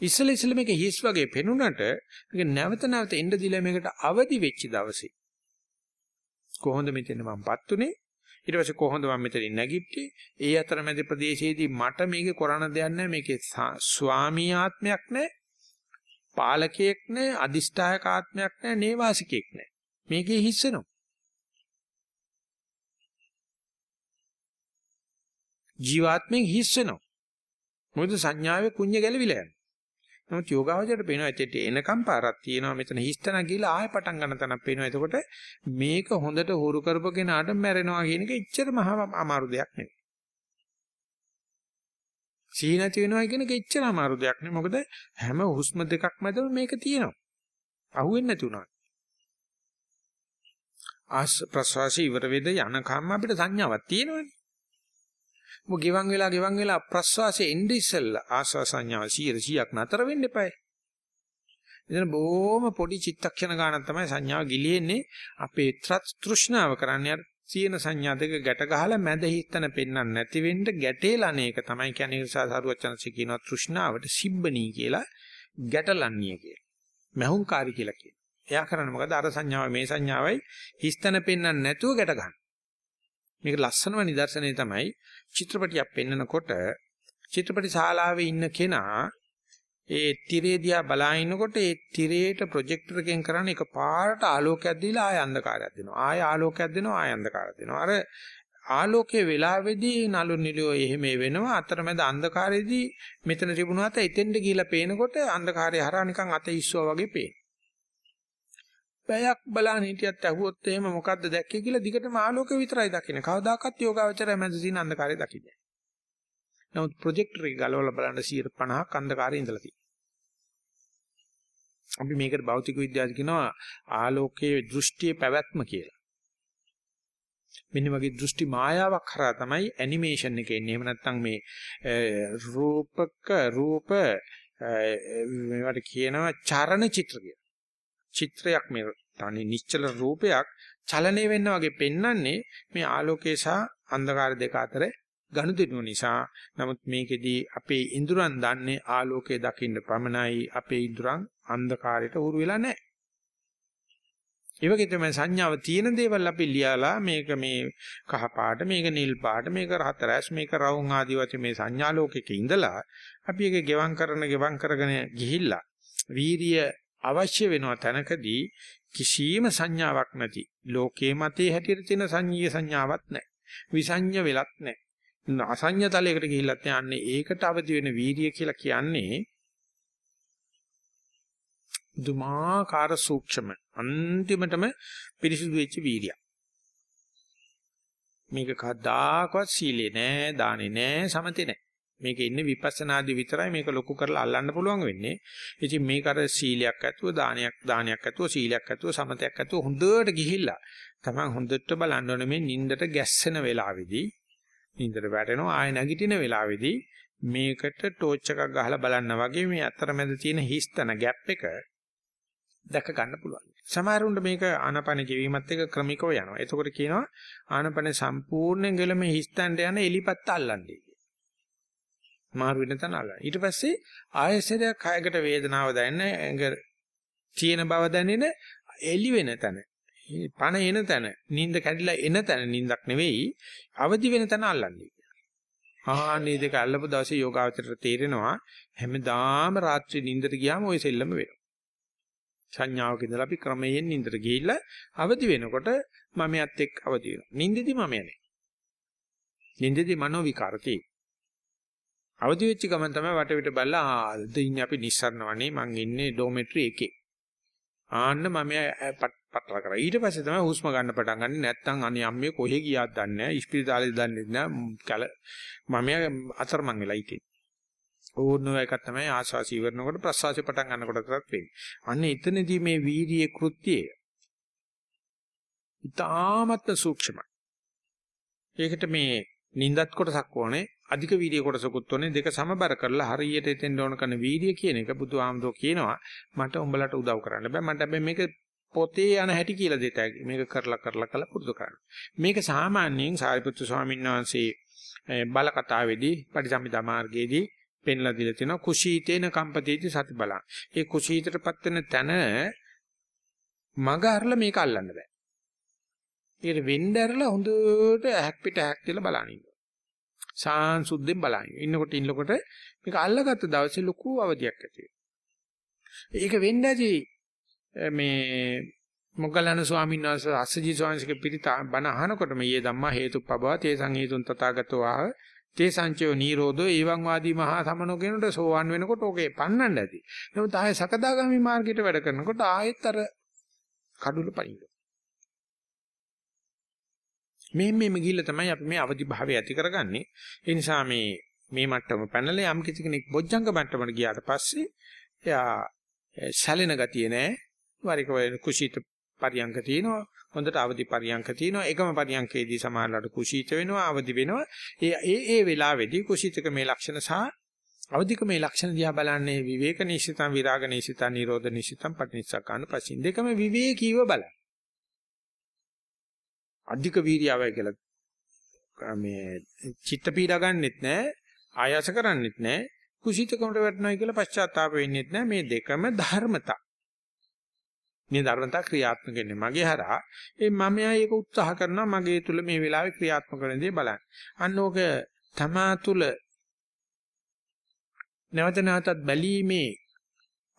S1: ඉස්සෙල්ල ඉස්සෙල්ල මේක හිස් වගේ පෙනුනට මේක නැවත නැවත එන්න දිලා මේකට අවදි වෙච්ච දවසේ කොහොමද මෙතන මමපත් උනේ ඊට පස්සේ කොහොමද මම මෙතනින් නැගිට්ටේ? ඒ අතරමැද ප්‍රදේශයේදී මට මේකේ කරණ දෙයක් නැහැ. මේකේ ස්වාමී ආත්මයක් නැහැ. පාලකයෙක් නැහැ. අදිෂ්ඨායක ආත්මයක් නැහැ. නේවාසිකයෙක් නැහැ. මේකේ හිස්සෙනවා ජීවාත්මෙන් හිස්සෙනවා මොකද සංඥාවේ කුඤ්ඤ ගැලවිලා යනවා. නමුත් යෝගාවචරයට පේනවා ඇත්තට එනකම් පාරක් තියෙනවා මෙතන හිස්තන ගිහලා ආයෙ පටන් ගන්න තැනක් පේනවා. එතකොට මේක හොඳට හුරු කරපගෙනාට මැරෙනවා කියන එක එච්චර මහා අමාරු දෙයක් නෙවෙයි. සීනති වෙනවා කියන එක එච්චර අමාරු දෙයක් නෙවෙයි. මොකද හැම හුස්ම දෙකක් මැදම මේක තියෙනවා. අහුවෙන්නේ නැති උනා. ආස් ප්‍රසවාසී ඉවර වෙද යනකම් අපිට සංඥාවක් තියෙනවනේ. මොක ගෙවන් වෙලා ගෙවන් වෙලා ප්‍රස්වාසයේ එnde ඉස්සෙල්ලා ආස්වාස සංඥාව 100ක් නතර වෙන්න එපායි. එතන බොහොම පොඩි චිත්තක්ෂණ ගානක් තමයි සංඥාව ගිලියෙන්නේ අපේ තෘෂ්ණාව කරන්නේ අර තියෙන සංඥා දෙක ගැට ගහලා මැද හිතන පෙන්වන්න නැති වෙන්න ගැටේලන එක තමයි කියන්නේ ඒ නිසා සරුවචනසේ කියනවා තෘෂ්ණාවට සිබ්බණී කියලා ගැටලන්නේ කියලා. මහුංකාරී කියලා කියනවා. එයා කරන්නේ මොකද අර සංඥාව මේ සංඥාවයි හිස්තන පෙන්වන්න නැතුව ගැට ගන්න. මේක ලස්සනම නිදර්ශනය තමයි චිත්‍රපටියක් පෙන්නකොට චිත්‍රපටි ශාලාවේ ඉන්න කෙනා ඒ තිරේ දිහා බලා ඉන්නකොට ඒ තිරේට ප්‍රොජෙක්ටර් එකෙන් කරන්නේ එක පාරට ආලෝකයක් දීලා ආය අන්ධකාරයක් දෙනවා. ආය ආලෝකයක් දෙනවා ආය අන්ධකාරයක් දෙනවා. අර ආලෝකයේ වෙලාවේදී නළු නිලියෝ එහෙම වෙනවා. අතරමැද අන්ධකාරයේදී මෙතන තිබුණාත එතෙන්ට ගිහිලා පේනකොට අන්ධකාරය හරහා නිකන් අත ඉස්සුවා වගේ පේනවා. පැයක් බලන්න හිටියත් ඇහුවොත් එහෙම මොකද්ද දැක්කේ කියලා දිගටම ආලෝකය විතරයි දකින්නේ. කවදාකවත් යෝගාවචරය මැද තියෙන අන්ධකාරය දකින්නේ නැහැ. නමුත් ප්‍රොජෙක්ටර් එක ගලවලා බලන්න 150ක් අන්ධකාරයේ ඉඳලා තියෙනවා. අපි මේකට භෞතික විද්‍යාව කියනවා ආලෝකයේ දෘෂ්ටියේ පැවැත්ම කියලා. මෙන්න වගේ දෘෂ්ටි මායාවක් කරා තමයි ඇනිමේෂන් එක එන්නේ. එහෙම නැත්නම් මේ රූපක රූප මේවට කියනවා චරණ චිත්‍ර කියලා. චිත්‍රයක් මේ තනි නිශ්චල රූපයක් චලනය වෙන්න වගේ පෙන්වන්නේ මේ ආලෝකය සහ අන්ධකාර දෙක අතර ගනුදෙනු නිසා නමුත් මේකෙදී අපේ ඉඳුරන් දන්නේ ආලෝකය දකින්න පමණයි අපේ ඉඳුරන් අන්ධකාරයට උරු වෙලා නැහැ. ඒ වගේ තමයි සංඥාව තියෙන දේවල් අපි ලියලා මේක මේ කහ පාට මේක නිල් පාට මේක හතරස් මේක රවුම් ආදී වශයෙන් මේ සංඥා ලෝකෙක ඉඳලා අපි ඒක ගෙවම් කරන ගෙවම් කරගෙන ගිහිල්ලා වීරිය අවශ්‍ය වෙනවා තැනකදී කිසියම් සංඥාවක් නැති ලෝකේ මතේ හැටියට තියෙන සංඤ්ඤය සංඥාවක් නැහැ. විසඤ්ඤ වෙලක් නැහැ. අසඤ්ඤ තලයකට ගිහිල්ලත් යන්නේ ඒකට අවදි වෙන වීර්ය කියලා කියන්නේ දුමාකාර සූක්ෂම අන්තිමටම පිරිසිදු වෙච්ච වීර්යය. මේක කදාකවත් සීලේ නෑ, දානේ නෑ, සමතේ නෑ. මේකේ ඉන්නේ විපස්සනාදී විතරයි මේක ලොකු කරලා අල්ලන්න පුළුවන් වෙන්නේ. ඉතින් මේක අර සීලයක් ඇතුව දානයක් දානයක් ඇතුව සීලයක් ඇතුව සමතයක් ඇතුව හොඳට ගිහිල්ලා තමයි හොඳට බලන්න ඕනේ මේ නින්දට ගැස්සෙන වෙලාවේදී නින්දට වැටෙනවා ආය නැගිටින වෙලාවේදී මේකට ටෝච් එකක් ගහලා බලන්න වගේ මේ අතරමැද තියෙන හිස්තන ગેප් එක දැක ගන්න පුළුවන්. සමහරුන්ට මේක ආනපන ජීවීමත් එක්ක ක්‍රමිකව යනවා. එතකොට කියනවා ආනපන සම්පූර්ණයෙන් ගල මේ හිස්තන්ට යන එලිපත්ත අල්ලන්නේ. මාරු වෙන තැන අල්ලන. ඊට පස්සේ ආයසරයක් කයකට වේදනාව දැනෙන ඇඟ තියෙන බව දැනෙන එලි වෙන තැන. පණ එන තැන, නිින්ද කැඩිලා එන තැන නිින්දක් නෙවෙයි, අවදි වෙන තැන අල්ලන්නේ. ආහනේ දෙක අල්ලපු දවසේ යෝගාවචරයට තේරෙනවා හැමදාම රාත්‍රී නිින්දට ගියාම ওই සෙල්ලම වෙනවා. සංඥාවක ඉඳලා අපි ක්‍රමයෙන් නිින්දට ගිහිල්ලා අවදි වෙනකොට මමයත් එක්ක අවදි වෙනවා. නිින්දෙදි මම යන්නේ. නිින්දෙදි මනෝ විකාරති. අවදි වෙච්ච ගමන් තමයි වටවිට බලලා ආද ඉන්නේ අපි නිස්සරණවනේ මං ඉන්නේ ඩෝමෙට්‍රි එකේ. ආන්න මම පටල කරා. ඊට පස්සේ තමයි හුස්ම ගන්න පටන් ගන්නේ. නැත්තම් අනේ අම්මේ කොහෙ ගියාද දන්නේ නැහැ. ඉස්පිරිතාලේ දන්නේ නැහැ. කල මම අතරමං වෙලා හිටියේ. ඕනෝ එක තමයි ආස්වාසි ඉවරනකොට ප්‍රසවාසය පටන් ගන්නකොටත් වෙන්නේ. අන්න එතනදී මේ වීර්යයේ කෘත්‍යය ඉතාමත් සූක්ෂමයි. ඒකට මේ නින්දත් කොටසක් ඕනේ අධික වීර්ය කොටසකුත් ඕනේ දෙක සමබර කරලා හරියට එතෙන් ඕන කරන වීර්ය කියන එක බුදුහාමුදුරුවෝ කියනවා. මට උඹලට උදව් කරන්න බෑ. මට හැබැයි මේක පොතේ යන හැටි කියලා දෙත හැකි මේක කරලා කරලා කරලා පුරුදු කරන්න. මේක සාමාන්‍යයෙන් සාරිපුත්තු ස්වාමීන් වහන්සේ බල කතාවේදී පටිසම්භිදා මාර්ගයේදී පෙන්ලා දීලා තියෙනවා. කුසීතේන කම්පතේති සති බලං. ඒ කුසීතටපත් වෙන තැන මග අරලා මේක අල්ලන්න බෑ. ඊට වෙන්න ඇරලා හොඳට ඇහක් පිට ඇහක් තියලා බලන ඉන්නවා. සාංසුද්ධෙන් බලන. ඉන්නකොට ඉන්නකොට මේක අල්ලගත්ත දවසේ ලොකු අවදියක් ඇති ඒක වෙන්න ඇති මේ මොග්ගලණ ස්වාමීන් වහන්සේ අස්සජී ස්වාමීන් වහන්සේගේ පිරිත බණ අහනකොට මේ ධම්මා හේතුප්පබව තේසං හේතුන් තථාගතෝ ආහ තේසංචයෝ නිරෝධෝ එවං වාදී මහා සමනෝ කියනකොට සෝවන් වෙනකොට ඕකේ පන්නන්න ඇති. නමුත් ආයේ සකදාගාමි මාර්ගයට වැඩ කරනකොට ආයෙත් අර කඩුල පනින්න. මේ මේම ගිහිල්ලා තමයි අපි මේ අවදි භාවය ඇති කරගන්නේ. ඒ නිසා මේ මේ මට්ටම පැනලා යම් කිසි කෙනෙක් බොජ්ජංග මට්ටමට ගියාට පස්සේ එයා සැලෙන ගතිය නෑ. වරික කුසීත පරියංක තියෙනවා. හොඳට අවදි පරියංක තියෙනවා. එකම පරියංකේදී සමහරලාට කුසීත වෙනවා, අවදි වෙනවා. ඒ ඒ ඒ වෙලාවේදී කුසීතක මේ ලක්ෂණ සහ අවදික මේ ලක්ෂණ දිහා බලන්නේ විවේක නිසිතං විරාග නිසිතං නිරෝධ නිසිතං පටිනිස්සකාන පසින් දෙකම විවේකීව බලන්න. අධික වීර්යාවයි කියලා. මේ චිත්ත පීඩා ගන්නෙත් නැහැ ආයාස කරන්නෙත් නැහැ කුසීතකමට වැටෙනවා කියලා පශ්චාත්තාප වෙන්නෙත් නැහැ මේ දෙකම ධර්මතා. මේ ධර්මතා ක්‍රියාත්මක වෙන්නේ. මගේ හරහා. ඒ මමයා ඒක උත්සාහ කරනවා මගේ තුල මේ වෙලාවේ ක්‍රියාත්මක වෙන දේ බලන්න. අන්න ඕක තමා තුල නැවත නැවතත් බැලීමේ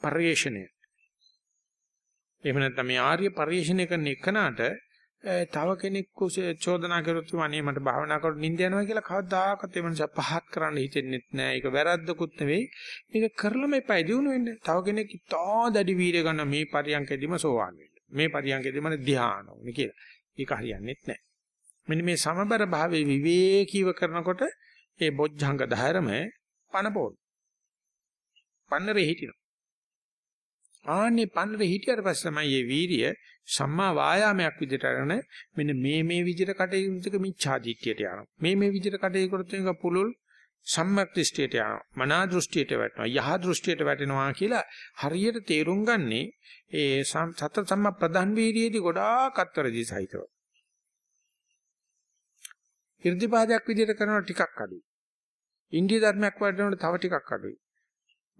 S1: පරිශ්‍රණය එහෙම නැත්නම් මේ ආර්ය පරිශ්‍රණය කරන එකනට තව කෙනෙක් චෝදනා කරොත් අනේ මට භාවනා කරොත් නිින්ද යනවා කියලා කවදාකවත් ඒ මනස පහත් කරන්න හිතෙන්නෙත් නෑ. ඒක වැරද්දකුත් නෙවෙයි. මේක කරලම එපයි දිනු වෙන්න. තව කෙනෙක් ඉතා දැඩි වීර්ය ගන්න මේ පරියන්කෙදිම සෝවාන් වෙන්න. මේ පරියන්කෙදිම ධ්‍යාන ඕනේ කියලා. ඒක හරියන්නේත් නෑ. මෙන්න මේ සමබර භාවයේ විවේකීව කරනකොට ඒ බොජ්ජංග ධර්ම පනපෝල්. පන්නරේ හිටිනවා. ආන්නේ පන්නරේ හිටියට පස්සේ තමයි මේ වීරිය සම්මා වායාමයක් විදිහට අරගෙන මෙන්න මේ මේ විදිහට කටයුතුක මිච්ඡාදිත්‍යයට යනවා. මේ මේ විදිහට කටයුතු කරොත් එක පුලුල් සම්මක් දෘෂ්ටියට යනවා. මනා දෘෂ්ටියට වැටෙනවා. යහ දෘෂ්ටියට වැටෙනවා කියලා හරියට තේරුම් ගන්නේ ඒ සතර සම්මා ප්‍රධාන වීර්යයේදී ගොඩාක් අත්තරදී සහිතව. irdipaadayak විදිහට කරනවා ටිකක් අඩුයි. ඉන්දිය ධර්මයක් වඩනකොට තව ටිකක් අඩුයි.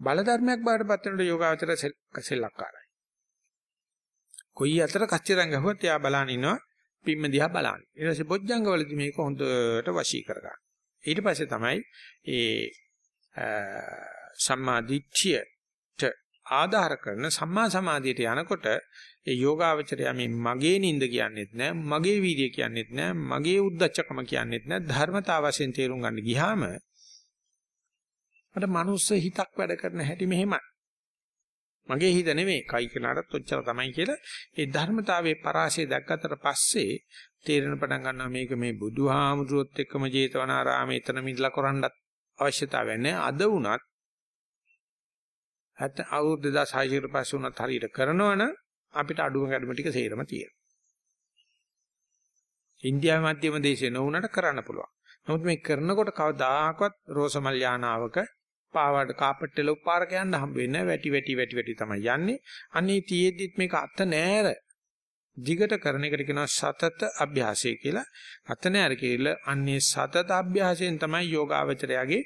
S1: බල ධර්මයක් බාටපත් වෙනකොට යෝගාචර සෙල්ලක්කාරයි. කොයි අතර කච්චරන් ගහුවත් එයා බලන් ඉනවා පිම්ම දිහා බලන්න. ඊට පස්සේ බොජ්ජංග වලදී මේක හොඳට වශී කරගන්න. ඊට පස්සේ තමයි ඒ සම්මා දිට්ඨියට ආධාර කරන සම්මා සමාධියට යනකොට ඒ යෝගාවචරය මේ මගේ නින්ද කියන්නේත් නෑ මගේ වීර්ය කියන්නේත් නෑ මගේ උද්දච්චකම කියන්නේත් නෑ ධර්මතාව වශයෙන් තේරුම් ගන්න ගියාම මට මනුස්ස හිතක් වැඩ කරන හැටි මෙහෙමයි. මගේ හිත නෙමෙයි කයි කෙනාටත් ඔච්චර තමයි කියලා. ඒ ධර්මතාවයේ පරාසය දැක්කට පස්සේ තේරෙන පටන් ගන්නවා මේක මේ බුදුහාමුදුරුවොත් එක්කම ජේතවනාරාමේ එතන මිදලා කරන්නත් අවශ්‍යතාවයක් නැහැ. අද වුණත් හත් අවුරුදු 2600 කට පස්සේ වුණත් හරියට කරනවනම් අපිට අඩුම ගැඩුම ටික සේරම තියෙනවා. ඉන්දියාවේ මධ්‍යම දේශේ නොවුනට කරන්න පුළුවන්. නමුත් මේ කරනකොට කවදාකවත් රෝසමල් යානාවක පාවඩ කාපට් වල උපාරක යන්න හම්බ වෙන්නේ වැටි වැටි වැටි වැටි තමයි යන්නේ. අනේ තියේද්දිත් මේක අත නෑර. දිගට කරන එකට කියනවා සතත අභ්‍යාසය කියලා. අත නෑර කියලා අන්නේ සතත අභ්‍යාසයෙන් තමයි යෝගාවචරයාගේ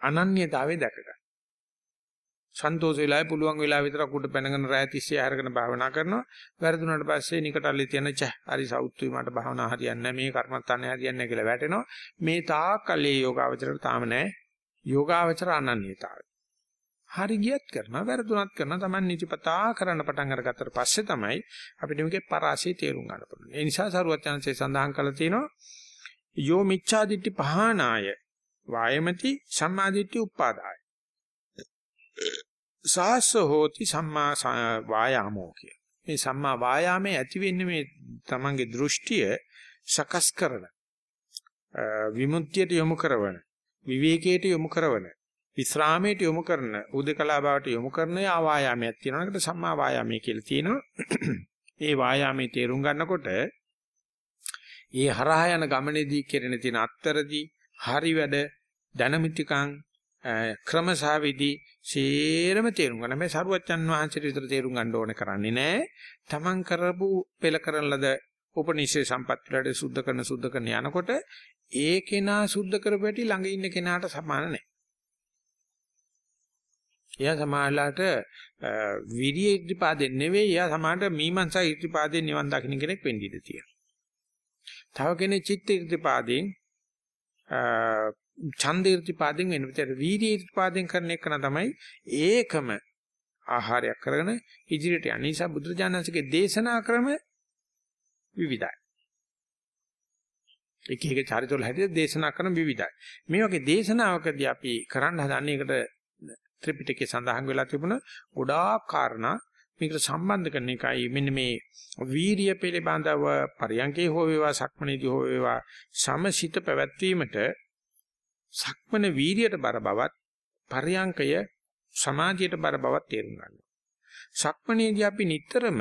S1: අනන්‍යතාවය දැකගන්නේ. සන්තෝෂ වෙලාවේ පුළුවන් වෙලාව විතරක් උඩ පැනගෙන රැය තිස්සේ ආරගෙන භාවනා කරනවා. වැරදුනට පස්සේ නිකටල්ලි තියෙන ච හරි සෞත්තුයි මට භාවනා හරියන්නේ නැහැ මේ කර්මත්තානේ හරියන්නේ නැහැ කියලා වැටෙනවා. මේ තාක්කල්ලේ යෝගාවචරයට තාම නැහැ. යෝගාවචර අනන්‍යතාවය. හරි ගියත් කරනවා වැරදුනත් කරනවා Taman නිතිපතා කරන්න පටන් අරගත්තට පස්සේ තමයි අපිට මේකේ පරාසය තේරුම් ගන්න පුළුවන්. ඒ නිසා සරුවත් chance සඳහන් කරලා තියෙනවා යෝ මිච්ඡාදිට්ඨි පහනාය වායමති සම්මාදිට්ඨි උපාදාය. සාස්ස හෝති සම්මා වායාමෝ කිය. මේ සම්මා වායාමයේ ඇති වෙන්නේ මේ Tamanගේ දෘෂ්ටිය සකස් කරන විමුක්තියට යොමු කරන විවේකයට යොමු කරන විස්රාමයට යොමු කරන උදකලා බවට යොමු කරන ආවායාමයක් තියෙනවා. ඒකට සම්මා වායාමයේ කියලා තියෙනවා. ඒ වායාමයේ තේරුම් ගන්නකොට ඒ හරහා යන ගමනේදී කෙරෙන තියෙන අත්තරදී හරි වැඩ දැනමිතිකං ක්‍රමසාවිදි සේරම තේරුම් ගන්න. මේ සරුවච්චන් වහන්සේට විතර තේරුම් ගන්න ඕනේ කරන්නේ නැහැ. තමන් කරපු පෙළ කරන ලද උපනිෂේ සම්පත්තියට සුද්ධ කරන සුද්ධ කරන යනකොට ඒ කෙනා සුද්ධ කරපැටි ළඟ ඉන්න කෙනාට සමාන නැහැ. එයා සමාහලට විරිය ඉදිරිපාදෙන් නෙවෙයි එයා සමාහලට මීමන්සා ඉදිරිපාදෙන් නිවන් දකින්න කෙනෙක් වෙන්න ඉඩ තියෙනවා. තව කෙනෙක් චිත්ත ඉදිරිපාදෙන් ඡන්ද ඉර්තිපාදෙන් වෙන විතර වීර්ය ඉර්තිපාදෙන් කරන එක තමයි ඒකම ආහාරයක් කරගෙන ඉදිරියට යන නිසා බුදුරජාණන්සේගේ දේශනා ක්‍රම විවිධයි. එක එක චරිතවල හැටියට දේශනා කරන විවිධයි. මේ වගේ දේශනාවකදී අපි කරන්න හදන්නේ ඒකට ත්‍රිපිටකයේ සඳහන් වෙලා තිබුණ ගොඩාක් කාරණා මේකට සම්බන්ධ කරන එකයි මෙන්න මේ වීරිය පිළිබඳව පරියන්කේ හෝ වේවා සක්මනේදී හෝ වේවා සමසිත පැවැත්වීමට සක්මන වීරියට බර බවත් පරියංකය සමාධියට බර බවත් තේරුම් ගන්නවා. සක්මනේදී අපි නිතරම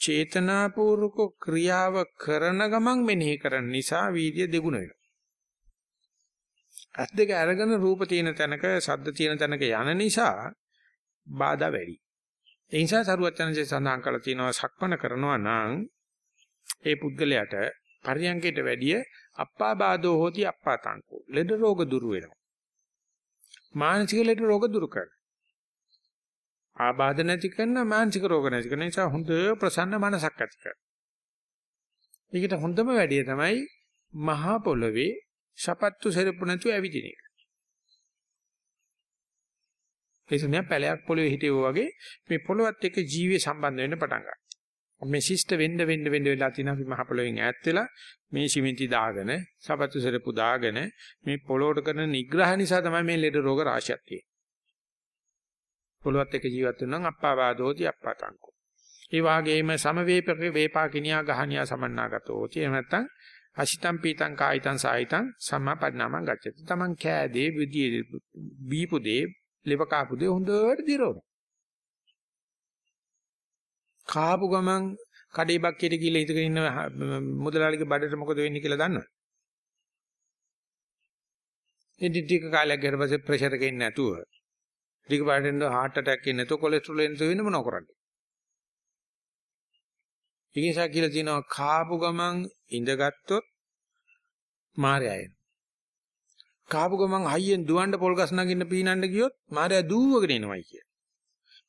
S1: චේතනාපූර්වක ක්‍රියාව කරන ගමන් මෙනෙහි කරන නිසා වීර්ය දෙගුණ වෙනවා. ඇස් දෙක අරගෙන රූප තියෙන තැනක ශබ්ද තියෙන තැනක යන නිසා බාධා වැඩි. ඒ නිසා සරුවචනසේ සඳහන් කරලා තියෙනවා සක්මන කරනවා නම් ඒ පුද්ගලයාට පරියංගයට වැඩිය අප්පා බාධෝ හෝති අප්පා තංකෝ. ලෙඩ රෝග දුරු වෙනවා. මානසික ලෙඩ රෝග දුරු කරනවා. ආබාධ නැති කරන මානසික රෝග නැති කරන නිසා හොඳ ප්‍රසන්න මනසක් ඇති කරනවා. ඒකට හොඳම වැඩිය තමයි මහා පොළවේ ශපත්තු සෙරප්පු නැතුව ඇවිදින එක. ඒසුණිය පැලයක් පොළවේ හිටියෝ වගේ මේ පොළවත් එක්ක ජීවේ සම්බන්ධ වෙන්න පටන් ගන්නවා. මේ ශිෂ්ට වෙන්න වෙන්න වෙන්න වෙලා තියෙන අපි මහ පොළොවෙන් ඈත් වෙලා මේ සිමෙන්ති දාගෙන සපත්තු සරපු දාගෙන මේ පොළොවට කරන නිග්‍රහ නිසා තමයි මේ ලෙඩ රෝග රාශියක් තියෙන්නේ. පොළොවත් එක්ක ජීවත් වෙනවා නම් අප්පාවාදෝති අප්පාතංකෝ. ඒ වාගේම සමවේපක වේපාකිනියා ගහනියා සමන්නාගතෝති. එහෙම නැත්නම් අසිතම් පීතං කායිතං සායිතං සම්මාපන්නාමං ගච්ඡති. Taman කෑදේ විදී බීපු දේ ලෙව කාපු දේ හොඳට දිරවනවා. කාපු ගමන් කඩේ බක්කියට ගිහලා ඉඳගෙන ඉන්න මුදලාලිගේ බඩට මොකද වෙන්නේ කියලා දන්නවද? ඉතින් ටික කාලයක් ගියට පස්සේ ප්‍රෙෂර් එකේ ඉන්නේ නැතුව ටික පාඩෙන් heart attack එකේ නැතුව කොලෙස්ටරෝල් එන්නේ වෙන මොනව කරන්නේ? ඉතින්සා කියලා තියෙනවා කාපු ගමන් ඉඳගත්තොත් මාරයය එනවා. කාපු ගමන් හයියෙන් දුවන්න පොල් ගස් නගින්න පීනන්න ගියොත් මාරය දූවගෙන එනවයි කිය.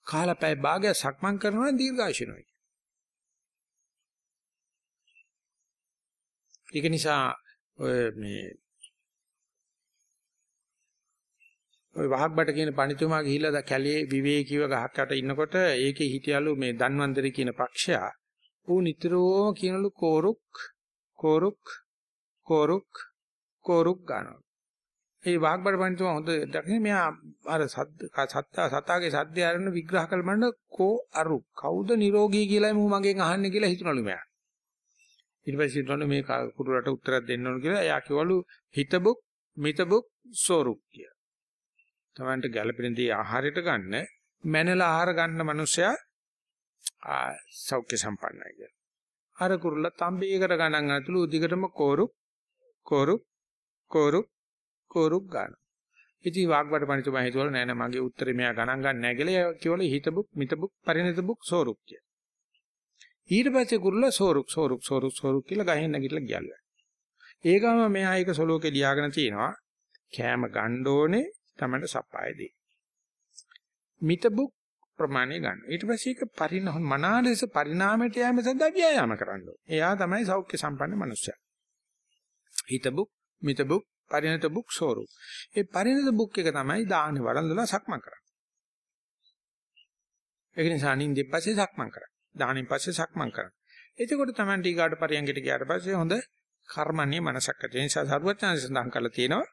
S1: කාලා පැය භාගයක් සක්මන් කරනවා දීර්ඝායුෂනොයි. ඒක නිසා ඔය මේ ඔය වහක්බට කියන පණිතුමා ගිහිල්ලා කැලේ විවේකීව ගහක් යට ඉන්නකොට ඒකේ හිටියලු මේ ධන්වන්තරි කියන පක්ෂයා ඌ නිතරම කියනලු කෝරුක් කෝරුක් කෝරුක් කෝරුක් ගන්නවා. ඒ වාග්බඩ පඬිතුමා හොඳ දකින්න මෙයා අර සත්ත සතාගේ සද්දය අරන විග්‍රහ කළ මන්න කෝ අරු කවුද නිරෝගී කියලා මම මගෙන් අහන්නේ කියලා හිතනලු මෙයා. ඊට පස්සේ හිතනලු මේ කුරුරට උත්තරයක් දෙන්න ඕන කියලා එයා කිව්වලු හිතබුක් මිතබුක් සෝරුක් කියලා. තමන්ට ගැළපෙන දේ ආහාරයට ගන්න මැනලා ආහාර ගන්න මනුස්සයා සෞඛ්‍ය සම්පන්නයි කියලා. අර කුරුල්ල තම්බේකට ගණන් අතුළු උදිකටම කෝරුක් කෝරුක් කෝරුක් කෝරුක් ගන්න. ඉතින් වාග්බඩ පණිතුමා හිතුවල නෑ නෑ මගේ උත්තරේ මෙයා ගණන් ගන්න නෑ කියලා කිව්වල හිතබුක් මිතබුක් පරිණතබුක් සෝරුක් කිය. ඊට පස්සේ කුරුල්ල සෝරුක් සෝරුක් සෝරුක් සෝරුක් කියලා ගහෙන් නැගිටලා ගියල්ලා. ඒකම මෙහා එක සොලෝකේ ලියාගෙන තිනවා කෑම ගන්න ඕනේ තමයි සප්පාය දෙයි. මිතබුක් ප්‍රමාණය ගන්න. ඊට පස්සේ ඒක පරිණාම මනාලෙස පරිණාමයට යෑම සඳහා ව්‍යායාම කරන්න ඕනේ. එයා තමයි සෞඛ්‍ය සම්පන්න මනුස්සයා. හිතබුක් මිතබුක් පරිණත බුක් සෝරු. ඒ පරිණත බුක් එක තමයි දාහනේ වළඳලා සක්මන් කරන්නේ. ඒක නිසා නින්දෙන් පස්සේ සක්මන් කරන්නේ. දාහනෙන් පස්සේ සක්මන් කරන්නේ. එතකොට තමයි ටීගාට පරියන්ගෙට ගියාට පස්සේ හොඳ කර්මන්නේ මනසක් ඇති. ඒ නිසා සරුවචන සඳහන් කරලා තියෙනවා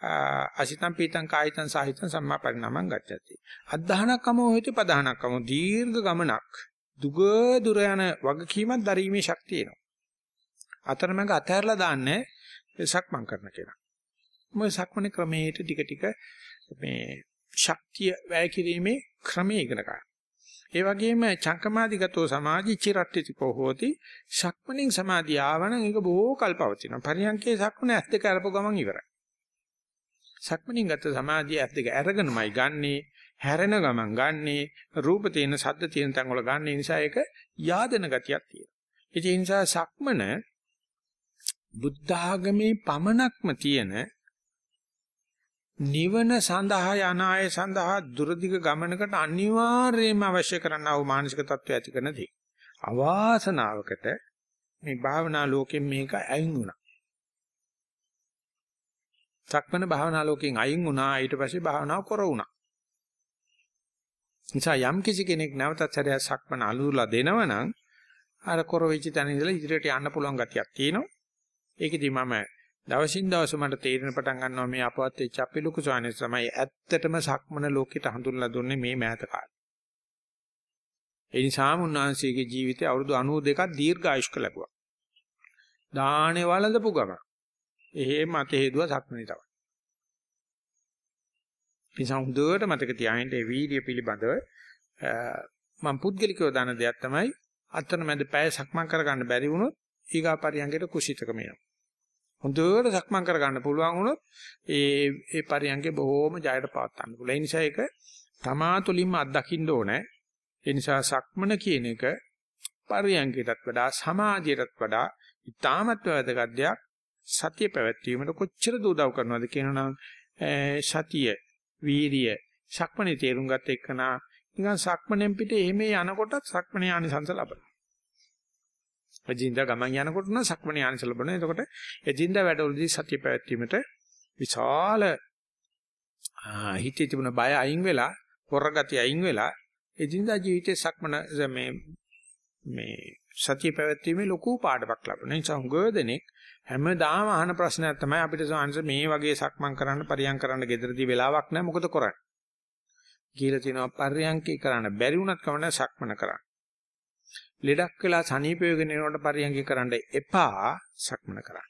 S1: අසිතම් පීතං කායිතං සාහිතං සම්මා පරිණාමං ගච්ඡති. අද්ධානක්කම හොයිති පදානක්කම දීර්ඝ ගමනක් දුග දුර යන වගකීමක් දරීමේ ශක්තිය එනවා. අතරමඟ අතහැරලා දාන්නේ සක්මන් කරන කෙනා. මොකද සක්මනේ ක්‍රමයට ටික ටික මේ ශක්තිය වැය කිරීමේ ක්‍රමයේ ඉගෙන ගන්න. ඒ වගේම චංකමාදිගතෝ සමාධි චිරට්ටිතිකෝ හෝති ශක්මණින් සමාධිය ආවනම් ඒක බොහෝ කල් පවතිනවා. පරියන්කේ සක්මන ඇස් දෙක අරපු ගමන් ඉවරයි. සක්මණින් ගත සමාධිය ඇස් දෙක අරගෙනමයි ගන්නේ හැරෙන ගමන් ගන්නේ රූප තියෙන සද්ද තියෙන තැන් වල ගන්න නිසා ඒක යාදන ගතියක් තියෙනවා. ඒ නිසා සක්මන බුද්ධ ආගමේ පමණක්ම තියෙන නිවන සඳහා යනාය සඳහා දුරදිග ගමනකට අනිවාර්යයෙන්ම අවශ්‍ය කරනා වූ මානසික තත්ත්වය ඇති කරන දේ. අවාසනාවකට මේ භාවනා ලෝකෙන් මේක අයින් වුණා. සක්මන භාවනා ලෝකෙන් අයින් වුණා ඊට පස්සේ භාවනාව කර වුණා. නිසා යම් කිසි කෙනෙක් නැවතත් සැරයක් සක්මන අලුරලා දෙනවනම් අර කර වෙච්ච තැන ඉඳලා ඉදිරියට යන්න පුළුවන් ගතියක් තියෙනවා. ඒකෙදි මම දවසින් දවස මට තේරෙන පටන් ගන්නවා මේ අපවත් වෙච්ච අපේ ලොකු ස්වාමීන් තමයි ඇත්තටම සක්මන ලෝකෙට හඳුන්ලා දුන්නේ මේ මෑත කාලේ. ඒ නිසා මුන්නාංශයේ ජීවිතය අවුරුදු 92ක් දීර්ඝායුෂ්ක ලැබුවා. දාහනේ වළඳපු ගම. එහෙම මත හේතුව සක්මනේ තමයි. නිසා හොඳට මතක තියාගන්න මේ වීර්ය පිළිබඳව මම පුද්ගලිකව දන්න දෙයක් තමයි අතන මැද පැය සක්මන් කරගන්න බැරි වුණොත් ඊගා පරියංගයට කුසිතකම එනවා. හොඳට සක්මන් කරගන්න පුළුවන් වුණොත් ඒ ඒ පරියංගේ බොහොම ජයට පාත් ගන්න පුළුවන්. ඒ නිසා ඒක තමා තුළින්ම අත්දකින්න ඕනේ. ඒ නිසා සක්මන කියන එක පරියංගයටත් වඩා සමාධියටත් වඩා ඉතාමත් වැදගත් දෙයක්. සතිය පැවැත්වීමට කොච්චර දෝදව කරනවද කියනනම් සතිය, වීරිය, සක්මනේ තේරුම් ගත එක්කනා නිකන් සක්මණෙන් පිට එහෙම යනකොටත් සක්මණේ ආනිසංස ලබනවා. එදින්දා ගමන් යනකොට නම් සක්මණේ ආනිස ලැබෙනවා. එතකොට එදින්දා වැඩවලදී සතිය පැවැත්වීමට විශාල හිතේ තිබුණ බය අයින් වෙලා, හොරගතිය අයින් වෙලා එදින්දා ජීවිතේ සක්මන මේ මේ සතිය පැවැත්වීමේ ලොකු පාඩමක් ලැබෙනවා. ඒ නිසා හුඟදෙනෙක් හැමදාම අහන ප්‍රශ්නයක් තමයි අපිට සාංශ මේ වගේ සක්මන් කරන්න පරියන් කරන්න gederදී වෙලාවක් නැහැ මොකද කරන්නේ? කියලා තිනවා පරියන්කේ කරන්න බැරි වුණත් කමන්න සක්මන කරන්න. ලෙඩක් වෙලා සනීප වෙගෙන යනකොට පරියන්කේ කරන්න එපා සක්මන කරන්න.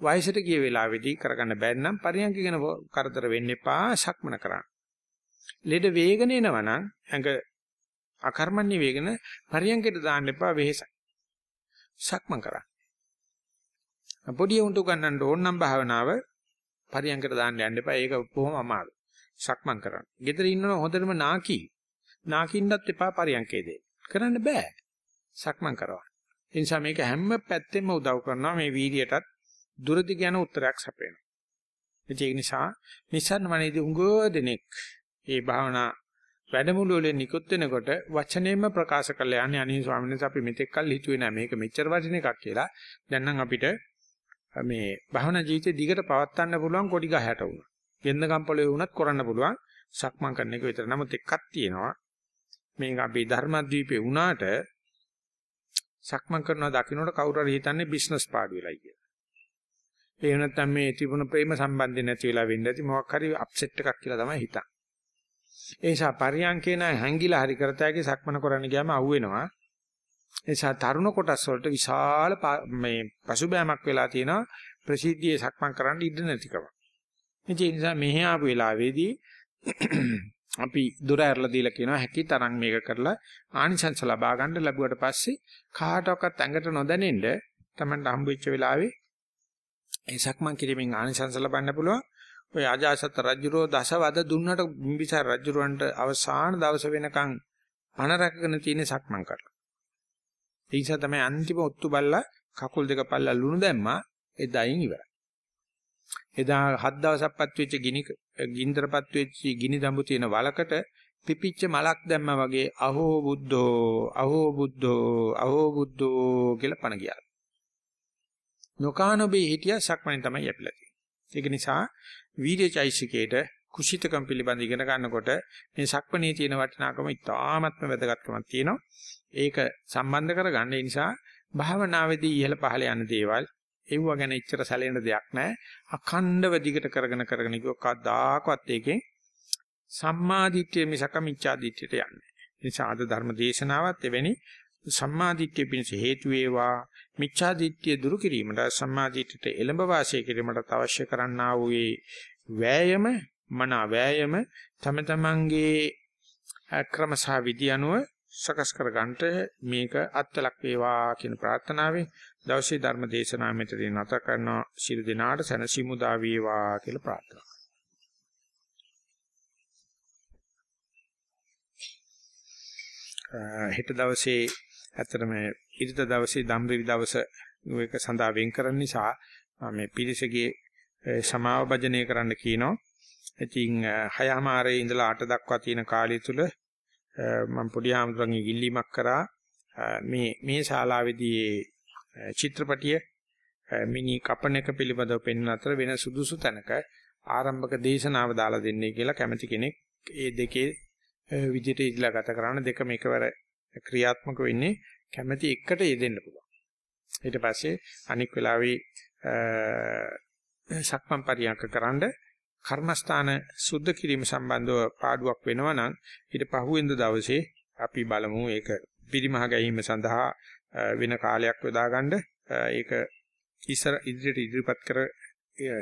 S1: වයසට ගිය වෙලාවේදී කරගන්න බැරි නම් පරියන්කේ ගැන කරදර වෙන්න එපා සක්මන කරන්න. ලෙඩ වේගන එනවනම් ඇඟ අකර්මණ්‍ය වේගන පරියන්කේට දාන්න එපා වෙහෙසයි. සක්මන් කරන්න. පොඩි උන්ට ගන්නන්න ඕන නම් භාවනාව පරියන්කට දාන්න යන්න එපා. ඒක බොහොම අමාරුයි. සක්මන් කරන්න. ගෙදර ඉන්නව හොඳටම නාකි. නාකින්නත් එපා පරියන්කේ දෙන්න. කරන්න බෑ. සක්මන් කරවා. ඒ නිසා මේක හැම පැත්තෙම උදව් කරනවා මේ වීර්යයටත් දුරදි යන උත්තරයක් සපයනවා. ඒ නිසා නිසන් වනේදී උඟෝ දෙනෙක් මේ භාවනා වැඩමුළු වලින් නිකුත් වෙනකොට වචනයෙන්ම ප්‍රකාශ කරලා යන්නේ අනිත් ස්වාමීන් වහන්සේ අපි මෙතෙක් කල් හිතුවේ නෑ මේක මෙච්චර වටින එකක් කියලා. දැන් නම් අපිට මේ භාවනා ජීවිතේ දිගට පවත්වන්න පුළුවන් කොටි ගහයට වුණා. ගෙන්න කම්පලේ වුණත් කරන්න පුළුවන් සක්මන් කරන එක විතර. නමුත් එකක් තියෙනවා. මේක අපි ධර්මද්වීපේ වුණාට සක්මන් කරනවා දකින්නට කවුරු හරි හිතන්නේ බිස්නස් පාඩු වෙලයි කියලා. ඒ නැත්නම් මේ තිබුණ ප්‍රේම සම්බන්ධය නැති වෙලා වෙන්න ඇති මොකක් හරි අප්සෙට් එකක් කියලා තමයි හිතන්නේ. ඒ නිසා පරියන්කේ නම් හැංගිලා හරි කරතෑගේ සක්මන කරන්න ගියාම අහුවෙනවා. ඒ නිසා තරුණ කොටස් වලට විශාල මේ පසුබෑමක් වෙලා තියෙනවා ප්‍රසිද්ධියේ සක්මන් කරන්න ඉඩ නැතිකම. ඒ නිසා මෙහි ආපු වෙලාවේදී අපි දුර ඇරලා දීලා කියනවා හැකි තරම් මේක කරලා ආනිසංස ලබා ගන්න ලැබුවට පස්සේ කාටවත් ඇඟට නොදැනෙන්න Tamanට හම්බෙච්ච වෙලාවේ ඒ සක්මන් කිරීමෙන් ආනිසංස ලබන්න පුළුවන්. ඔය අජාසත් රජුරෝ දසවද දුන්නට බිම්බිසාර රජුරවන්ට අවසාන දවස වෙනකන් පණ රැකගෙන තියෙන සක්මන් කරලා. ඒ නිසා තමයි අන්තිම ඔත්තු බල්ලා කකුල් දෙක පල්ලා ලුණු දැම්මා එදායින් ඉවරයි. එදා හත් දවසක්පත් වෙච්ච ගිනි ගින්දරපත් වෙච්ච ගිනි දඹු තියෙන වලකට පිපිච්ච මලක් දැම්මා වගේ අහෝ බුද්ධෝ අහෝ බුද්ධෝ අහෝ බුද්ධෝ කියලා පණ ගියා. නොකානොබේ හිටිය සක්මණේ තමයි යැපිලා තියෙන්නේ. ඒක නිසා වීර්යචෛසිකේට කුසිතකම් පිළිබඳ ඉගෙන ගන්නකොට මේ සක්මණේ තියෙන වටිනාකම ඉතාමත්ම වැදගත්කමක් තියෙනවා. ඒක සම්බන්ධ කරගන්න නිසා භාවනාවේදී ඉහළ පහළ යන දේවල් ඒව ගැන එච්චර සැලෙන දෙයක් නැහැ. අඛණ්ඩව දිගට කරගෙන කරගෙන ගියොත් කවදාකවත් ඒකෙන් සම්මා දිට්ඨිය මිසක මිච්ඡා දිට්ඨියට යන්නේ. නිසා අද ධර්ම දේශනාවත් එවැනි සම්මාදිට්ඨිය පිණිස හේතු වේවා. මිච්ඡාදිට්ඨිය දුරු කිරීමට සම්මාදිට්ඨියට එළඹ වාසය කිරීමට අවශ්‍ය කරන්නා වූ වෑයම මන වෑයම තම තමන්ගේ ක්‍රමසහ විදි අනුව සකස් කර ගන්නට මේක අත්ලක් වේවා කියන ප්‍රාර්ථනාවෙන් දවසේ ධර්ම දේශනාව මෙතනින් නැත කරන ශිරු දිනාට සනසිමුදා වේවා කියලා ප්‍රාර්ථනා හෙට දවසේ ඇත්තටම ඉරිද දවසේ ධම්රිවි දවස එක සඳහා වෙන් කරන නිසා මේ පිරිසගේ සමාව භජනය කරන්න කියනවා. ඉතින් 6:00මාරේ ඉඳලා 8 දක්වා තියෙන කාලය තුල මම පොඩි ආමතුරුන්ගේ ඉල්ලීමක් කරා මේ මේ ශාලාවේදී චිත්‍රපටිය මිනි කපන එක පිළිබඳව පෙන්වන අතර වෙන සුදුසු තැනක ආරම්භක දේශනාව දාලා දෙන්නේ කියලා කැමති කෙනෙක් ඒ දෙකේ විදිහට ඉදලා ගත කරන දෙකම එකවර ක්‍රියාත්මක වෙන්නේ කැමැති එකට යෙදෙන්න පුළුවන්. ඊට පස්සේ අනික් වෙලාවේ සක්මන් පරියන්ක කරන්ඩ කර්මස්ථාන සුද්ධ කිරීම සම්බන්ධව පාඩුවක් වෙනවා නම් ඊට පහුවෙන්ද දවසේ අපි බලමු ඒක පිරිමහ ගැනීම සඳහා වෙන කාලයක් යොදාගන්න ඒක ඉස්සර ඉදිරියට ඉදිරිපත් කර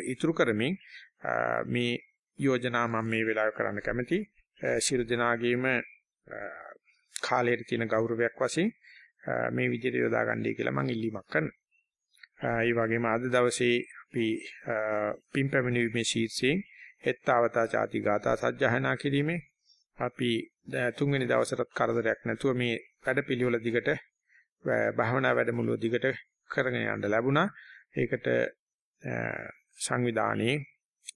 S1: ඉතුරු කරමින් මේ යෝජනා මම මේ වෙලාවේ කරන්න කැමතියි ශිරු දිනාගේම කාලයට තියෙන ගෞරවයක් වශයෙන් මේ විදිහට යොදා ගන්නයි කියලා මම ඉල්ලීමක් කරනවා. ඒ වගේම අද දවසේ අපි පින් පැමිණීමේ ශීර්ෂයෙන් හෙත්තාවතා ചാති ගාථා සජ්ජහනා කිරීමේ අපි තුන්වෙනි දවසටත් කරදරයක් නැතුව මේ වැඩපිළිවෙල දිගට භාවනා වැඩමුළුව දිගට කරගෙන යන්න ලැබුණා. ඒකට සංවිධානයේ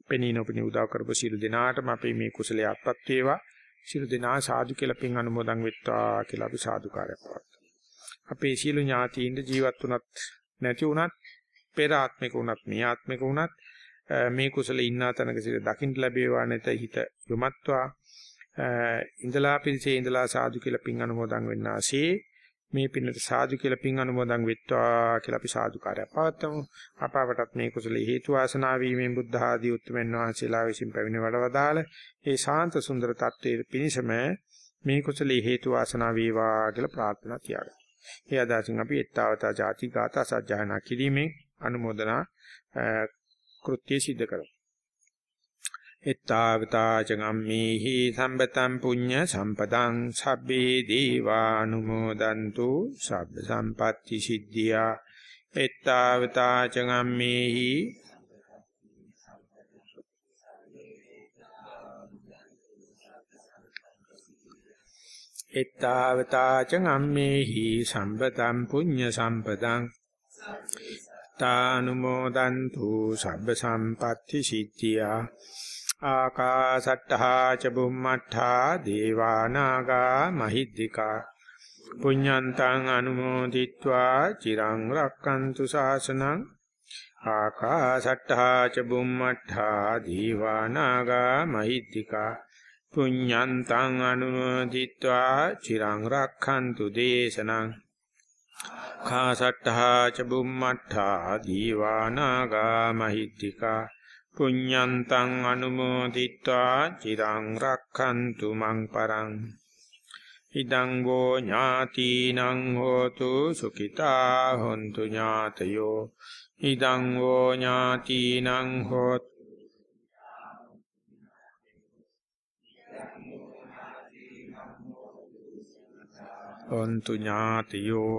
S1: පෙනී නොපෙනී උදව් කරපු සියලු දෙනාටම අපි මේ කුසලයේ අත්පත් වේවා. සියලු දෙනා සාදු කියලා පින් අනුමෝදන් වෙත්වා කියලා අපි සාදුකාරයක් පවත්වමු. අපේ සියලු ඥාතීන්ට ජීවත් වුණත් නැති වුණත් පෙර ආත්මික වුණත් මේ ආත්මික වුණත් මේ කුසලයේ ඉන්නා තැනක සිට දකින්න ලැබේවා නැත හිත යොමත්වා ඉඳලා පිළිසේ ඉඳලා සාදු කියලා පින් අනුමෝදන් වෙන්නාසේ මේ පින්නට සාදු කියලා පින් අනුමෝදන් වෙත්වා කියලා අපි සාදුකාරය පවත්වමු. අපාවටත් මේ කුසල හේතු වාසනා වීමෙන් බුද්ධ ආදී උතුම්වන් වහන්සේලා විසින් පැවිණ වඩවදාල ඒ ශාන්ත සුන්දර තත්වයේ පිණසම මේ කුසල හේතු වාසනා වේවා කියලා ප්‍රාර්ථනා තියාගන්න. ඒ අදාසින් අපි ettavata jati gata sajjana කිරීමෙන් අනුමೋದනා කෘත්‍ය સિદ્ધ කරමු. එත්තාවතා චගම්මේහි සම්පතං පුඤ්ඤ සම්පතං සබ්බේ දීවානුමෝදන්තු සබ්බ සම්පatti සිද්ධියා. එත්තාවතා චගම්මේහි එත්තාවතා චගම්මේහි සම්පතං පුඤ්ඤ සම්පතං තානුමෝදන්තු සබ්බ සම්පatti සිද්ධියා. ආකාසට්ඨා ච බුම්මට්ඨා දේවානාගා මහිද්దికා පුඤ්ඤන්තං අනුමෝදිත්වා චිරං රක්칸තු ශාසනං ආකාසට්ඨා ච බුම්මට්ඨා දීවානාගා මහිත්‍තිකා පුඤ්ඤන්තං අනුමෝදිත්වා චිරං රක්칸තු දේශනං ආකාසට්ඨා ච බුම්මට්ඨා දීවානාගා මහිත්‍තිකා පුඤ්ඤන්තං අනුමෝදිත්වා චිරං රක්ඛන්තු මං පරං ඉදං වෝ ඥාතිනං හෝතු සුඛිතා හොන්තු ඥාතයෝ ඉදං වෝ ඥාතිනං හෝතු හොන්තු ඥාතයෝ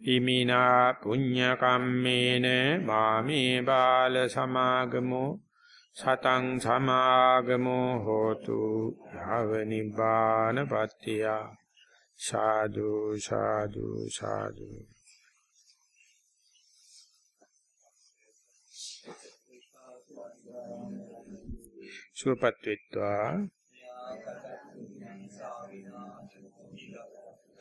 S1: ඉමිනා පුඤ්ඤ කම්මේන මාමේ බාල සමාගමෝ සතං සමාගමෝ හෝතු භව නිබ්බාන පත්‍තිය සාදු සාදු සාදු සුවපත් වෙත්වා